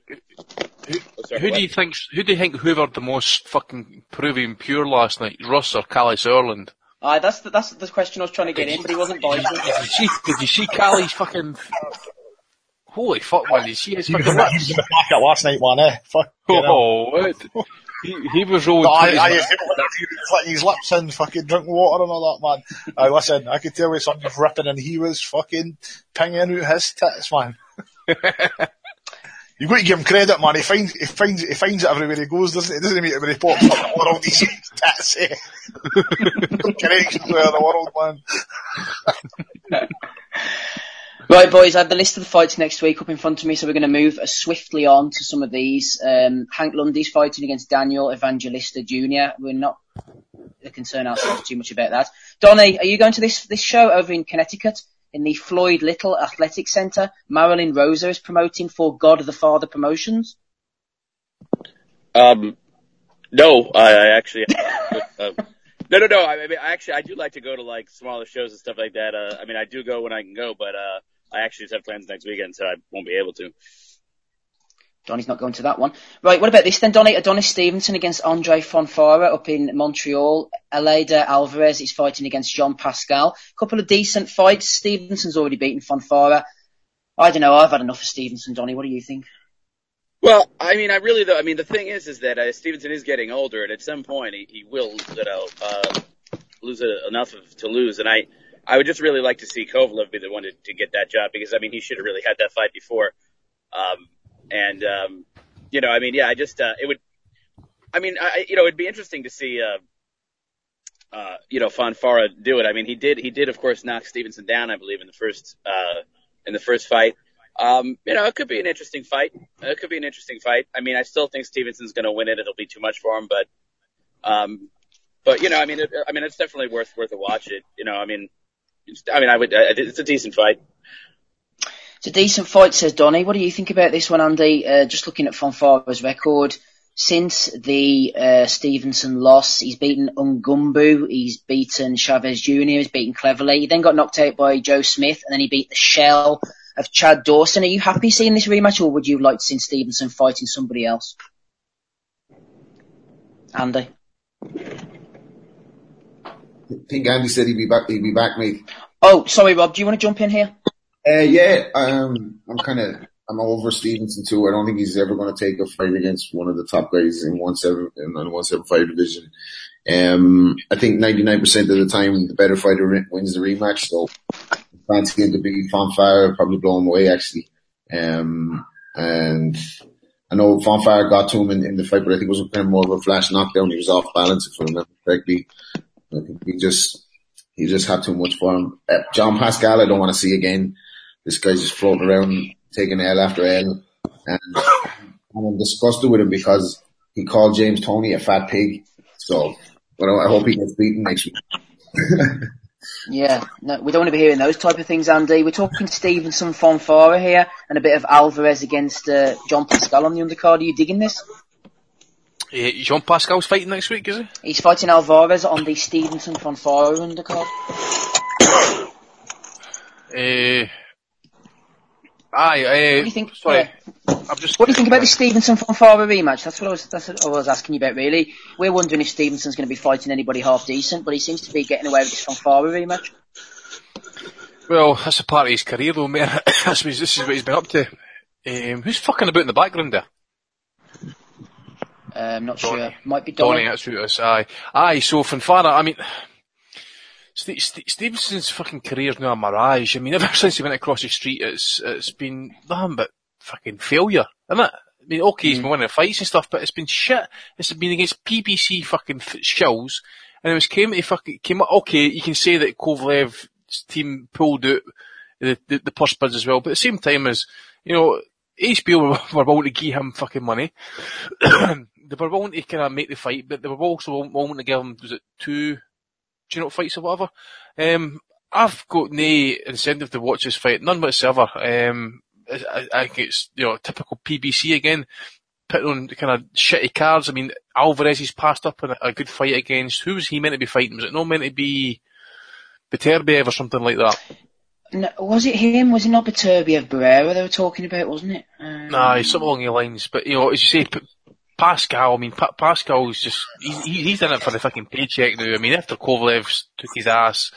Oh, sorry, Who what? do you think? Who do you think hoovered the most fucking proving pure last night? Russ or Kalle Ireland? Aye, that's the, that's the question I was trying to get in, but he wasn't biting. Did you see? Did you see Kalle's fucking? Holy fuck, man! Did you see his He fucking in he was in the pocket last night, man, eh? Fuck. you know. Oh, what? He, he was rolling. No, I, I, his- he was flicking his lips in, fucking drinking water and all that, man. I listen, I could tell his son was ripping and he was fucking pinging out his tits, man. You got to give him credit, man. He finds he finds he finds it everywhere he goes, doesn't he? It doesn't mean it when he pops the world. He's that's it. Connections with the world, man. Right, boys, I have the list of the fights next week up in front of me, so we're going to move swiftly on to some of these. Um, Hank Lundy's fighting against Daniel Evangelista Jr. We're not concerned ourselves too much about that. Donny, are you going to this this show over in Connecticut? In the Floyd Little Athletic Centre. Marilyn Rosa is promoting for God of the Father Promotions. Um, no, I, I actually, uh, no, no, no. I, I mean, I actually, I do like to go to like smaller shows and stuff like that. Uh, I mean, I do go when I can go, but uh, I actually just have plans next weekend, so I won't be able to. Donny's not going to that one. Right, what about this then, Donny? Adonis Stevenson against Andre Fonfara up in Montreal. Eleider Alvarez is fighting against John Pascal. A Couple of decent fights. Stevenson's already beaten Fonfara. I don't know, I've had enough of Stevenson, Donny. What do you think? Well, I mean, I really though. I mean, the thing is, is that uh, Stevenson is getting older, and at some point he, he will, you know, uh, lose a, enough of, to lose. And I, I would just really like to see Kovalev be the one to, to get that job because I mean, he should have really had that fight before. Um, and, um, you know, I mean, yeah, I just, uh, it would, I mean, I, you know, it'd be interesting to see, uh, uh, you know, Fonfara do it. I mean, he did, he did, of course, knock Stevenson down, I believe, in the first, uh, in the first fight. Um, you know, it could be an interesting fight. It could be an interesting fight. I mean, I still think Stevenson's going to win it. It'll be too much for him, but, um, but you know, I mean, it, I mean, it's definitely worth worth a watch. It, you know, I mean, I mean, I would. It's a decent fight. It's a decent fight, says Donny. What do you think about this one, Andy? Uh, just looking at Fonfara's record, since the uh, Stevenson loss, he's beaten Ngumbu, he's beaten Chavez Jr., he's beaten Cleverly. He then got knocked out by Joe Smith, and then he beat the shell of Chad Dawson. Are you happy seeing this rematch, or would you like to see Stevenson fighting somebody else? Andy? I think Andy said he'd be back, he'd be back, mate. Oh, sorry, Rob, do you want to jump in here? Uh, yeah, um, I'm kind of, I'm over Stevenson too. I don't think he's ever going to take a fight against one of the top guys in one seven, in the one seven five division. Um, I think 99% of the time the better fighter wins the rematch. So fancy to be Fonfara, probably blow him away actually. Um, and I know Fonfara got to him in, in, the fight, but I think it was kind of more of a flash knockdown. He was off balance if I remember correctly. I think he just, he just had too much for him. Uh, John Pascal, I don't want to see again. This guy's just floating around, taking L after L. And I'm disgusted with him because he called James Tony a fat pig. So, well, I hope he gets beaten next week. yeah, no, we don't want to be hearing those type of things, Andy. We're talking Stevenson Fonfara here and a bit of Alvarez against uh, John Pascal on the undercard. Are you digging this? Uh, Jean Pascal's fighting next week, is he? He's fighting Alvarez on the Stevenson Fonfara undercard. uh, Aye, uh, what do you think? Sorry, yeah. I'm just. What do you think about the Stevenson Fonfara rematch? That's what I was. That's what I was asking you about. Really, we're wondering if Stevenson's going to be fighting anybody half decent, but he seems to be getting away with this Fonfara rematch. Well, that's a part of his career, though, man. this is what he's been up to. Um, who's fucking about in the background there? I'm um, not Donny. sure. Might be Donny. Donny, that's who it is. Aye, aye. So Fonfara, I mean. St- St- Stevenson's fucking career's now a mirage. I mean, ever since he went across the street, it's it's been nothing but fucking failure, isn't it? I mean, okay, he's mm. been winning fights and stuff, but it's been shit. It's been against PBC fucking shells, and it was came to fucking came up. Okay, you can say that Kovalev's team pulled out the, the, the purse bids as well, but at the same time as you know, HBO were, were willing to give him fucking money. they were willing to kind of make the fight, but they were also willing to give him was it two you know, fights or whatever. Um, I've got no incentive to watch this fight, none whatsoever. Um, I, I think it's, you know, typical PBC again, putting on kind of shitty cards. I mean, Alvarez has passed up in a, a, good fight against, who was he meant to be fighting? Was it not meant to be Beterbiev or something like that? No, was it him? Was it not Beterbiev Barrera they were talking about, wasn't it? Um... Nah, something along the lines. But, you know, as you say, Pascal, I mean, pa- Pascal's just, he's, he's in it for the fucking paycheck now. I mean, after Kovalev took his ass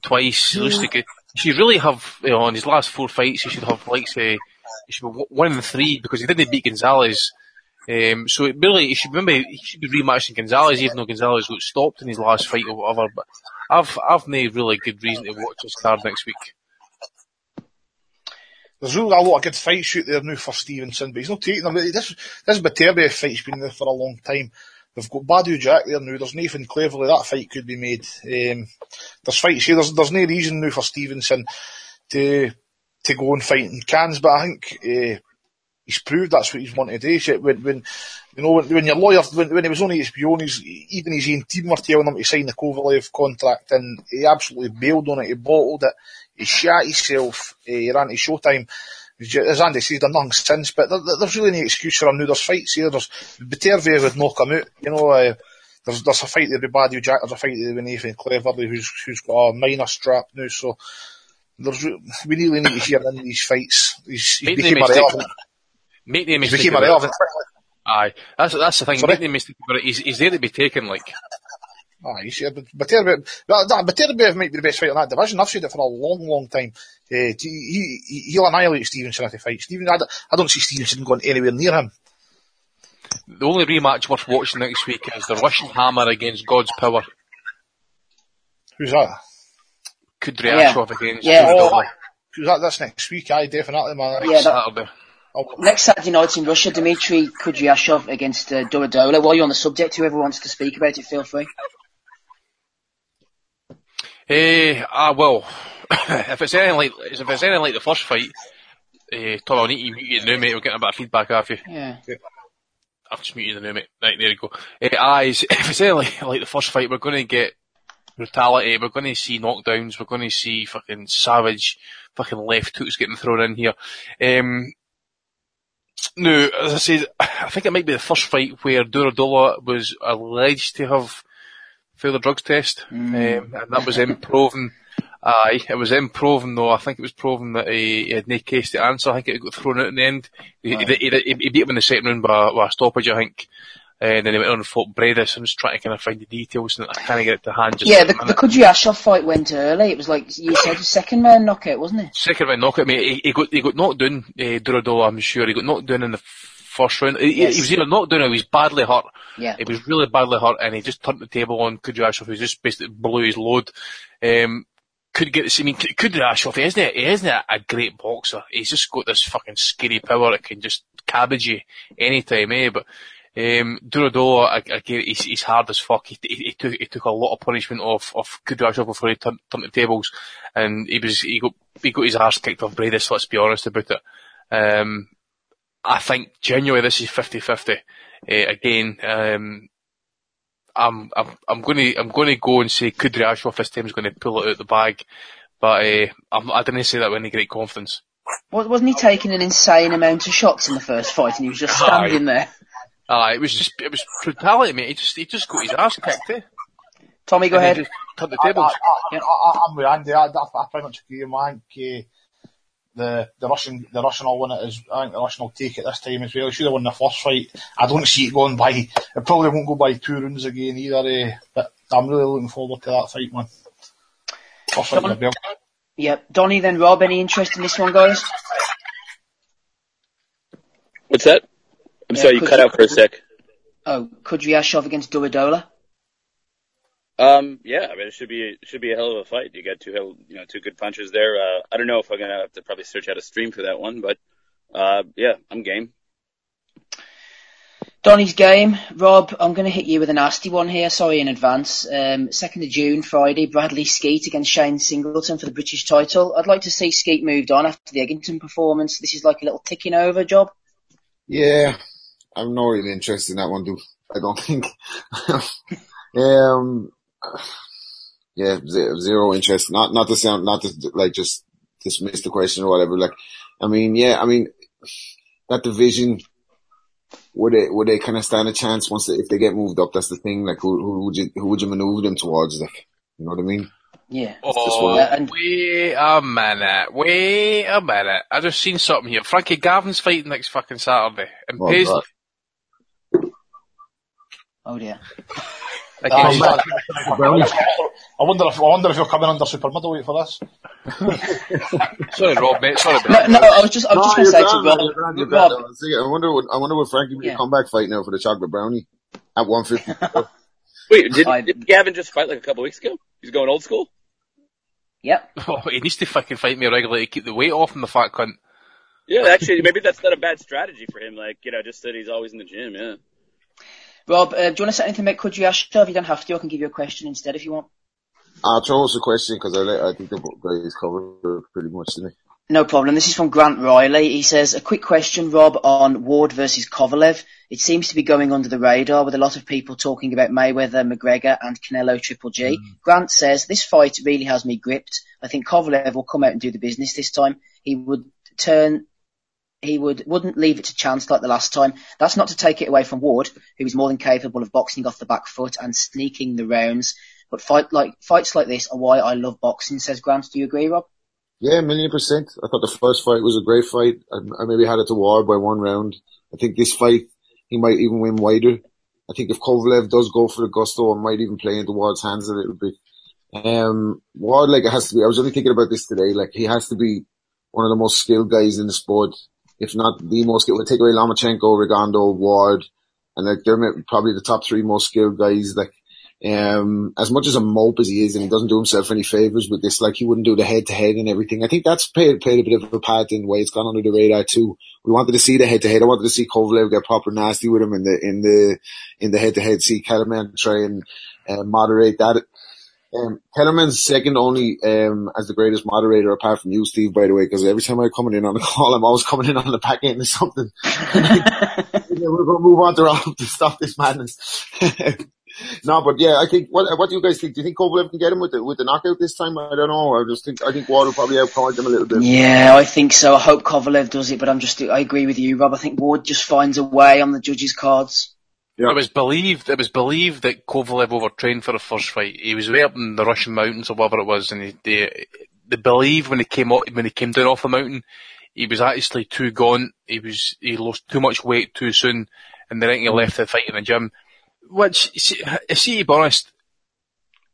twice, yeah. looks like he should really have, you know, in his last four fights, he should have, like, say, he should be one in three because he didn't beat Gonzalez. Um, so it really, he should remember, he should be rematching Gonzalez, even though Gonzalez got stopped in his last fight or whatever. But I've, I've no really good reason to watch this card next week. There's really a lot of good fights out there now for Stevenson, but he's not taking them. This, this Beterbiev fight's been there for a long time. They've got Badou Jack there now. There's Nathan Cleverly. That fight could be made. Um, there's fights here. There's, there's no reason now for Stevenson to to go and fight in Cannes, but I think uh, he's proved that's what he's wanted to do. When, when you know, when, when your lawyer, when, when he was on HBO, his, even his own team were telling him to sign the Kovalev contract, and he absolutely bailed on it. He bottled it. He shot himself. He ran to Showtime. As Andy said, done nothing since, but there, there's really no excuse for him now. There's fights here. There's Beterbiev would knock him out. You know, uh, there's there's a fight there with Badou Jack. There's a fight there with Nathan Cleverly, who's who's got a minor strap now. So there's we really need to hear in these fights. He's, he's became irrelevant. Make the mistake. became about it. Aye, that's that's the thing. Sorry? Make the mistake. He's, he's there to be taken. Like Ah, you see, but Beterbiev, that, that, might be the best fighter in that division. I've said it for a long, long time. Uh, he, he, he'll annihilate Stevenson if he fights. Steven, I, don't- I don't see Stevenson going anywhere near him. the only rematch worth watching next week is the Russian Hammer against God's Power. Who's that? Kudryashov against Yeah. Kudryashov. Oh, that? That's next week. Aye, definitely, man. Yeah, that- Saturday. Oh, Next Saturday night in Russia, Dmitry Kudryashov against uh, Durodola. While you're on the subject, whoever wants to speak about it, feel free. Eh, ah, well, if it's anything like if it's anything like the first fight, eh, Tom, I'll need you mute you now, mate. We're getting a bit of feedback off you. Yeah. I've just muted the now, mate. Right, there you go. Eh, ah, if it's anything like, like the first fight, we're going to get brutality. We're going to see knockdowns. We're going to see fucking savage, fucking left hooks getting thrown in here. Um, no, as I said, I think it might be the first fight where Durodola was alleged to have failed a drugs test, um, and that was him proven. Aye, it was him proven though. I think it was proven that he, he had no case to answer. I think it got thrown out in the end. He, he, he, he beat him in the second round by, by a stoppage, I think. And then he went on and fought Briedis. I'm just trying to kind of find the details and I can't get it to hand just yeah, the, the the minute. Kudryashov fight went early. It was like you said, a second round knockout, wasn't it? Second round knockout, mate. He, he got he got knocked down. Uh, Durodola, I'm sure he got knocked down in the first round. He, Yes. he was down or he was badly hurt. Yeah. He was really badly hurt, and he just turned the table on Kudryashov, who just basically blew his load. Um, could get the I mean, Kudryashov, he isn't, he isn't a, a great boxer. He's just got this fucking scary power that can just cabbage you anytime, eh? But um, Durodola, ag- again, he's, he's hard as fuck. He, he, he took he took a lot of punishment off of Kudryashov before he turned, turned the tables, and he was he got he got his arse kicked off Briedis. Let's be honest about it. Um, I think genuinely this is 50-50. Uh, again, um, I'm I'm I'm going to I'm going to go and say Kudryashov this time is going to pull it out of the bag, but uh, I'm, I didn't say that with any great confidence. Wa- Wasn't he taking an insane amount of shots in the first fight, and he was just Aye. standing there? Ah, it was just it was brutality, mate. He just he just got his ass kicked, eh? Tommy, go And ahead. just turned the I, I, tables. I, I, I'm with Andy. I, I, I pretty much agree. with him. I think the the Russian the Russian will win it. As, I think the Russian will take it this time as well. He should have won the first fight. I don't see it going by. It probably won't go by two rounds again either. Uh, but I'm really looking forward to that fight, man. First fight, Come on. of the belt. Yep. Donny, then Rob, any interest in this one, guys? What's that? I'm Yeah, sorry, you cut out for a sec. Oh, Kudryashov against Durodola? Um, yeah, I mean, it should be it should be a hell of a fight. You got two hell, you know, two good punches there. Uh, I don't know if I'm gonna have to probably search out a stream for that one, but uh, yeah, I'm game. Donny's game. Rob, I'm going to hit you with a nasty one here. Sorry in advance. Um, 2nd of June, Friday, Bradley Skeet against Shane Singleton for the British title. I'd like to see Skeet moved on after the Eggington performance. This is like a little ticking over job. Yeah, I'm not really interested in that one, dude. I don't think. um, yeah, zero interest. Not, not to sound, not to like just dismiss the question or whatever. Like, I mean, yeah, I mean, that division, would they, would they kind of stand a chance once they, if they get moved up? That's the thing. Like, who, who would you, who would you maneuver them towards? Like, you know what I mean? Yeah. Oh, and wait a minute, wait a minute. I just seen something here. Frankie Gavin's fighting next fucking Saturday. And Oh, Paisley God. oh dear. against, Ah, I wonder if I wonder if you're coming under super middleweight for this. sorry Rob, mate, sorry No, no, I was just, I was No, just going to say to man, Rob, you're grand, you're grand. Rob, I I wonder what, I wonder what Frankie would Yeah. a comeback fight now for the chocolate brownie at 150. Wait, did, I- did Gavin just fight like a couple weeks ago? He's going old school. yep. Oh, he needs to fucking fight me regularly to keep the weight off him, the fat cunt. Yeah, actually, maybe that's not a bad strategy for him. Like, you know, just that he's always in the gym. Yeah. Rob, uh, do you want to say anything about Kudryashov? You don't have to. I can give you a question instead if you want. I'll throw us a question because I, I think the book guys covered pretty much, didn't No problem. This is from Grant Riley. He says, a quick question, Rob, on Ward versus Kovalev. It seems to be going under the radar with a lot of people talking about Mayweather, McGregor and Canelo Triple G. Mm. Grant says, this fight really has me gripped. I think Kovalev will come out and do the business this time. He would turn he would wouldn't leave it to chance like the last time. That's not to take it away from Ward, who is more than capable of boxing off the back foot and sneaking the rounds. But fight like fights like this are why I love boxing. Says Grant. Do you agree, Rob? Yeah, a million percent. I thought the first fight was a great fight. I, I maybe had it to Ward by one round. I think this fight he might even win wider. I think if Kovalev does go for the gusto, I might even play into Ward's hands a little bit. Um, Ward, like, it has to be, I was only thinking about this today, like, he has to be one of the most skilled guys in the sport if not the most skilled. Take away Lomachenko, Rigondeaux, Ward, and like they're probably the top three most skilled guys. Like, um, as much as a mope as he is, and he doesn't do himself any favors with this, like he wouldn't do the head to head and everything. I think that's played, played a bit of a part in the way it's gone under the radar too. We wanted to see the head to head. I wanted to see Kovalev get proper nasty with him in the, in the, in the head to head, see Kellerman try and uh, moderate that. Um, Kellerman's second only um, as the greatest moderator apart from you, Steve, by the way, because every time I'm coming in on a call, I'm always coming in on the back end of something. we're going to move on to Rob to stop this madness. no, but yeah, I think, what, what do you guys think? Do you think Kovalev can get him with the, with the knockout this time? I don't know. I just think, I think Ward will probably outpoint him a little bit. Yeah, I think so. I hope Kovalev does it, but I'm just, I agree with you, Rob. I think Ward just finds a way on the judges' cards. Yeah. It was believed, it was believed that Kovalev overtrained for the first fight. He was way up in the Russian mountains or whatever it was, and he, they, they believe when he came up, when he came down off the mountain, he was actually too gaunt. He was, he lost too much weight too soon, and think he left the fight in the gym. Which, see, see to be honest,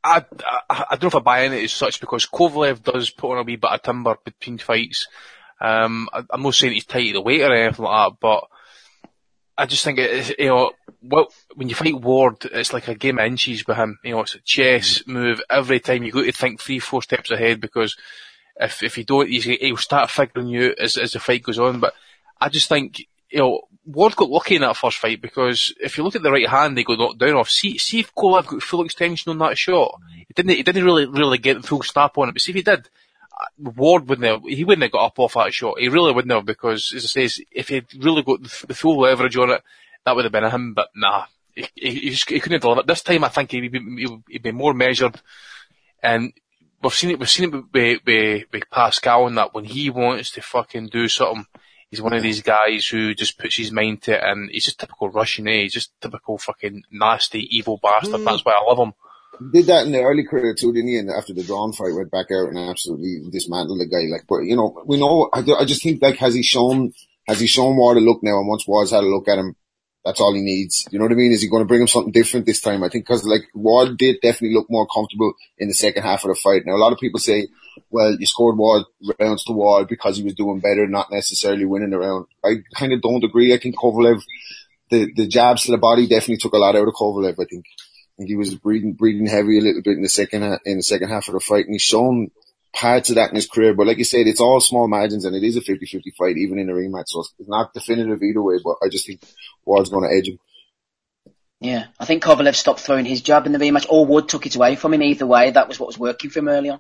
I, I, I don't know if I buy into it as such because Kovalev does put on a wee bit of timber between fights. Um, I, am not saying he's tight to the weight or anything like that, but I just think it, you know, well, when you fight Ward, it's like a game of inches with him. You know, it's a chess mm-hmm. move every time. You got to think three, four steps ahead because if if you don't, he'll start figuring you out as as the fight goes on. But I just think you know Ward got lucky in that first fight because if you look at the right hand, they go knocked down off. See see if Kovalev got full extension on that shot. He didn't. He didn't really really get the full snap on it. But see if he did, Ward wouldn't have, he wouldn't have got up off that shot. He really wouldn't have because, as I say, if he'd really got the full leverage on it, that would have been him. But nah, he, he, he couldn't have delivered. This time, I think he'd be, he'd be more measured. And we've seen it. We've seen it with, with, with Pascal and that when he wants to fucking do something, he's one of these guys who just puts his mind to it, and he's just typical Russian. Eh? He's just typical fucking nasty, evil bastard. Mm. That's why I love him. Did that in the early career too, didn't he? And after the drawn fight, went back out and absolutely dismantled the guy. Like, but you know, we know. I, I just think like, has he shown? Has he shown Ward a look now? And once Ward's had a look at him, that's all he needs. You know what I mean? Is he going to bring him something different this time? I think because like Ward did definitely look more comfortable in the second half of the fight. Now a lot of people say, well, you scored Ward rounds to Ward because he was doing better, not necessarily winning the round. I kind of don't agree. I think Kovalev, the the jabs to the body definitely took a lot out of Kovalev. I think he was breathing, breathing heavy a little bit in the second, in the second half of the fight. And he's shown parts of that in his career. But like you said, it's all small margins and it is a 50-50 fight, even in a rematch. So it's not definitive either way, but I just think Ward's going to edge him. Yeah, I think Kovalev stopped throwing his jab in the rematch, or Wood took it away from him. Either way, that was what was working for him earlier.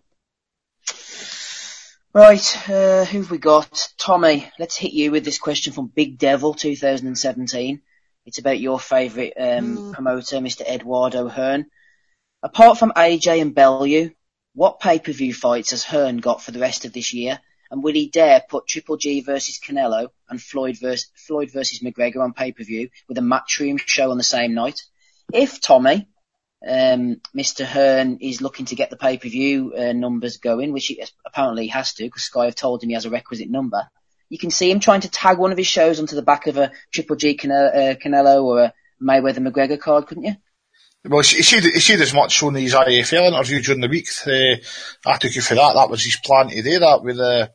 Right, uh, who've we got? Tommy, let's hit you with this question from Big Devil 2017. It's about your favourite um, mm. promoter, Mr. Eduardo Hearn. Apart from AJ and Bellew, what pay-per-view fights has Hearn got for the rest of this year? And will he dare put Triple G versus Canelo and Floyd versus, Floyd versus McGregor on pay-per-view with a matchroom show on the same night? If Tommy, um, Mr. Hearn is looking to get the pay-per-view uh, numbers going, which he apparently has to because Sky have told him he has a requisite number, you can see him trying to tag one of his shows onto the back of a Triple G Canelo, uh, Canelo or a Mayweather McGregor card, couldn't you? Well, he said, he said as much on his IFL interview during the week. Uh, I took you for that. That was his plan to do that with the,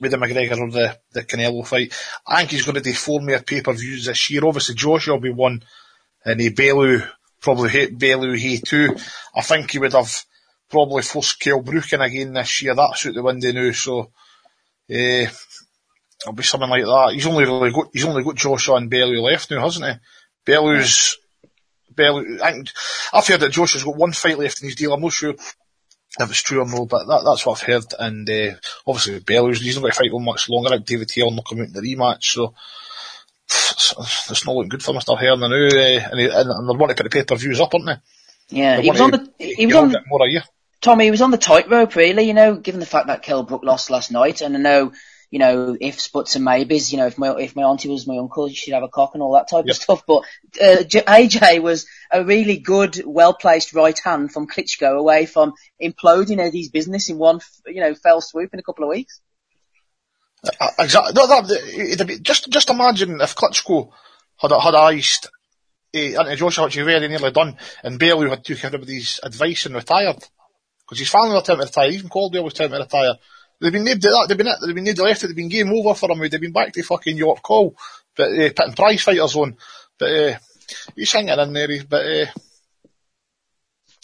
with the McGregor or the, the Canelo fight. I think he's going to do four more pay-per-views this year. Obviously, Joshua will be one, and he Bellew, probably hate Bellew, he too. I think he would have probably forced Kell Brook in again this year. That's out the window now, so uh, it'll be something like that. He's only really got he's only got Joshua and Bellew left now, hasn't he? Bellew's Bellew. I I've heard that Joshua's got one fight left in his deal. I'm not sure if it's true or no, but that, that's what I've heard. And uh, obviously Bellew's he's not going to fight one much longer. Like David Hale not come out in the rematch, so it's not looking good for Mr. Hearn now. Uh, and, he, and, and they want to put the pay per views up, aren't they? Yeah, They he was on the he was on bit more a year. Tommy, he was on the tightrope, really, you know, given the fact that Kell Brook lost last night. And I know, you know, ifs, buts and maybes, you know, if my, if my auntie was my uncle, she'd have a cock and all that type Yep. of stuff. But, uh, AJ was a really good, well-placed right hand from Klitschko away from imploding Eddie's business in one, you know, fell swoop in a couple of weeks. Uh, Exactly. No, that, it'd be, just just imagine if Klitschko had had iced uh, into Joshua, which he very nearly done, and Bellew had took everybody's advice and retired because his family were telling him to retire. Even Coldwell was telling him to retire. They've been named that. They've been they've been named left. They've been game over for him. They've been back to fucking York Hall, but uh, putting prize fighters on. But uh, he's hanging in there. But uh,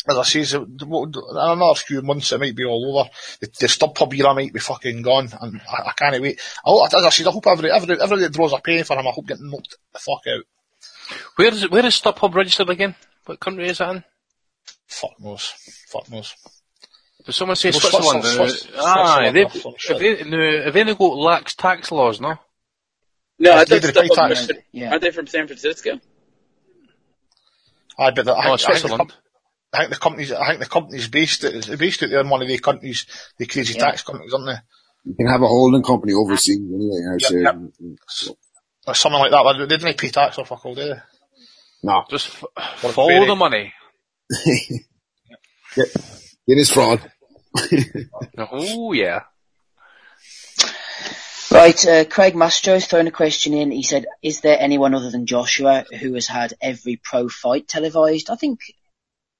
as I say, so, the- what- in another few months it might be all over. The, the stub pub era might be fucking gone, and I, I can't wait. I, hope- as I said, I hope every every everybody that draws a penny for him, I hope getting knocked the fuck out. Where is it? Where is StubHub registered again? What country is that in? Fuck knows. Fuck knows. Did someone say Well, Switzerland? Switzerland, Aye, Switzerland, they've, that's what have they, no, have they got lax tax laws, no? No, I They thought did pay Stuff tax. Yeah. Aren't they from San Francisco? I bet that. I, Oh, think- I, think Switzerland. I think the company's. I think the company's based. It, based out there in one of the countries, the crazy Yeah. tax companies, aren't they? You can have a holding company overseas anyway, I Yep, say. yep. Or something like that. but They didn't pay tax or fuck all, do they? No. Just f- follow the money. It is fraud. Oh yeah. Right, uh, Craig Mastro's thrown a question in. He said, is there anyone other than Joshua who has had every pro fight televised? I think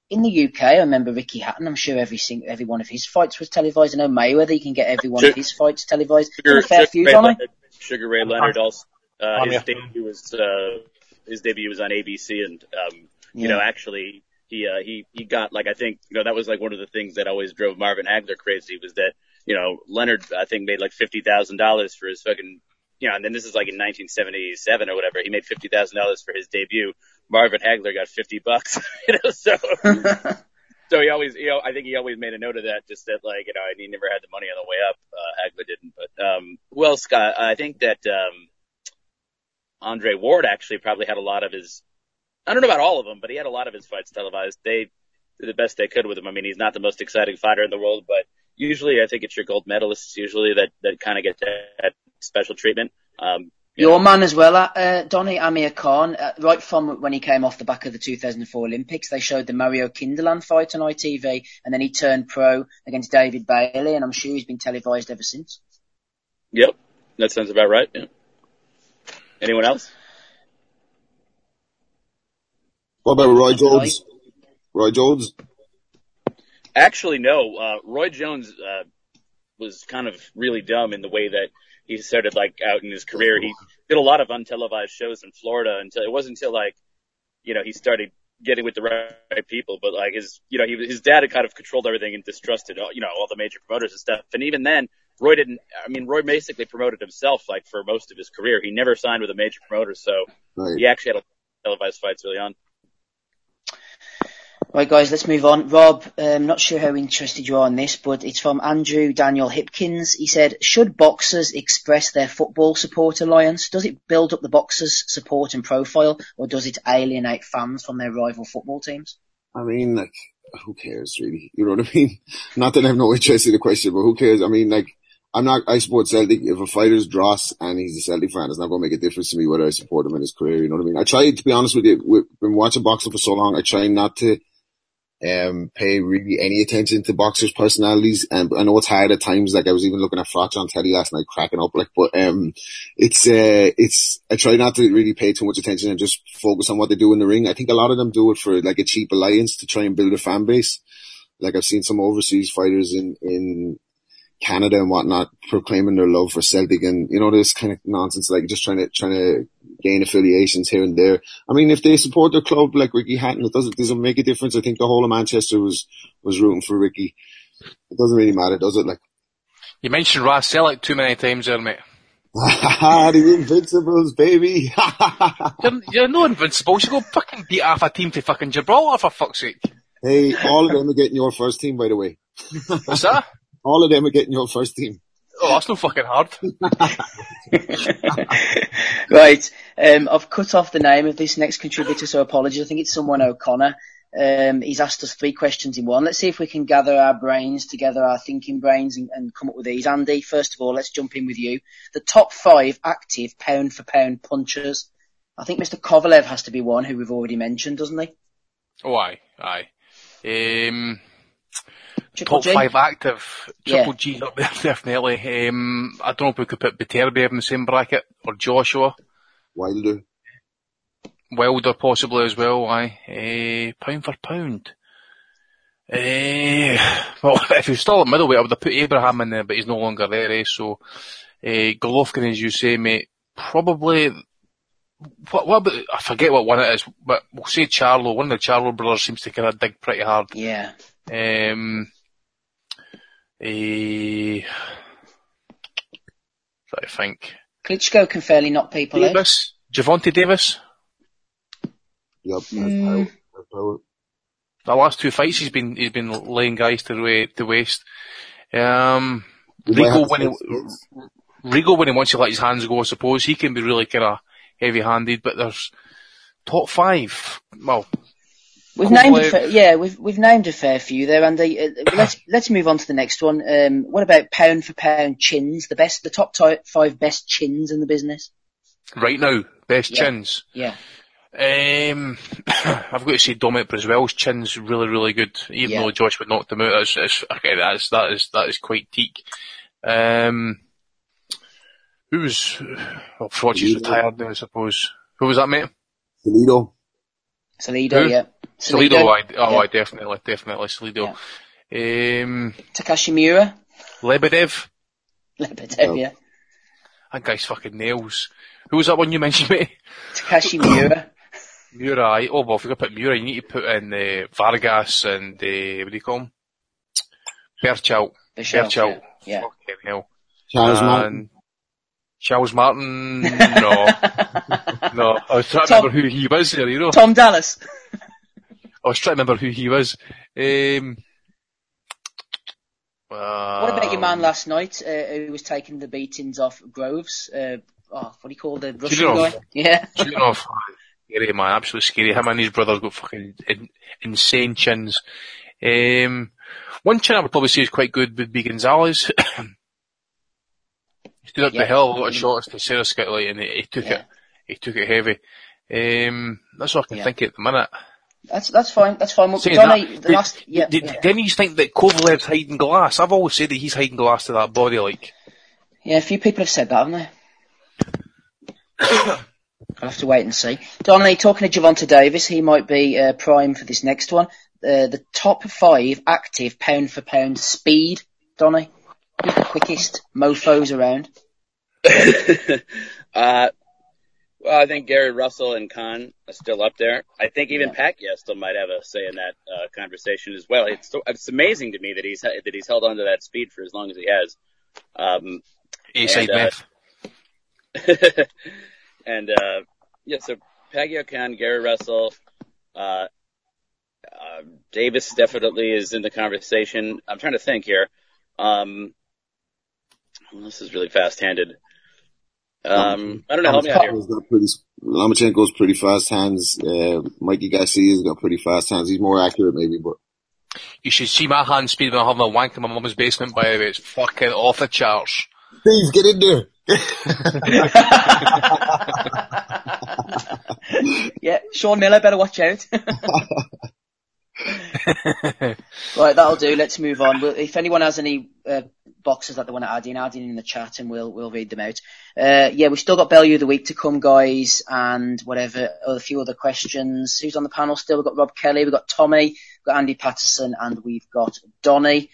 in the UK, I remember Ricky Hatton. I'm sure every sing- every one of his fights was televised. I know Mayweather, you can get every one of his fights televised. Sugar, a fair Sugar few, Ray Johnny. Leonard, Sugar Ray Leonard also. Uh, Um, his debut was uh, his debut was on ABC, and um, you know actually he uh, he he got like I think you know that was like one of the things that always drove Marvin Hagler crazy was that you know Leonard I think made like fifty thousand dollars for his fucking you know and then this is like in 1977 or whatever he made fifty thousand dollars for his debut. Marvin Hagler got fifty bucks, you know so. So he always, you know, I think he always made a note of that, just that like, you know, and he never had the money on the way up. Uh, Hagler didn't, but, um, else got, I think that, um, Andre Ward actually probably had a lot of his, I don't know about all of them, but he had a lot of his fights televised. They did the best they could with him. I mean, he's not the most exciting fighter in the world, but usually I think it's your gold medalists usually that, that kind of get that special treatment. Um, you Your know, man as well, uh, uh, Donny Amir Khan, uh, right from when he came off the back of the 2004 Olympics, they showed the Mario Kindelán fight on ITV, and then he turned pro against David Bailey, and I'm sure he's been televised ever since. yep. That sounds about right. Yeah. Anyone else? What about Roy Jones? Roy Jones? Actually, no. Uh, Roy Jones uh, was kind of really dumb in the way that he started like out in his career. He did a lot of untelevised shows in Florida until it wasn't until like you know he started getting with the right people. But like his you know he his dad had kind of controlled everything and distrusted all, you know all the major promoters and stuff. And even then, Roy didn't. I mean, Roy basically promoted himself like for most of his career. He never signed with a major promoter, so Right. he actually had a televised fights early on. Right, guys, let's move on. Rob, I'm not sure how interested you are in this, but it's from Andrew Daniel Hipkins. He said, should boxers express their football support alliance? Does it build up the boxers' support and profile, or does it alienate fans from their rival football teams? I mean, like, who cares really? You know what I mean? Not that I have no interest in the question, but who cares? I mean, like, I'm not, I support Celtic. If a fighter's dross and he's a Celtic fan, it's not going to make a difference to me whether I support him in his career. You know what I mean? I try, to be honest with you, we've been watching boxing for so long. I try not to, um, pay really any attention to boxers' personalities. And I know it's hard at times. Like I was even looking at Froch on telly last night, cracking up. Like, but um, it's uh, it's I try not to really pay too much attention and just focus on what they do in the ring. I think a lot of them do it for like a cheap alliance to try and build a fan base. Like I've seen some overseas fighters in in Canada and whatnot proclaiming their love for Celtic and you know this kind of nonsense like just trying to trying to gain affiliations here and there. I mean if they support their club like Ricky Hatton it doesn't doesn't make a difference. I think the whole of Manchester was was rooting for Ricky. It doesn't really matter, does it? Like You mentioned Ras Selleck too many times there, mate. the Invincibles, baby. You're, you're no invincible. You go fucking beat half a team to fucking Gibraltar for fuck's sake. hey, all of them are getting your first team, by the way. What's that? All of them are getting your first team. Oh, that's no fucking hard. right. Um, I've cut off the name of this next contributor, so apologies. I think it's someone O'Connor. Um, he's asked us three questions in one. Let's see if we can gather our brains together, our thinking brains, and, and come up with these. Andy, first of all, let's jump in with you. The top five active pound for pound punchers. I think Mr. Kovalev has to be one who we've already mentioned, doesn't he? Oh, aye, aye. Um, Triple top G? five active. Triple Yeah. G's up there, definitely. Um, I don't know if we could put Beterbiev in the same bracket, or Joshua. Wilder. Wilder possibly as well, aye. Eh, pound for pound. Eh, well, if he's still at middleweight, I would have put Abraham in there, but he's no longer there, eh, so, eh, Golovkin, as you say, mate, probably, what, what about, I forget what one it is, but we'll say Charlo, one of the Charlo brothers seems to kind of dig pretty hard. Yeah. Um, eh, try to think. Klitschko can fairly knock people out. Davis? Gervonta Davis? Yep. Mm. power. That's power. The last two fights he's been he's been laying guys to the to waste. Um, We Rigo when he to Rigo when he wants to let his hands go, I suppose he can be really kind of heavy handed. But there's top five. Well, We've Kovalev- named a fair, yeah, we've we've named a fair few there, Andy. Uh, let's let's move on to the next one. Um, what about pound for pound chins? The best, the top ti five best chins in the business. right now best Yeah. chins. Yeah, Um, I've got to say Dominic Breazeale's chin's really really good. Even Yeah. though Josh would knock him out, that's, that's okay. That's that is that is quite teak. Um, who was? Well, Frotchy's Salido. retired now, I suppose. Who was that, mate? Toledo. Salido. Yeah, Salido, I, oh, Yeah. I definitely, definitely Salido. Um, Takashi Miura. Lebedev, Lebedev, yeah. that guy's fucking nails. Who was that one you mentioned, mate? Takashi Miura. Mura, aye. oh well, if you're gonna put Mura, you need to put in uh, Vargas and, uh, what do you call him? Berchout. Berchelt, Berchout. yeah. Fucking hell. Charles And Martin. Charles Martin, no. no, I was trying to remember who he was there, you know. Tom Dallas. I was trying to remember who he was. Um, What about your man last night uh, who was taking the beatings off Groves? Uh, oh, what do you call the Russian guy? Yeah. Chudinov, scary man, absolutely scary. Him and his brother got fucking in, insane chins. Um, one chin I would probably say is quite good would be Gonzalez. he stood up Yeah. the hell of a lot of shots to Srisaket and he, he took Yeah. it, he took it heavy. Um, that's all I can Yeah. think at the minute. That's that's fine. That's fine. Well, Saying Donny, that, the last, yeah, did, yeah. didn't you think that Kovalev's hiding glass? I've always said that he's hiding glass to that body, like. Yeah, a few people have said that, haven't they? I'll have to wait and see. Donnelly, talking to Gervonta Davis, he might be uh, prime for this next one. Uh, the top five active pound for pound speed, Donny. Who's the quickest mofos around? uh, well, I think Gary Russell and Khan are still up there. I think even Pacquiao still might have a say in that uh, conversation as well. It's it's amazing to me that he's that he's held on to that speed for as long as he has. Um, and, uh, and uh, yeah, so Pacquiao, Khan, Gary Russell, uh, uh, Davis definitely is in the conversation. I'm trying to think here. Um, well, this is really fast-handed. Um, I don't know. Help me out here. Got pretty, Lomachenko's pretty fast hands. Uh, Mikey Garcia's got pretty fast hands. He's more accurate maybe, but You should see my hand speed when I'm having a wank in my mum's basement, by the way. It's fucking off the charts. Steve, get in there. yeah, Sean Miller, better watch out. right, that'll do. Let's move on. If anyone has any uh, boxes that they want to add in, add in in the chat and we'll we'll read them out. Uh, yeah, we've still got Bellew of the week to come, guys, and whatever a few other questions. Who's on the panel still? We've got Rob Kelly, we've got Tommy, we've got Andy Patterson, and we've got Donny.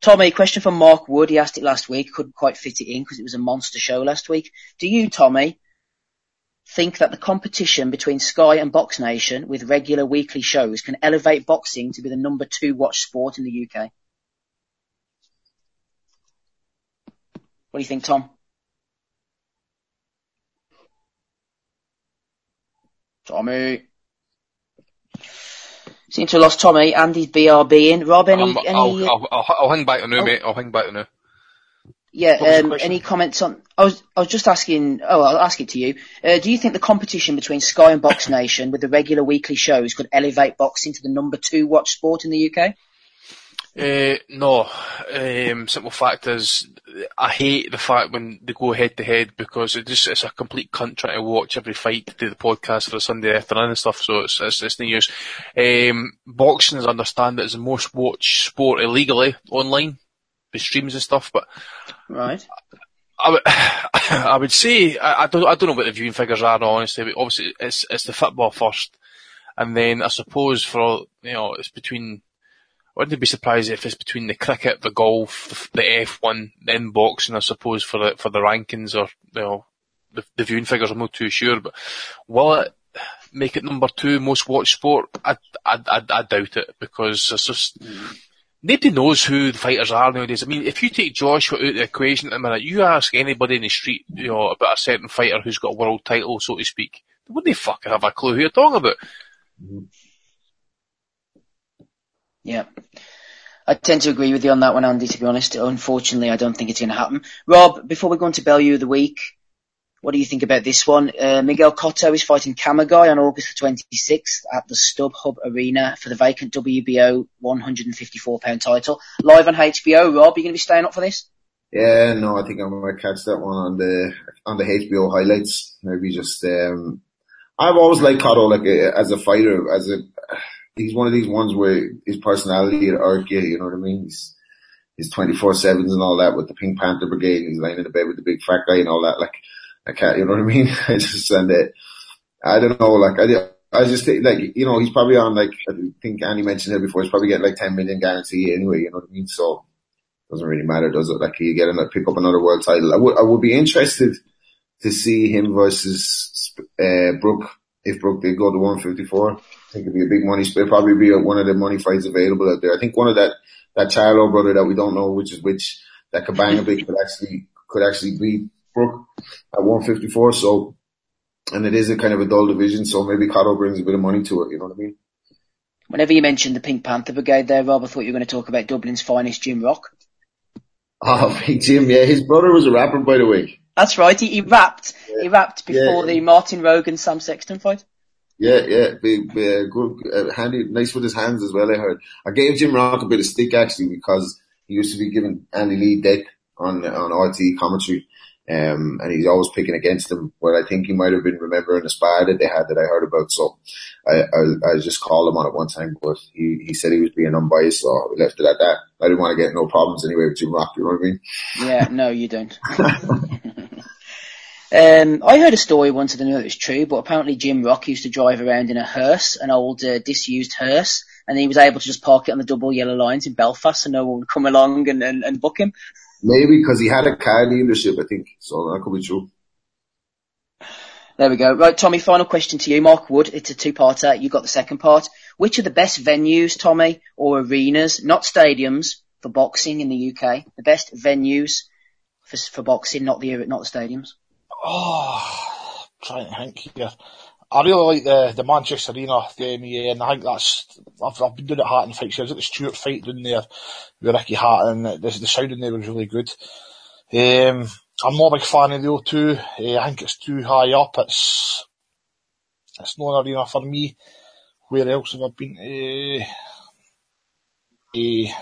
Tommy, question from Mark Wood. He asked it last week. Couldn't quite fit it in because it was a monster show last week. Do you, Tommy, think that the competition between Sky and Box Nation with regular weekly shows can elevate boxing to be the number two watch sport in the UK? What do you think, Tom? Tommy. Seem to have lost Tommy. Andy's BRB in. Rob, any... Um, I'll, any... I'll, I'll, I'll, hang back on now, oh. mate. I'll hang back on now. Yeah, um, any comments on... I was, I was just asking... Oh, I'll ask it to you. Uh, do you think the competition between Sky and Box Nation with the regular weekly shows could elevate boxing to the number two watch sport in the UK? Uh, no. Um, simple fact is, I hate the fact when they go head to head because it just it's a complete cunt trying to watch every fight to do the podcast for a Sunday afternoon and stuff. So it's it's, it's no use. Um, boxing, as I understand it, is the most watched sport illegally online, with streams and stuff. But Right. I would, I would say I, I don't I don't know what the viewing figures are honestly, but obviously it's it's the football first, and then I suppose for you know it's between. I wouldn't be surprised if it's between the cricket, the golf, the, the F1, then boxing. I suppose for the for the rankings or you know the, the viewing figures. I'm not too sure, but will it make it number two most watched sport? I I I, I doubt it because it's just mm-hmm. nobody knows who the fighters are nowadays. I mean, if you take Joshua out of the equation at the minute, you ask anybody in the street, you know, about a certain fighter who's got a world title, so to speak, wouldn't they fucking have a clue who you're talking about. Mm-hmm. Yeah. I tend to agree with you on that one, Andy, to be honest. Unfortunately, I don't think it's going to happen. Rob, before we go on to Bellew of the Week, what do you think about this one? Uh, Miguel Cotto is fighting Kamegai on August the 26th at the StubHub Arena for the vacant WBO 154 pound title. Live on HBO. Rob, are you going to be staying up for this? Yeah, no, I think I might catch that one on the on the HBO highlights. Maybe just um I've always liked Cotto like a, as a fighter, as a he's one of these ones where his personality will irk you, you know what I mean? He's his twenty four sevens and all that with the Pink Panther Brigade and he's laying in the bed with the big fat guy and all that. Like I can't you know what I mean? I just and it I don't know, like I I just think like you know, he's probably on like I think Andy mentioned it before, he's probably getting like ten million guarantee anyway, you know what I mean? So doesn't really matter, does it? Like you get him pick up another world title. I would I would be interested to see him versus uh, Brook if Brook did go to 154. I think it'd be a big money. It'd probably be one of the money fights available out there. I think one of that that Charlo brother that we don't know which is which that could bang a bit could actually could actually beat Brook at 154. So and it is a kind of a dull division, so maybe Cotto brings a bit of money to it. You know what I mean? Whenever you mentioned the Pink Panther Brigade there, Rob, I thought you were going to talk about Dublin's finest Jim Rock. Oh, Big Jim, yeah, his brother was a rapper, by the way. That's right. He, he rapped. He rapped before Yeah. the Martin Rogan Sam Sexton fight. Yeah, yeah, big, uh, good, uh, handy, nice with his hands as well. I heard. I gave Jim Rock a bit of stick actually because he used to be giving Andy Lee deck on on RT commentary, um, and he's always picking against him. Where I think he might have been remembering a spy that they had that I heard about. So I I, I just called him on it one time, but he he said he was being unbiased, so we left it at that. I didn't want to get no problems anyway with Jim Rock. You know what I mean? Yeah, no, you don't. um, I heard a story once, I don't know if it was true, but apparently Jim Rock used to drive around in a hearse, an old uh, disused hearse, and he was able to just park it on the double yellow lines in Belfast so no one would come along and, and, and book him. Maybe because he had a car dealership, I think. So that could be true. There we go. Right, Tommy, final question to you. Mark Wood, it's a two-parter. You got the second part. Which are the best venues, Tommy, or arenas, not stadiums, for boxing in the UK? The best venues for, for boxing, not the, not the stadiums? Oh, trying to think here. I really like the, the Manchester Arena, the MEA, and I think that's, I've, I've been doing it Hatton fights. I was at the Stuart fight down there with Ricky Hatton, and the, the sound in there was really good. Um, I'm not a big fan of the O2. Uh, I think it's too high up. It's, it's not an arena for me. Where else have I been to? Uh,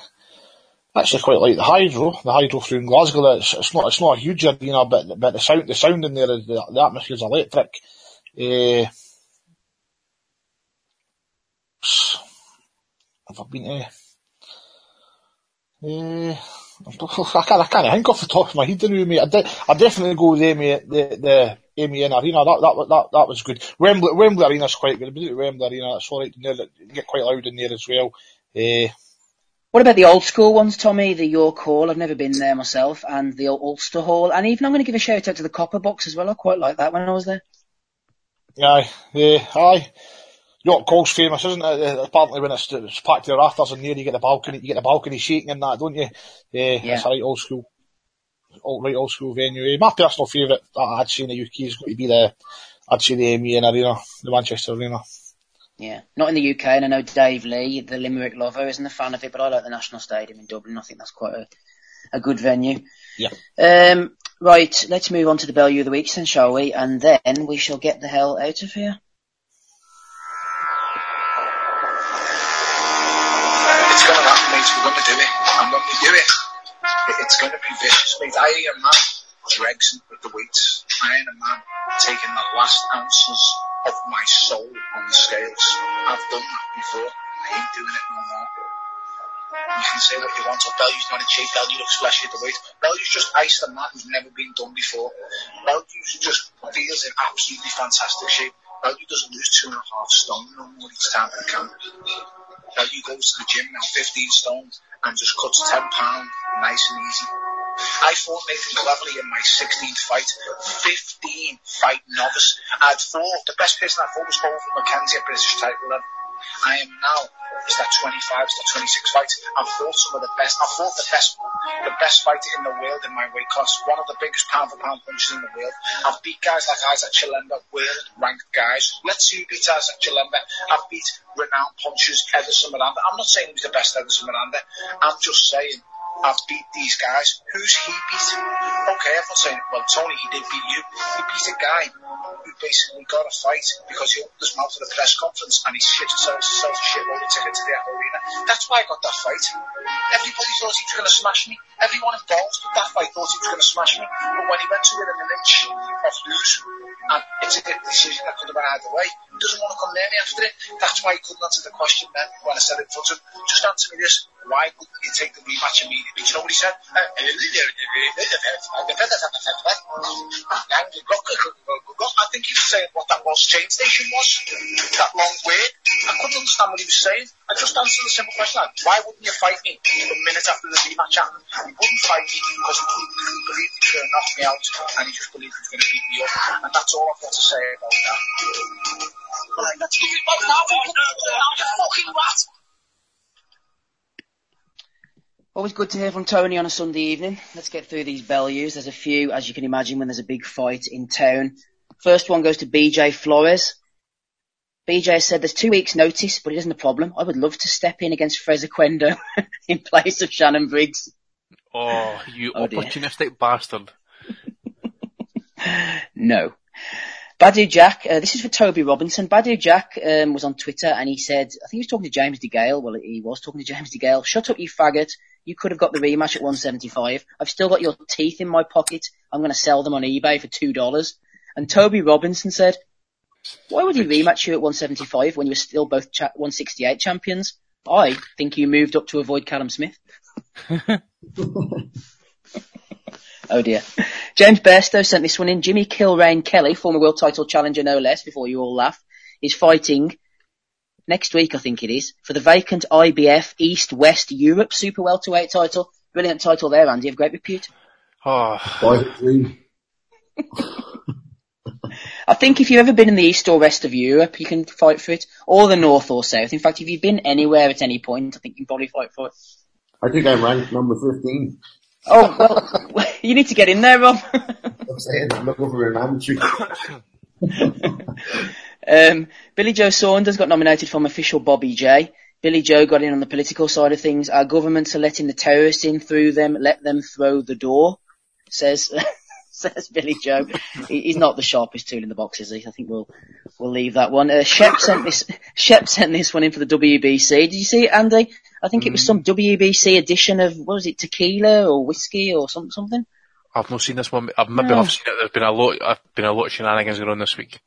actually quite like the Hydro, the Hydro through in Glasgow. It's, it's not, it's not a huge arena, but, but the sound, the sound in there, is- the, the atmosphere is electric. Uh, have I been to? Uh, I can't, I can't think off the top of my head, anyway, mate. I, de- I definitely go with the, the, the MEN Arena. That, that, that, that was good. Wembley, Wembley Arena's quite good. I've been Wembley Arena. That's alright in there. Get quite loud in there as well. Uh, What about the old school ones, Tommy? The York Hall. I've never been there myself, and the Ulster Hall, and even I'm going to give a shout out to the Copper Box as well. I quite like that when I was there. Aye, yeah, aye. York Hall's famous, isn't it? Uh, Apparently when it's, it's packed to the rafters in there, you get the balcony, you get the balcony shaking and that, don't you? Yeah, Yeah. it's a right old school, old, right old school venue. Eh, My personal favourite that I'd say in the UK is going to be the, I'd say the MEN Arena, the Manchester Arena. Yeah, not in the UK, and I know Dave Lee, the Limerick lover, isn't a fan of it, but I like the National Stadium in Dublin. I think that's quite a, a good venue. Yeah. Um, right, let's move on to the Bellew of the Week then, shall we? And then we shall get the hell out of here. It's going to happen, mate. We're going to do it. I'm going to do it. It's going to be vicious, mate. I am man dregs with the weights. I am a man taking the last ounces of my soul on the scales. I've done that before. I ain't doing it no more. You can say what you want, or Bellew's not a cheap, Bellew looks flashy at the weight. Bellew's just iced a man who's never been done before. Bellew just feels in absolutely fantastic shape. Bellew doesn't lose two and a half stone no more each time the camp. Bellew goes to the gym now 15 stone and just cuts 10 pound nice and easy. I fought Nathan Cleverly in my 16th fight, 15 fight novice. I'd fought, the best person I fought was Paul at British title level. I am now, is that 25, is that 26 fights? I've fought some of the best, I've fought the best, the best fighter in the world in my weight class, one of the biggest pound for pound punchers in the world. I've beat guys like Isaac Chilemba, world ranked guys. Let's see who beats Isaac Chilemba. I've beat renowned punchers, Edison Miranda. I'm not saying he's the best Edison Miranda. I'm just saying I've beat these guys. Who's he beat? Okay, everyone's saying, well, Tony, he did beat you. He beat a guy who basically got a fight because he opened his mouth at a press conference and he shit himself, himself a shitload of ticket to the arena. That's why I got that fight. Everybody thought he was going to smash me. Everyone involved that fight thought he was going to smash me. But when he went to within an inch of lose, and it's a good decision that could have been either way, he doesn't want to come near me after it. That's why he couldn't answer the question then when I said it in front of him. Just answer me this. Why wouldn't you take the rematch immediately? Do you know what he said? I think he was saying what that was train station was. That long word. I couldn't understand what he was saying. I just answered the simple question why wouldn't you fight me a minute after the rematch happened? He wouldn't fight me because he couldn't believe he to knock me out and he just believed he was going to beat me up. And that's all I've got to say about that. Let's give it back now. You fucking rat. Always good to hear from Tony on a Sunday evening. Let's get through these Bellews. There's a few, as you can imagine, when there's a big fight in town. First one goes to BJ Flores. BJ said there's two weeks notice, but it isn't a problem. I would love to step in against Fres Oquendo in place of Shannon Briggs. Oh, you Oh, opportunistic bastard. No. Badu Jack, uh, this is for Toby Robinson. Badu Jack um, was on Twitter and he said, I think he was talking to James DeGale. Well, he was talking to James DeGale. Shut up, you faggot. You could have got the rematch at 175. I've still got your teeth in my pocket. I'm going to sell them on eBay for $2. And Toby Robinson said, why would he rematch you at 175 when you were still both cha- 168 champions? I think you moved up to avoid Callum Smith. Oh dear. James Bairstow sent this one in. Jimmy Kilrain Kelly, former world title challenger no less, before you all laugh, is fighting next week, I think it is, for the vacant IBF East West Europe Super Welterweight title. Brilliant title there, Andy, of great repute. Oh, Five three. I think if you've ever been in the East or West of Europe, you can fight for it, or the North or South. In fact, if you've been anywhere at any point, I think you can probably fight for it. I think I'm ranked number 15. Oh, well, you need to get in there, Rob. I'm saying I'm looking for an amateur. Um, Billy Joe Saunders got nominated from official Bobby J. Billy Joe got in on the political side of things. Our governments are letting the terrorists in through them. Let them through the door. Says says Billy Joe. He's not the sharpest tool in the box, is he? I think we'll we'll leave that one. Uh, Shep sent this Shep sent this one in for the WBC. Did you see it, Andy? I think it was some WBC edition of what was it, tequila or whiskey or some, something. I've not seen this one. I've maybe No. have seen it. There's been a lot. I've been a lot of shenanigans going on this week.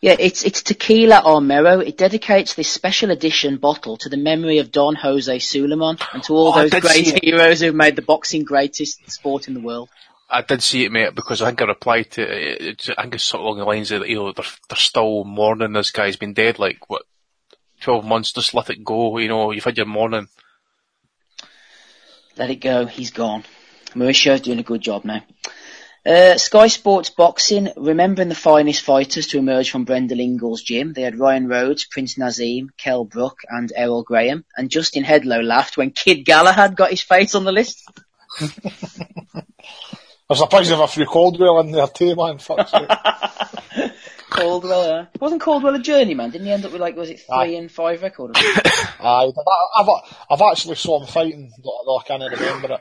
Yeah, it's it's tequila Armero. It dedicates this special edition bottle to the memory of Don Jose Sulaimán and to all Oh, those great heroes who've made the boxing greatest sport in the world. I did see it, mate, because I think I replied to it. It's, I think it's something along the lines of, you know, they're, they're still mourning this guy's been dead, like, what, 12 months, just let it go, you know, you've had your mourning. Let it go. He's gone. Mauricio's doing a good job now. Uh, Sky Sports Boxing, remembering the finest fighters to emerge from Brendan Ingle's gym. They had Ryan Rhodes, Prince Nazim, Kel Brook, and Errol Graham. And Justin Headlow laughed when Kid Galahad got his face on the list. I'm surprised they have a few Caldwell in there too, man. Fuck's sake. Caldwell, uh, wasn't Caldwell a journeyman? Didn't he end up with like, was it three Aye. and five record? Aye, I- I've, I've actually saw him fighting, though I can't remember it.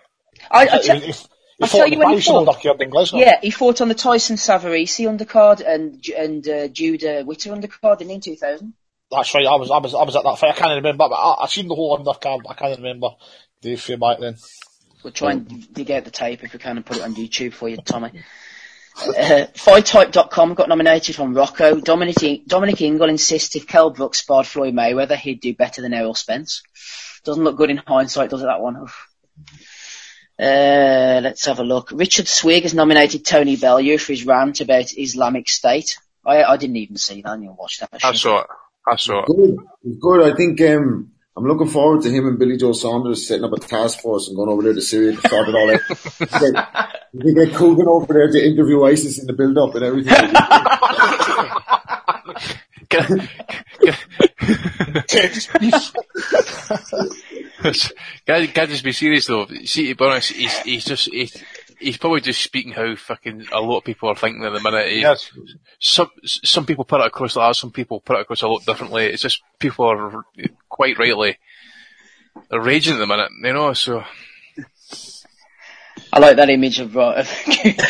I, I he, he, he tell on you the when he fought. Glasgow. yeah, he fought on the Tyson Savarese undercard and and uh, Judah Witter undercard didn't he, in 2000? That's right, I was, I was, I was at that fight, I can't remember, but I, I've seen the whole undercard, but I can't remember the fight back then. We'll try and dig out the tape if we can and put it on YouTube for you, Tommy. Uh, FightHype.com got nominated from Rocco. Dominic, Dominic Ingle insists if Kell Brooks sparred Floyd Mayweather, he'd do better than Errol Spence. Doesn't look good in hindsight, does it, that one? Uh, let's have a look. Richard Swig has nominated Tony Bellew for his rant about Islamic State. I, I didn't even see that. I didn't watch that. I saw it. I saw it. Good. It's good. I think um, I'm looking forward to him and Billy Joe Saunders setting up a task force and going over there to Syria to sort it all out. They get Coogan over there to interview ISIS in the build-up and everything. Can, can, can I just be serious though? See, to be honest, he's, he's just, he's, he's probably just speaking how fucking a lot of people are thinking at the minute. He- Yes. Some, some people put it across like that, some people put it across a lot differently. It's just people are quite rightly, they're raging at the minute, you know, so. I like that image of, uh, of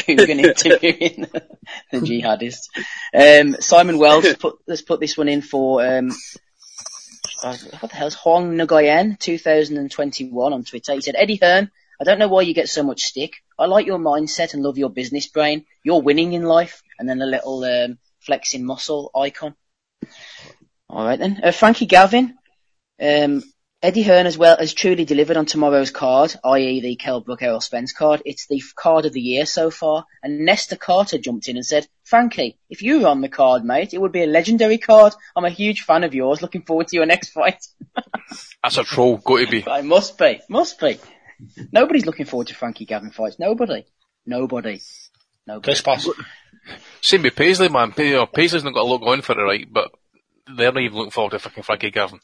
Coogan interviewing the, the jihadists. Um, Simon Wells has put, has put this one in for, um, uh, what the hell's Huang Nguyen 2021 on Twitter. He said, Eddie Hearn, I don't know why you get so much stick. I like your mindset and love your business brain. You're winning in life. And then a little, um, flexing muscle icon. Alright then. Uh, Frankie Gavin, um, Eddie Hearn as well has truly delivered on tomorrow's card, i.e. the Kell Brook Errol Spence card. It's the card of the year so far. And Nesta Carter jumped in and said, Frankie, if you were on the card, mate, it would be a legendary card. I'm a huge fan of yours. Looking forward to your next fight. That's a troll, got to be. I must be. Must be. Nobody's looking forward to Frankie Gavin fights. Nobody. Nobody. Nobody. Chris Pass. Same with Paisley, man. You oh, know, Paisley's not got a lot going for it, right? But they're not even looking forward to fucking Frankie Gavin.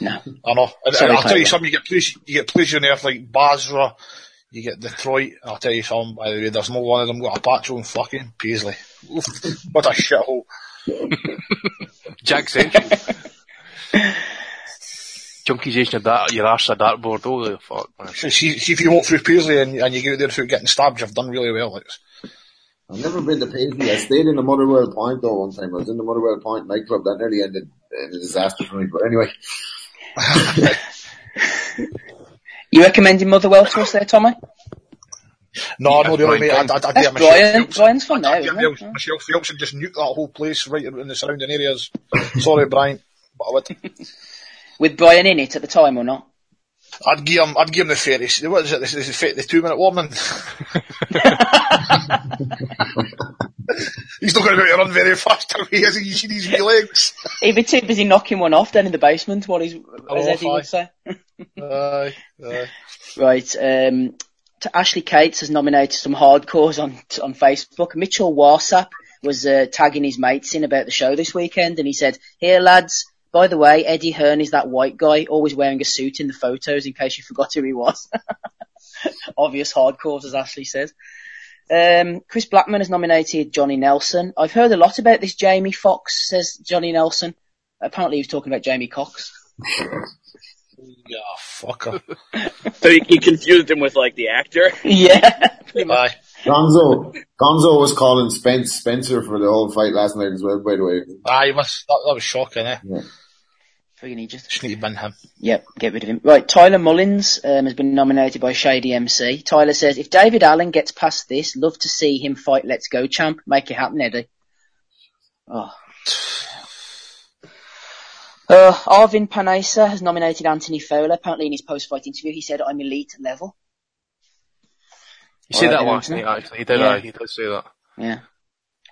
No. I know. And, Sorry, and I'll tell you Tyler. something, you get police, you get police on earth like Basra, you get Detroit, and I'll tell you something, by the way, there's no one of them got a patch on fucking Paisley. Oof, what a shithole. Jack Central. Junkies aging your, dart, your arse a dartboard, oh, holy fuck, man. See, see, see if you walk through Paisley and, and you get out there without getting stabbed, you've done really well. Like, I've never been to Paisley. I stayed in the Motherwell Point though one time. I was in the Motherwell Point nightclub. That nearly ended in a disaster for me. But anyway, You recommending Motherwell to us there, Tommy? no, no, really, Brian mate. I, I, I, That's dare myself. Brian. Phelps- Brian's from there, I isn't it? myself Phelps and just nuke that whole place right in the surrounding areas. Sorry, Brian, but I would. With Brian in it at the time or not? I'd give him, I'd give him the fairies. What is it? This is the, the two minute warning. He's not going to be able to run very fast away, is he? You see these wee legs. He'd be too busy knocking one off down in the basement, what as Oh, Eddie would say. Aye, aye. Right. Um, to Ashley Cates has nominated some hardcores on on Facebook. Mitchell Warsap was uh, tagging his mates in about the show this weekend, and he said, "Here, lads. By the way, Eddie Hearn is that white guy always wearing a suit in the photos. In case you forgot who he was. Obvious hardcores, as Ashley says." Um, Chris Blackman has nominated Johnny Nelson. I've heard a lot about this Jamie Foxx, says Johnny Nelson. Apparently he was talking about Jamie Cox. oh, fucker. So you, you confused him with like the actor. yeah. Aye. Gonzo, Gonzo was calling Spence Spencer for the whole fight last night as well. By the way, Aye, was, that, that was shocking, eh? Yeah. Friggin' Egypt. Just need to him. Yep, get rid of him. Right, Tyler Mullins um, has been nominated by Shady MC. Tyler says, if David Allen gets past this, love to see him fight Let's Go champ. Make it happen, Eddie. Oh. Uh, Arvin Panesa has nominated Anthony Fowler. Apparently in his post-fight interview, he said, I'm elite level. You see that last night, actually. He did, Yeah. uh, he did say that. Yeah.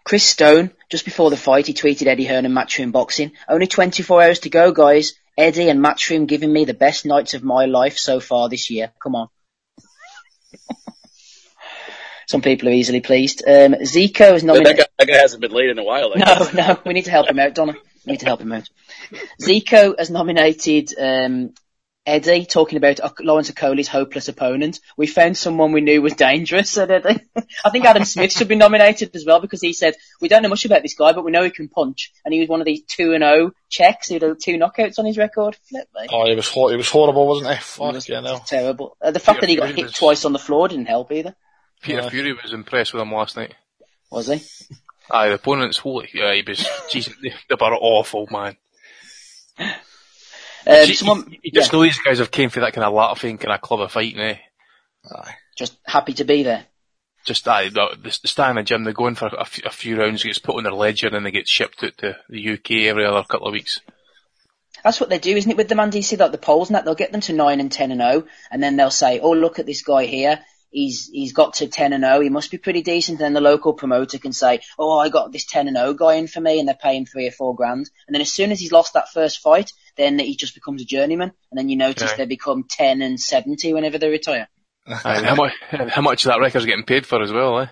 Chris Stone, just before the fight, he tweeted Eddie Hearn and Matchroom Boxing. Only 24 hours to go, guys. Eddie and Matchroom giving me the best nights of my life so far this year. Come on. Some people are easily pleased. Um, Zico is That, nominated. guy, that guy hasn't been late in a while. I No, no, we need to help him out, Donna. We need to help him out. Zico has nominated um, Eddie talking about Lawrence Okolie's hopeless opponent. We found someone we knew was dangerous, said Eddie. I think Adam Smith should be nominated as well because he said, we don't know much about this guy, but we know he can punch. And he was one of these 2 and 0 checks. He had two knockouts on his record. Flip me. Oh, he was, ho- he was horrible, wasn't he? Fuck was yeah, no. Terrible. Uh, the fact Peter that he got Fury hit was- twice on the floor didn't help either. Peter Yeah. Fury was impressed with him last night. Was he? Aye, the opponents, holy, yeah, he was, Jesus, they, they were awful, man. Um, you, someone, you, you just yeah, know these guys have came for that kind of latter thing, kind of club of fighting, eh? Aye. just happy to be there. Just aye, the, the, they stand in the gym, they go in for a, few, a few rounds, gets put on their ledger, and then they get shipped out to the UK every other couple of weeks. That's what they do, isn't it, with the man DC, like the polls and that, they'll get them to 9 and 10 and 0, and then they'll say, oh, look at this guy here, he's, he's got to 10 and 0, he must be pretty decent, and then the local promoter can say, oh, I got this 10 and 0 guy in for me, and they're paying three or four grand, and then as soon as he's lost that first fight, then he just becomes a journeyman, and then you notice Yeah. they become 10 and 70 whenever they retire. And how much, how much of that record's getting paid for as well, eh?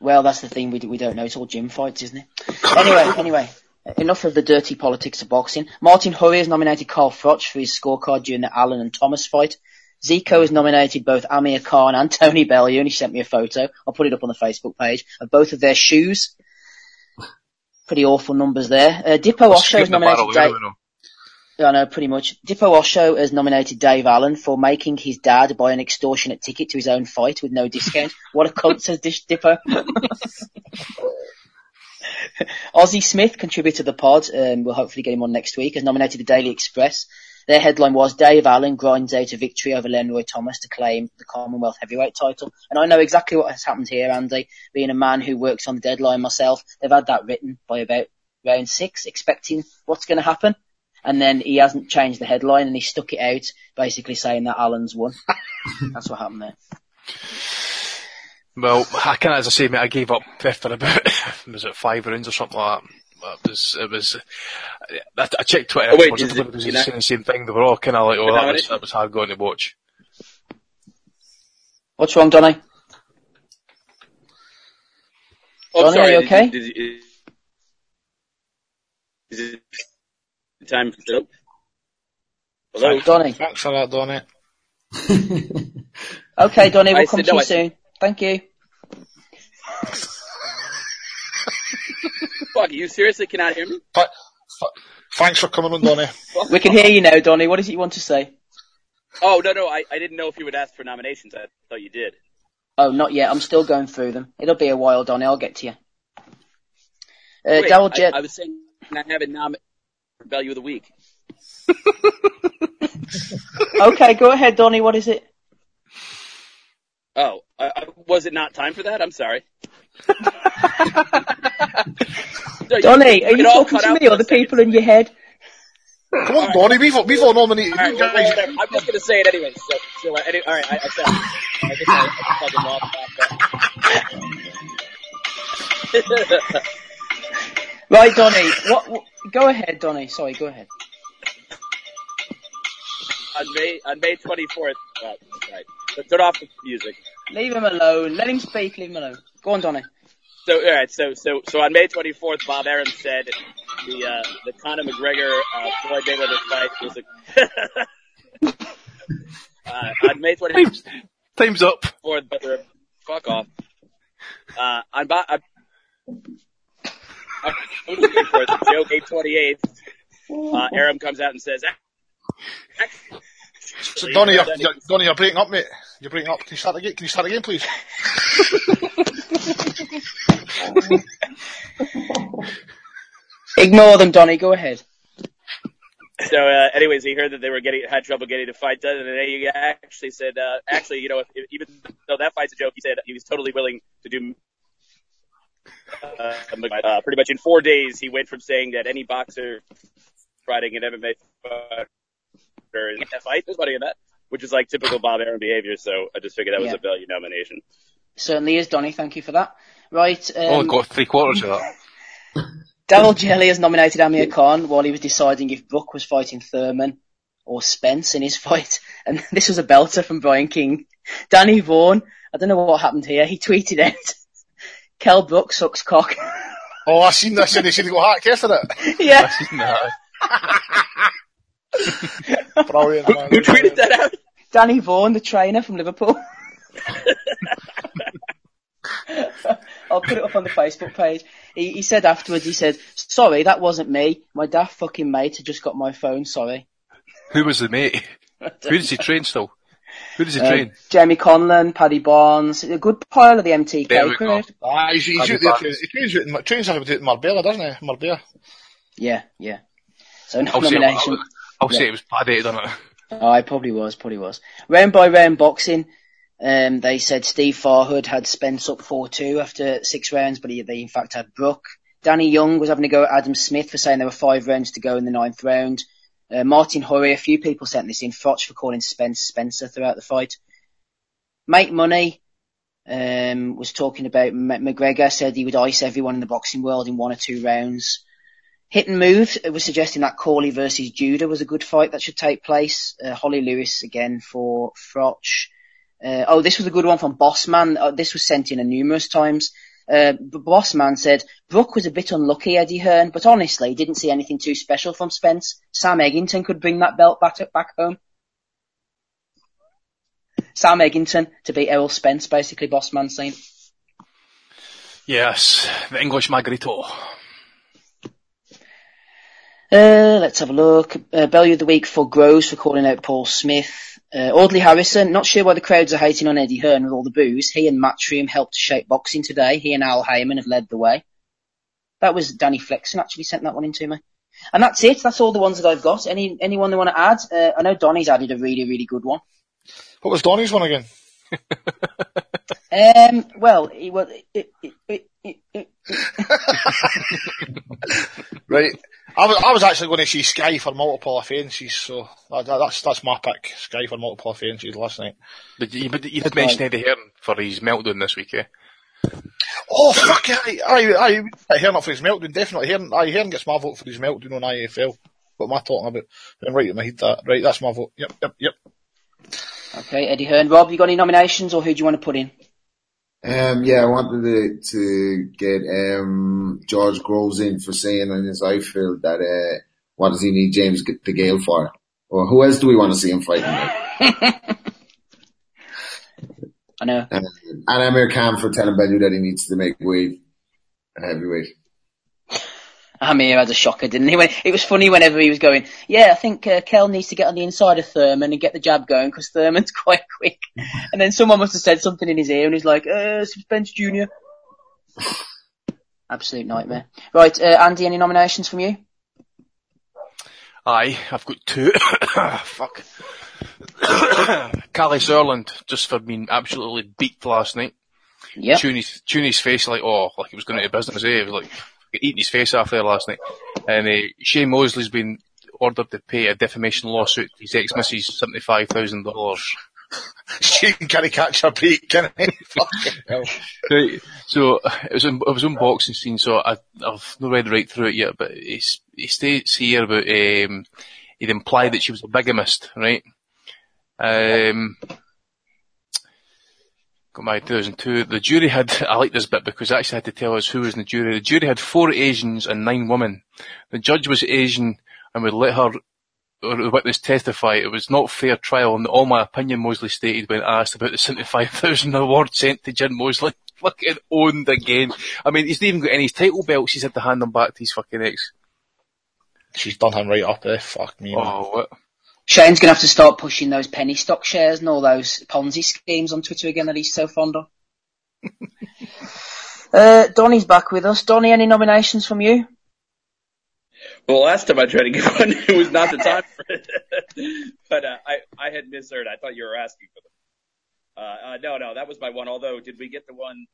Well, that's the thing we, we don't know. It's all gym fights, isn't it? Anyway, anyway, enough of the dirty politics of boxing. Martin Hurry has nominated Carl Froch for his scorecard during the Allen and Thomas fight. Zico has nominated both Amir Khan and Tony Bellew, and he sent me a photo. I'll put it up on the Facebook page of both of their shoes. Pretty awful numbers there. Uh, Dippo Osho has nominated out Dave. of them. I know, pretty much. Dippo Osho has nominated Dave Allen for making his dad buy an extortionate ticket to his own fight with no discount. what a cunt, says Dish Dippo. Ozzy Smith, contributor to the pod, um, we'll hopefully get him on next week, has nominated the Daily Express. Their headline was Dave Allen grinds out a victory over Lenroy Thomas to claim the Commonwealth heavyweight title. And I know exactly what has happened here, Andy. Being a man who works on the deadline myself, they've had that written by about round six, expecting what's going to happen. And then he hasn't changed the headline and he stuck it out, basically saying that Allen's won. That's what happened there. Well, I kind of, as I say, mate, I gave up after about, was it five rounds or something like that? It was, it was, I, I checked Twitter Oh, wait, afterwards, it- was you know- saying the same thing, they were all kind of like, oh, that was, that was hard going to watch. What's wrong, Donny? Oh, Donnie, sorry. are you did- okay? did- did- Is it time for the Hello? Donny. Thanks for that, Donny. Okay, Donny, we'll I come said to no, you I soon. said- Thank you. Fuck, you seriously cannot hear me? Th- th- Thanks for coming on, Donny. We can hear you now, Donny. What is it you want to say? Oh, no, no, I, I didn't know if you would ask for nominations. I thought you did. Oh, not yet. I'm still going through them. It'll be a while, Donny. I'll get to you. Uh, Wait, Daryl Jet. I was saying I have a nom for Value of the Week. okay, go ahead, Donny. What is it? Oh, I, I, was it not time for that? I'm sorry. No, Donny, you- are you talking to me or the people in your head? Come on, Donny, we've, we've all nominated All right, well, I'm just gonna say it anyway. So, so uh, any, all right, I, I said, I guess I, I fucking lost that. Right, Donny. What, what? Go ahead, Donny. Sorry, go ahead. on May on May 24th. Uh, right, so turn off the music. Leave him alone. Let him speak. Leave him alone. Go on, Donny. So all right, so so so on May 24th, Bob Arum said the uh, the Conor McGregor uh, Floyd Mayweather fight was a. uh, on May 24th, Time's, time's up. but they're- fuck off. Uh, on Bob. I'm, I'm looking for. The joke 828. Uh, Arum comes out and says, So, Donny, you're, you're, Donny, you're breaking up, mate. You're breaking up. Can you start again? Can you start again, please? Ignore them, Donny. Go ahead. So, uh, anyways, he heard that they were getting had trouble getting the fight done, and then he actually said, uh, actually, you know, if, if, even though that fight's a joke, he said he was totally willing to do. Uh, uh, pretty much in four days, he went from saying that any boxer fighting an MMA fighter is a fight, there's money in that, which is like typical Bob Arum behavior. So I just figured that was Yeah. a value nomination. Certainly is, Donny. Thank you for that. Right. Um, Only got three quarters of that. Daryl Jelly has nominated Amir Khan while he was deciding if Brook was fighting Thurman or Spence in his fight. And this was a belter from Brian King. Danny Vaughan, I don't know what happened here. He tweeted out, Kel Brook sucks cock. Oh, I seen this and they said he got hacked after it. yeah. I seen that. Brilliant, man. Who tweeted that out? Danny Vaughan, the trainer from Liverpool. I'll put it up on the Facebook page. He, he said afterwards, he said, sorry, that wasn't me. My daft fucking mate had just got my phone, sorry. Who was the mate? Who does he train still? Who does he Uh, train? Jamie Conlan, Paddy Barnes, a good pile of the MTK There we crew. go. Ah, he's, he's out there, he trains, out trains out Marbella, doesn't he? Marbella. Yeah, yeah. So no I'll say, nomination. I'll, I'll Yeah. say it was Paddy, done it. Oh, it probably was, probably was. Round by round boxing, um, they said Steve Farhood had Spence up 4-2 after six rounds, but he, they in fact had Brook. Danny Young was having to go at Adam Smith for saying there were five rounds to go in the ninth round. Uh, Martin Hurry, a few people sent this in, Froch for calling Spence Spencer throughout the fight. Mike Money, um, was talking about McGregor said he would ice everyone in the boxing world in one or two rounds. Hit and Move uh, was suggesting that Corley versus Judah was a good fight that should take place. Uh, Holly Lewis again for Froch. Uh, oh, this was a good one from Bossman. Uh, this was sent in a numerous times. Uh, B- Bossman said, Brook was a bit unlucky, Eddie Hearn, but honestly, didn't see anything too special from Spence. Sam Eggington could bring that belt back, back home. Sam Eggington to beat Errol Spence, basically, Bossman saying. Yes, the English Magneto. Uh, let's have a look. Uh, of the week for Groves for calling out Paul Smith. Uh, Audley Harrison, not sure why the crowds are hating on Eddie Hearn with all the boos. He and Matchroom helped to shape boxing today. He and Al Haymon have led the way. That was Danny Flexen actually sent that one in to me. And that's it. That's all the ones that I've got. Any anyone they want to add? Uh, I know Donny's added a really really good one. What was Donny's one again? Um, well, he was. It, it, it, it, it, Right. I was, I was actually going to see Sky for multiple offences, so that, that- that's that's my pick. Sky for multiple offences last night. But you, but you did mention Eddie Hearn for his meltdown this week, eh? Oh fuck! I I I Hearn up for his meltdown. Definitely Hearn. I Hearn gets my vote for his meltdown on IFL. What am I talking about? I'm right in my head. That right. That's my vote. Yep. Yep. Yep. okay, Eddie Hearn. Rob, you got any nominations, or who do you want to put in? Um, yeah, I wanted to, to get um, George Groves in for saying in his outfield that uh, what does he need James DeGale for? Or who else do we want to see him fighting? With? I know. Um, and Amir Khan for telling Bellew that he needs to make weight a heavyweight. Amir had a shocker, didn't he? When, it was funny whenever he was going, yeah, I think uh, Kell needs to get on the inside of Thurman and get the jab going because Thurman's quite quick. And then someone must have said something in his ear and he's like, uh, Spence Jr. Absolute nightmare. Right, uh, Andy, any nominations from you? Aye, I've got two. Fuck. Kalle Sauerland, just for being absolutely beat last night. Yep. Tune his, tune his face like, oh, like he was going into business, eh? He was like, eating his face off there last night. And, uh, Shane Mosley's been ordered to pay a defamation lawsuit to his ex-missus $75,000. Shane can't catch a break, can he? Fucking hell. Right. So it was it was unboxing scene, so I, I've not read right through it yet, but it's, it states here about, um, it implied that she was a bigamist, right? Um, got my 2002. The jury had, I like this bit because it actually had to tell us who was in the jury. The jury had four Asians and nine women. The judge was Asian and would let her or the witness testify it was not fair trial and all my opinion Mosley stated when asked about the 75,000 award sent to Jin Mosley. Fucking owned again. I mean, he's not even got any title belts, he's had to hand them back to his fucking ex. She's done him right up there. Fuck me. man. Oh, what? Shane's going to have to start pushing those penny stock shares and all those Ponzi schemes on Twitter again that he's so fond of. uh, Donny's back with us. Donny, any nominations from you? Well, last time I tried to get one, it was not the time for it. but uh, I, I had misheard. I thought you were asking for them. Uh, uh, no, no, that was my one. Although, did we get the one?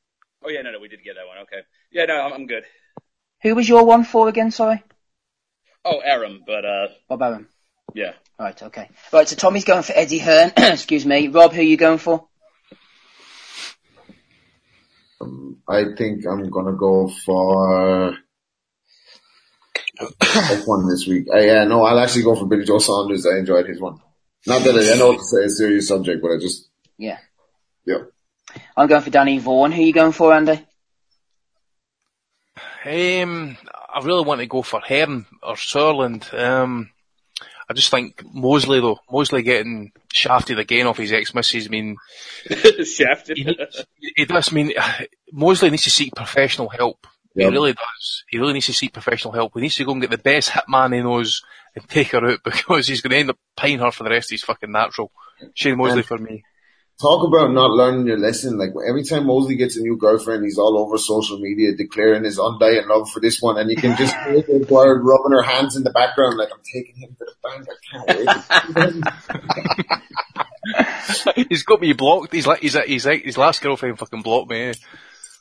Oh yeah, no, no, we did get that one. Okay. Yeah, no, I'm, I'm good. Who was your one for again, sorry? Oh, Arum, but uh, Bob Arum. Yeah. Right, okay. Right, so Tommy's going for Eddie Hearn. Excuse me. Rob, who are you going for? I think I'm gonna go for tough one this week. Uh, yeah, no, I'll actually go for Billy Joe Saunders. I enjoyed his one. Not that I, I know it's a serious subject, but I just Yeah. yeah. I'm going for Danny Vaughan. Who are you going for, Andy? Um, I really want to go for Hearn or Sauerland. Um, I just think Mosley though, Mosley getting shafted again off his ex-missus, I mean, Shafted. he, needs- he does, I mean, Mosley needs to seek professional help. Yeah. He really does. He really needs to seek professional help. He needs to go and get the best hitman he knows and take her out because he's going to end up paying her for the rest of his fucking natural. Shane Mosley And- for me. Talk about not learning your lesson. Like every time Mosley gets a new girlfriend, he's all over social media declaring his undying love for this one, and you can just hear the word rubbing her hands in the background, like I'm taking him to the bank. I can't wait. he's got me blocked. He's like, he's, he's like, his last girlfriend fucking blocked me. eh?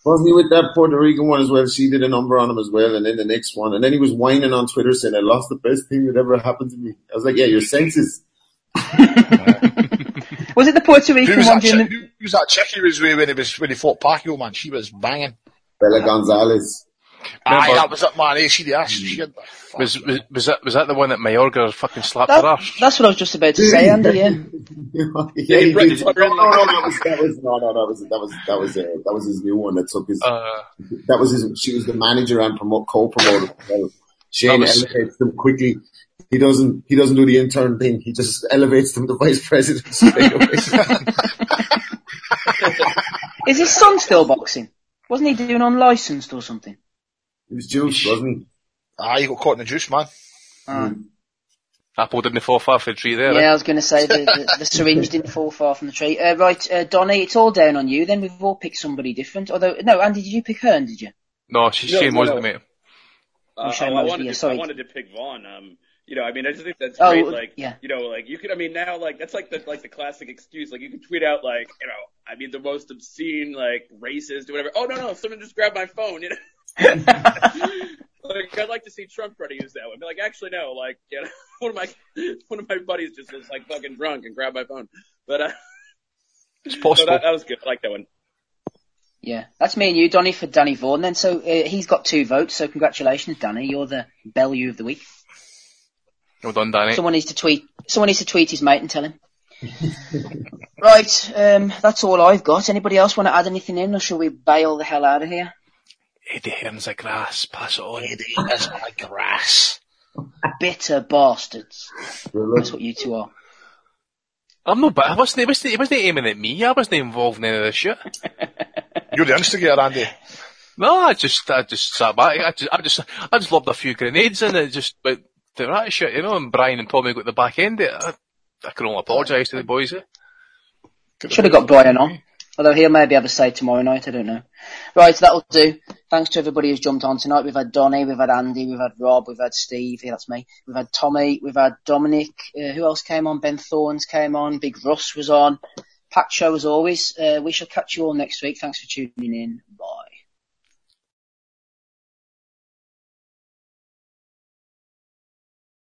Wasn't he with that Puerto Rican one as well? She did a number on him as well, and then the next one, and then he was whining on Twitter saying, "I lost the best thing that ever happened to me." I was like, "Yeah, your senses." Was it the Puerto Who Rican was, one that during the, who was that chick he was with when he was when he fought Pacquiao? Man, she was banging. Bella Gonzalez. Aye, that was it, man. See the ass. She had, Was, was, was that, was that the one that Mayorga fucking slapped that, her ass? that's what I was just about to say, Andy, yeah. yeah, he brought did. No, no, no, that was that was no, no, that was that was that was uh, that was his new one that took his. Uh, that was his. She was the manager and promote co-promoter. Well, Shane was- elevates them quickly. He doesn't. He doesn't do the intern thing. He just elevates them to vice president straight away. Is his son still boxing? Wasn't he doing unlicensed or something? he was juiced, wasn't he? Ah, he got caught in the juice, man. Ah. Apple didn't fall far from the tree there. eh? Yeah, I was going to say the, the, the syringe didn't fall far from the tree. Uh, right, uh, Donny, it's all down on you. Then we've all picked somebody different. Although, no, Andy, did you pick Hearn? Did you? No, she's No, Shane no, Mosley, no. mate. Uh, Shane oh, I wanted to, sorry. I wanted to pick Vaughan. Um, you know, I mean, I just think that's Oh, great. Like, yeah. you know, like you could. I mean, now like that's like the like the classic excuse. Like you can tweet out like, you know, I mean, the most obscene, like racist or whatever. Oh no, no, someone just grabbed my phone. You know. like I'd like to see Trump try to use that one. Be like, actually, no. Like, you know, one of my one of my buddies just was like fucking drunk and grabbed my phone. But uh, It's so possible. that, that was good. I like that one. Yeah, that's me and you, Donny, for Danny Vaughan. Then, so uh, he's got two votes. So congratulations, Danny. You're the Bellew of the week. Well done, Danny. Someone needs to tweet. Someone needs to tweet his mate and tell him. right, um, that's all I've got. Anybody else want to add anything in, or shall we bail the hell out of here? Eddie Hearn's a grass. Pass it on. Eddie is my grass. Bitter bastards. he? That's what you two are. I'm not bad. I wasn't, he wasn't, he wasn't aiming at me. I wasn't involved in any of this shit. You're the instigator, Andy. No, I just, I just sat back. I just, I just, I just lobbed a few grenades in it, just, but the right shit, you know, and Brian and Tommy got the back end of it. I, I can only apologise to the boys, eh? Should have got Brian on. Although he'll maybe have a say tomorrow night, I don't know. Right, that'll do. Thanks to everybody who's jumped on tonight. We've had Donny, we've had Andy, we've had Rob, we've had Steve, yeah, that's me. We've had Tommy, we've had Dominic, uh, who else came on? Ben Thorns came on, Big Russ was on. Packed show as always. Uh, we shall catch you all next week. Thanks for tuning in. Bye.